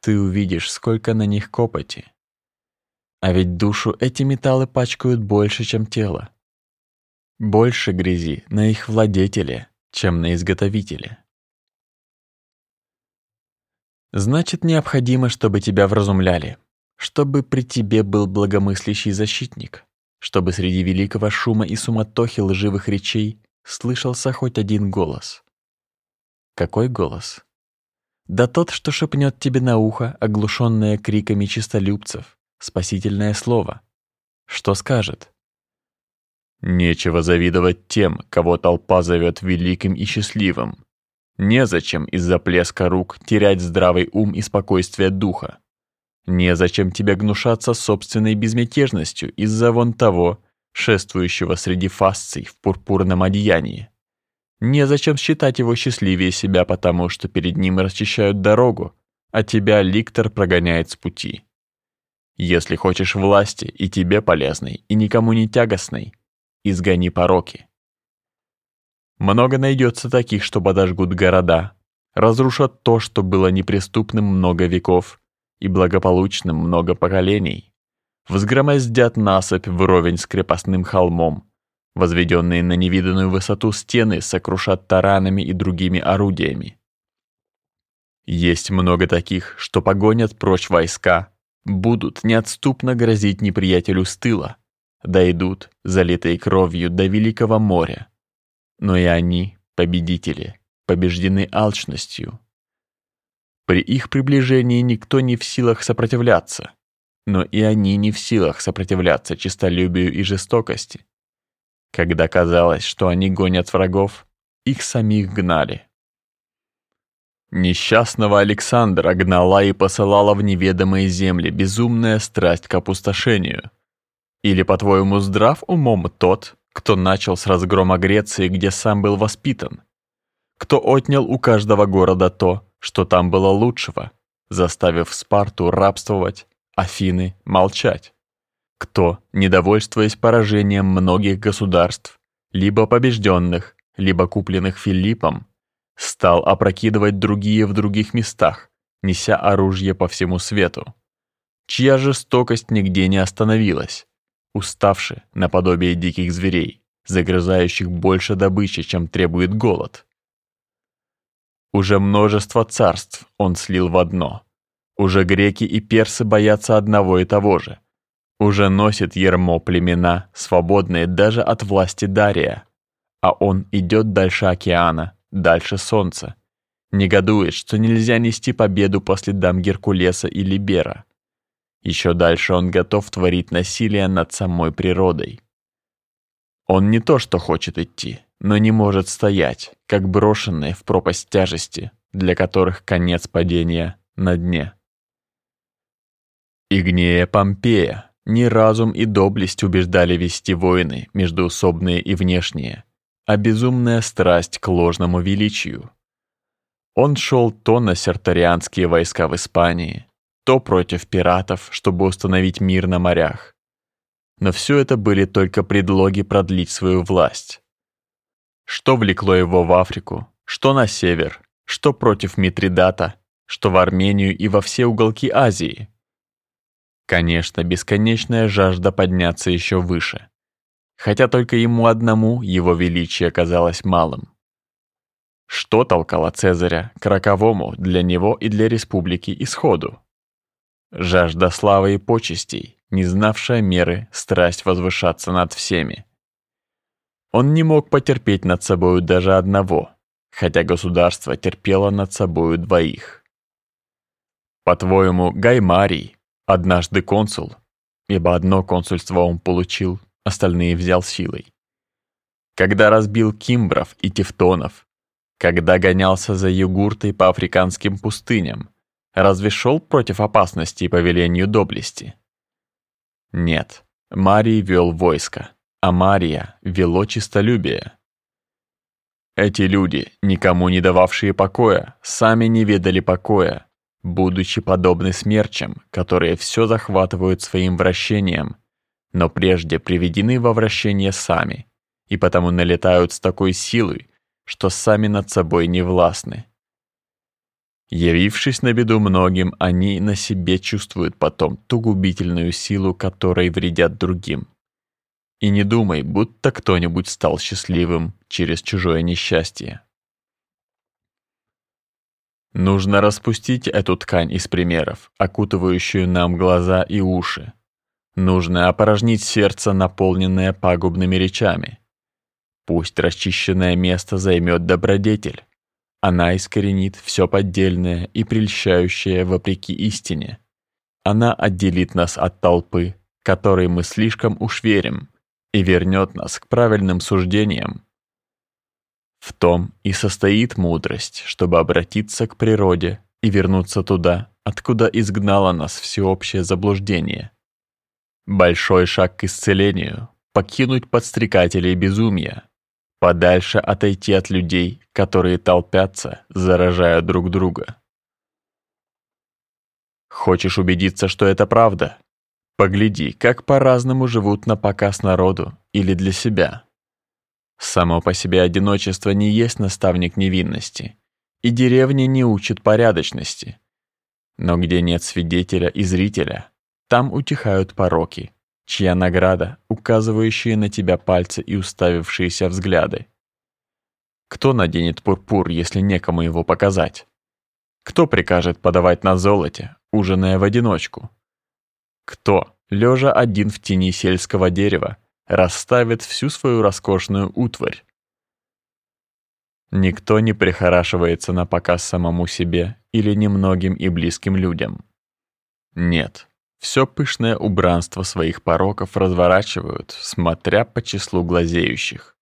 Ты увидишь, сколько на них копоти. А ведь душу эти металлы пачкают больше, чем тело. Больше грязи на их владетеле, чем на изготовителе. Значит, необходимо, чтобы тебя вразумляли, чтобы при тебе был благомыслящий защитник, чтобы среди великого шума и суматохи лживых речей слышался хоть один голос. Какой голос? Да тот, что шепнет тебе на ухо, оглушенное криками чистолюбцев, спасительное слово. Что скажет? Нечего завидовать тем, кого толпа зовет великим и счастливым. Незачем из-за плеска рук терять здравый ум и спокойствие духа. Незачем тебе гнушаться собственной безмятежностью из-за вон того, шествующего среди фасций в пурпурном одеянии. Незачем считать его счастливее себя потому, что перед ним расчищают дорогу, а тебя ликтор прогоняет с пути. Если хочешь власти и тебе полезной, и никому не тягостной, изгони пороки. Много найдется таких, что подожгут города, разрушат то, что было неприступным много веков и благополучным много поколений, взгромоздят насыпь вровень с крепостным холмом, возведенные на невиданную высоту стены сокрушат таранами и другими орудиями. Есть много таких, что погонят прочь войска, будут неотступно грозить неприятелю с тыла, дойдут, залитые кровью, до Великого моря. Но и они, победители, побеждены алчностью. При их приближении никто не в силах сопротивляться, но и они не в силах сопротивляться честолюбию и жестокости. Когда казалось, что они гонят врагов, их самих гнали. Несчастного Александра гнала и посылала в неведомые земли безумная страсть к опустошению. Или, по-твоему, здрав умом тот, кто начал с разгрома Греции, где сам был воспитан? Кто отнял у каждого города то, что там было лучшего, заставив Спарту рабствовать, Афины молчать? Кто, недовольствуясь поражением многих государств, либо побежденных, либо купленных Филиппом, Стал опрокидывать другие в других местах, неся оружие по всему свету. Чья жестокость нигде не остановилась, уставши наподобие диких зверей, загрызающих больше добычи, чем требует голод. Уже множество царств он слил в одно. Уже греки и персы боятся одного и того же. Уже носит ермо племена, свободные даже от власти Дария. А он идет дальше океана, дальше солнца. Негодует, что нельзя нести победу по следам Геркулеса и Либера. Еще дальше он готов творить насилие над самой природой. Он не то что хочет идти, но не может стоять, как брошенные в пропасть тяжести, для которых конец падения на дне. Игнея Помпея, Не разум и доблесть убеждали вести войны, междуусобные и внешние, а безумная страсть к ложному величию. Он шел то на сертарианские войска в Испании, то против пиратов, чтобы установить мир на морях. Но все это были только предлоги продлить свою власть. Что влекло его в Африку, что на север, что против Митридата, что в Армению и во все уголки Азии. Конечно, бесконечная жажда подняться еще выше. Хотя только ему одному его величие казалось малым. Что толкало Цезаря к роковому для него и для республики исходу? Жажда славы и почестей, не знавшая меры, страсть возвышаться над всеми. Он не мог потерпеть над собою даже одного, хотя государство терпело над собою двоих. По-твоему, Гай Марий, однажды консул, ибо одно консульство он получил, остальные взял силой. Когда разбил кимбров и тевтонов, когда гонялся за югуртой по африканским пустыням, разве шел против опасности по велению доблести? Нет, Марий вел войско, а Мария вело чистолюбие. Эти люди, никому не дававшие покоя, сами не ведали покоя, будучи подобны смерчам, которые все захватывают своим вращением, но прежде приведены во вращение сами, и потому налетают с такой силой, что сами над собой не властны. Явившись на беду многим, они на себе чувствуют потом ту губительную силу, которой вредят другим. И не думай, будто кто-нибудь стал счастливым через чужое несчастье. Нужно распустить эту ткань из примеров, окутывающую нам глаза и уши. Нужно опорожнить сердце, наполненное пагубными речами. Пусть расчищенное место займет добродетель. Она искоренит все поддельное и прельщающее вопреки истине. Она отделит нас от толпы, которой мы слишком уж верим, и вернет нас к правильным суждениям. В том и состоит мудрость, чтобы обратиться к природе и вернуться туда, откуда изгнало нас всеобщее заблуждение. Большой шаг к исцелению — покинуть подстрекателей безумия, подальше отойти от людей, которые толпятся, заражая друг друга. Хочешь убедиться, что это правда? Погляди, как по-разному живут на показ народу или для себя. Само по себе одиночество не есть наставник невинности, и деревня не учит порядочности. Но где нет свидетеля и зрителя, там утихают пороки, чья награда — указывающие на тебя пальцы и уставившиеся взгляды. Кто наденет пурпур, если некому его показать? Кто прикажет подавать на золоте, ужиная в одиночку? Кто, лежа один в тени сельского дерева, расставит всю свою роскошную утварь? Никто не прихорашивается на показ самому себе или немногим и близким людям. Нет, все пышное убранство своих пороков разворачивают, смотря по числу глазеющих.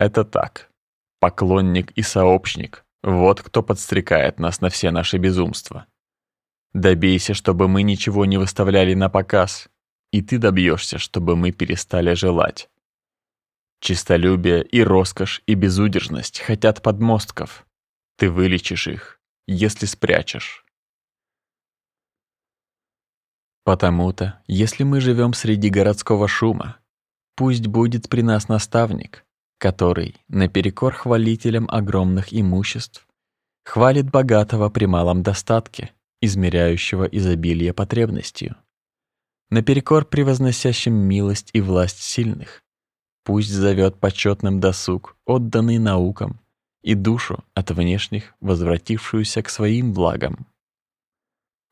Это так. Поклонник и сообщник — вот кто подстрекает нас на все наши безумства. Добейся, чтобы мы ничего не выставляли на показ, и ты добьешься, чтобы мы перестали желать. Чистолюбие и роскошь и безудержность хотят подмостков. Ты вылечишь их, если спрячешь. Потому-то, если мы живем среди городского шума, пусть будет при нас наставник, который, наперекор хвалителям огромных имуществ, хвалит богатого при малом достатке, измеряющего изобилие потребностью, наперекор превозносящим милость и власть сильных, пусть зовет почетным досуг, отданный наукам, и душу от внешних, возвратившуюся к своим благам.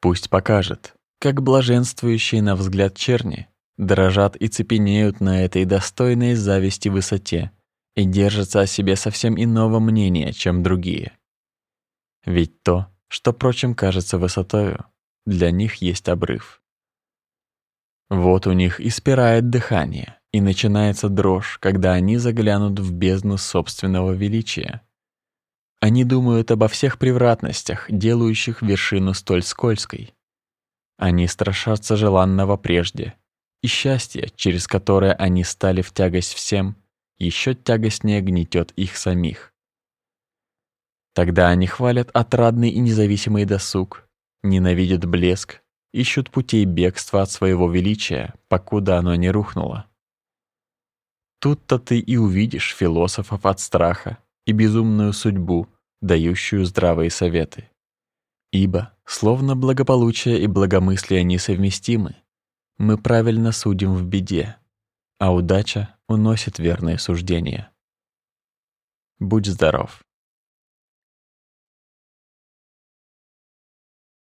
Пусть покажет, как блаженствующие на взгляд черни, дрожат и цепенеют на этой достойной зависти высоте и держатся о себе совсем иного мнения, чем другие. Ведь то, что прочим кажется высотою, для них есть обрыв. Вот у них и спирает дыхание, и начинается дрожь, когда они заглянут в бездну собственного величия. Они думают обо всех превратностях, делающих вершину столь скользкой. Они страшатся желанного прежде, и счастье, через которое они стали в тягость всем, еще тягостнее гнетет их самих. Тогда они хвалят отрадный и независимый досуг, ненавидят блеск, ищут путей бегства от своего величия, покуда оно не рухнуло. Тут-то ты и увидишь философов от страха и безумную судьбу, дающую здравые советы. Ибо, словно благополучие и благомыслие несовместимы, мы правильно судим в беде, а удача уносит верные суждения. Будь здоров.